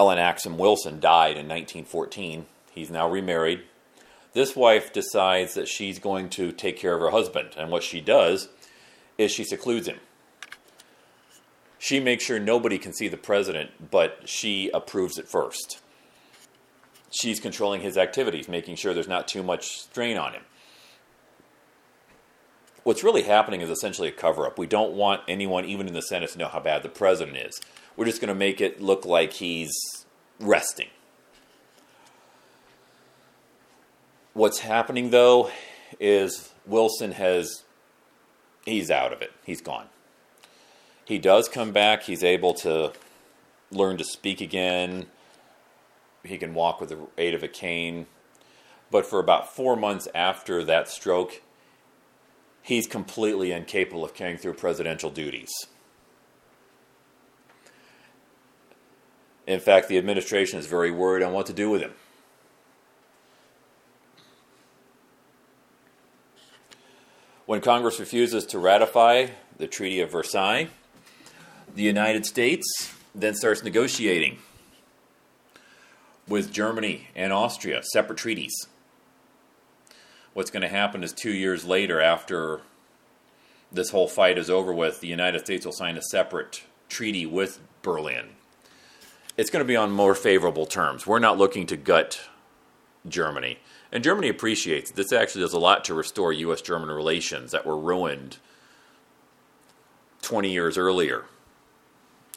Ellen Axson Wilson, died in 1914. He's now remarried this wife decides that she's going to take care of her husband. And what she does is she secludes him. She makes sure nobody can see the president, but she approves it first. She's controlling his activities, making sure there's not too much strain on him. What's really happening is essentially a cover up. We don't want anyone, even in the Senate, to know how bad the president is. We're just going to make it look like he's resting. What's happening though is Wilson has he's out of it. He's gone. He does come back. He's able to learn to speak again. He can walk with the aid of a cane. But for about four months after that stroke, he's completely incapable of carrying through presidential duties. In fact, the administration is very worried on what to do with him. When Congress refuses to ratify the Treaty of Versailles, the United States then starts negotiating with Germany and Austria, separate treaties. What's going to happen is two years later, after this whole fight is over with, the United States will sign a separate treaty with Berlin. It's going to be on more favorable terms. We're not looking to gut Germany. And Germany appreciates. This actually does a lot to restore U.S. German relations that were ruined 20 years earlier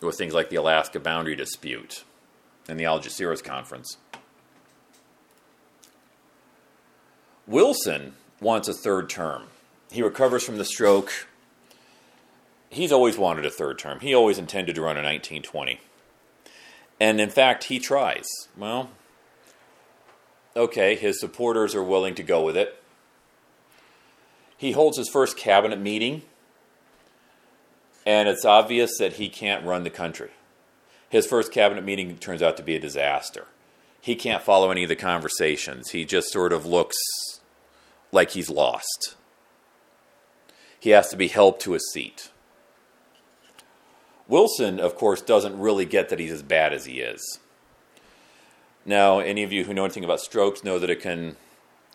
with things like the Alaska boundary dispute and the Algeciras conference. Wilson wants a third term. He recovers from the stroke. He's always wanted a third term. He always intended to run in 1920. And in fact, he tries. Well, okay, his supporters are willing to go with it. He holds his first cabinet meeting, and it's obvious that he can't run the country. His first cabinet meeting turns out to be a disaster. He can't follow any of the conversations. He just sort of looks like he's lost. He has to be helped to a seat. Wilson, of course, doesn't really get that he's as bad as he is. Now, any of you who know anything about strokes know that it can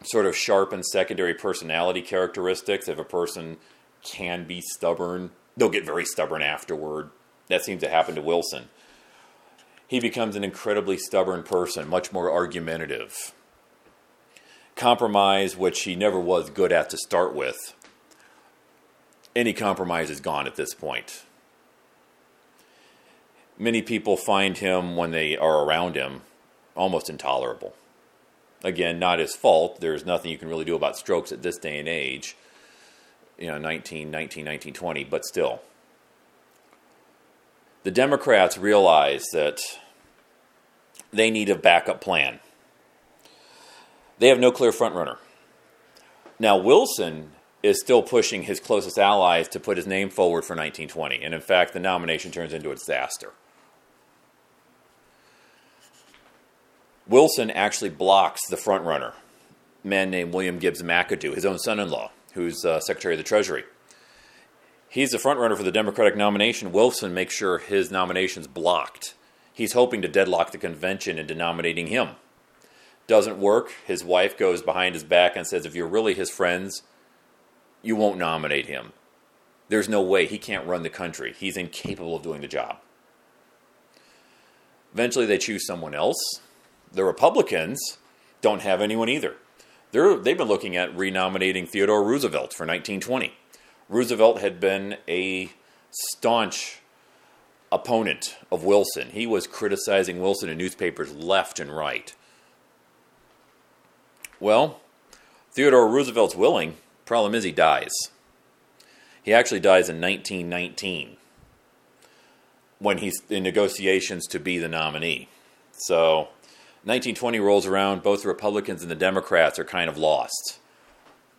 sort of sharpen secondary personality characteristics. If a person can be stubborn, they'll get very stubborn afterward. That seems to happen to Wilson. He becomes an incredibly stubborn person, much more argumentative. Compromise, which he never was good at to start with, any compromise is gone at this point. Many people find him, when they are around him, almost intolerable. Again, not his fault. There's nothing you can really do about strokes at this day and age, you know, 19, 19, 1920, but still. The Democrats realize that they need a backup plan. They have no clear frontrunner. Now, Wilson is still pushing his closest allies to put his name forward for 1920, and in fact, the nomination turns into a disaster. Wilson actually blocks the frontrunner, a man named William Gibbs McAdoo, his own son-in-law, who's uh, Secretary of the Treasury. He's the frontrunner for the Democratic nomination. Wilson makes sure his nomination's blocked. He's hoping to deadlock the convention into nominating him. Doesn't work. His wife goes behind his back and says, if you're really his friends, you won't nominate him. There's no way. He can't run the country. He's incapable of doing the job. Eventually, they choose someone else the Republicans don't have anyone either. They're, they've been looking at renominating Theodore Roosevelt for 1920. Roosevelt had been a staunch opponent of Wilson. He was criticizing Wilson in newspapers left and right. Well, Theodore Roosevelt's willing. Problem is, he dies. He actually dies in 1919 when he's in negotiations to be the nominee. So 1920 rolls around, both the Republicans and the Democrats are kind of lost.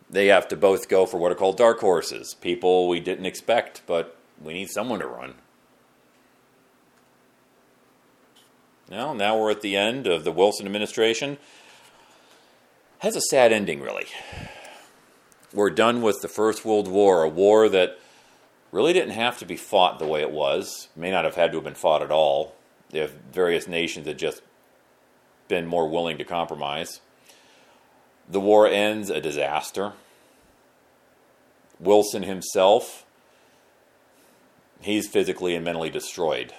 They have to both go for what are called dark horses, people we didn't expect, but we need someone to run. Now, now we're at the end of the Wilson administration. Has a sad ending, really. We're done with the First World War, a war that really didn't have to be fought the way it was. May not have had to have been fought at all if various nations had just been more willing to compromise. The war ends a disaster. Wilson himself, he's physically and mentally destroyed.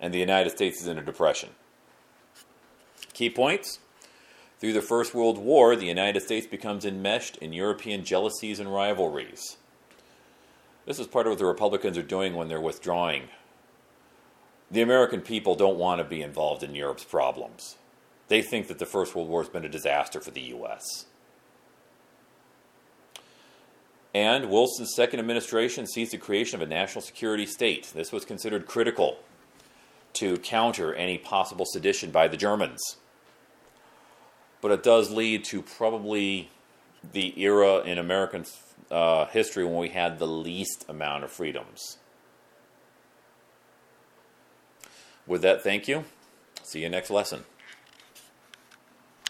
And the United States is in a depression. Key points. Through the First World War, the United States becomes enmeshed in European jealousies and rivalries. This is part of what the Republicans are doing when they're withdrawing the American people don't want to be involved in Europe's problems. They think that the First World War has been a disaster for the U.S. And Wilson's second administration sees the creation of a national security state. This was considered critical to counter any possible sedition by the Germans. But it does lead to probably the era in American uh, history when we had the least amount of freedoms. With that, thank you. See you next lesson.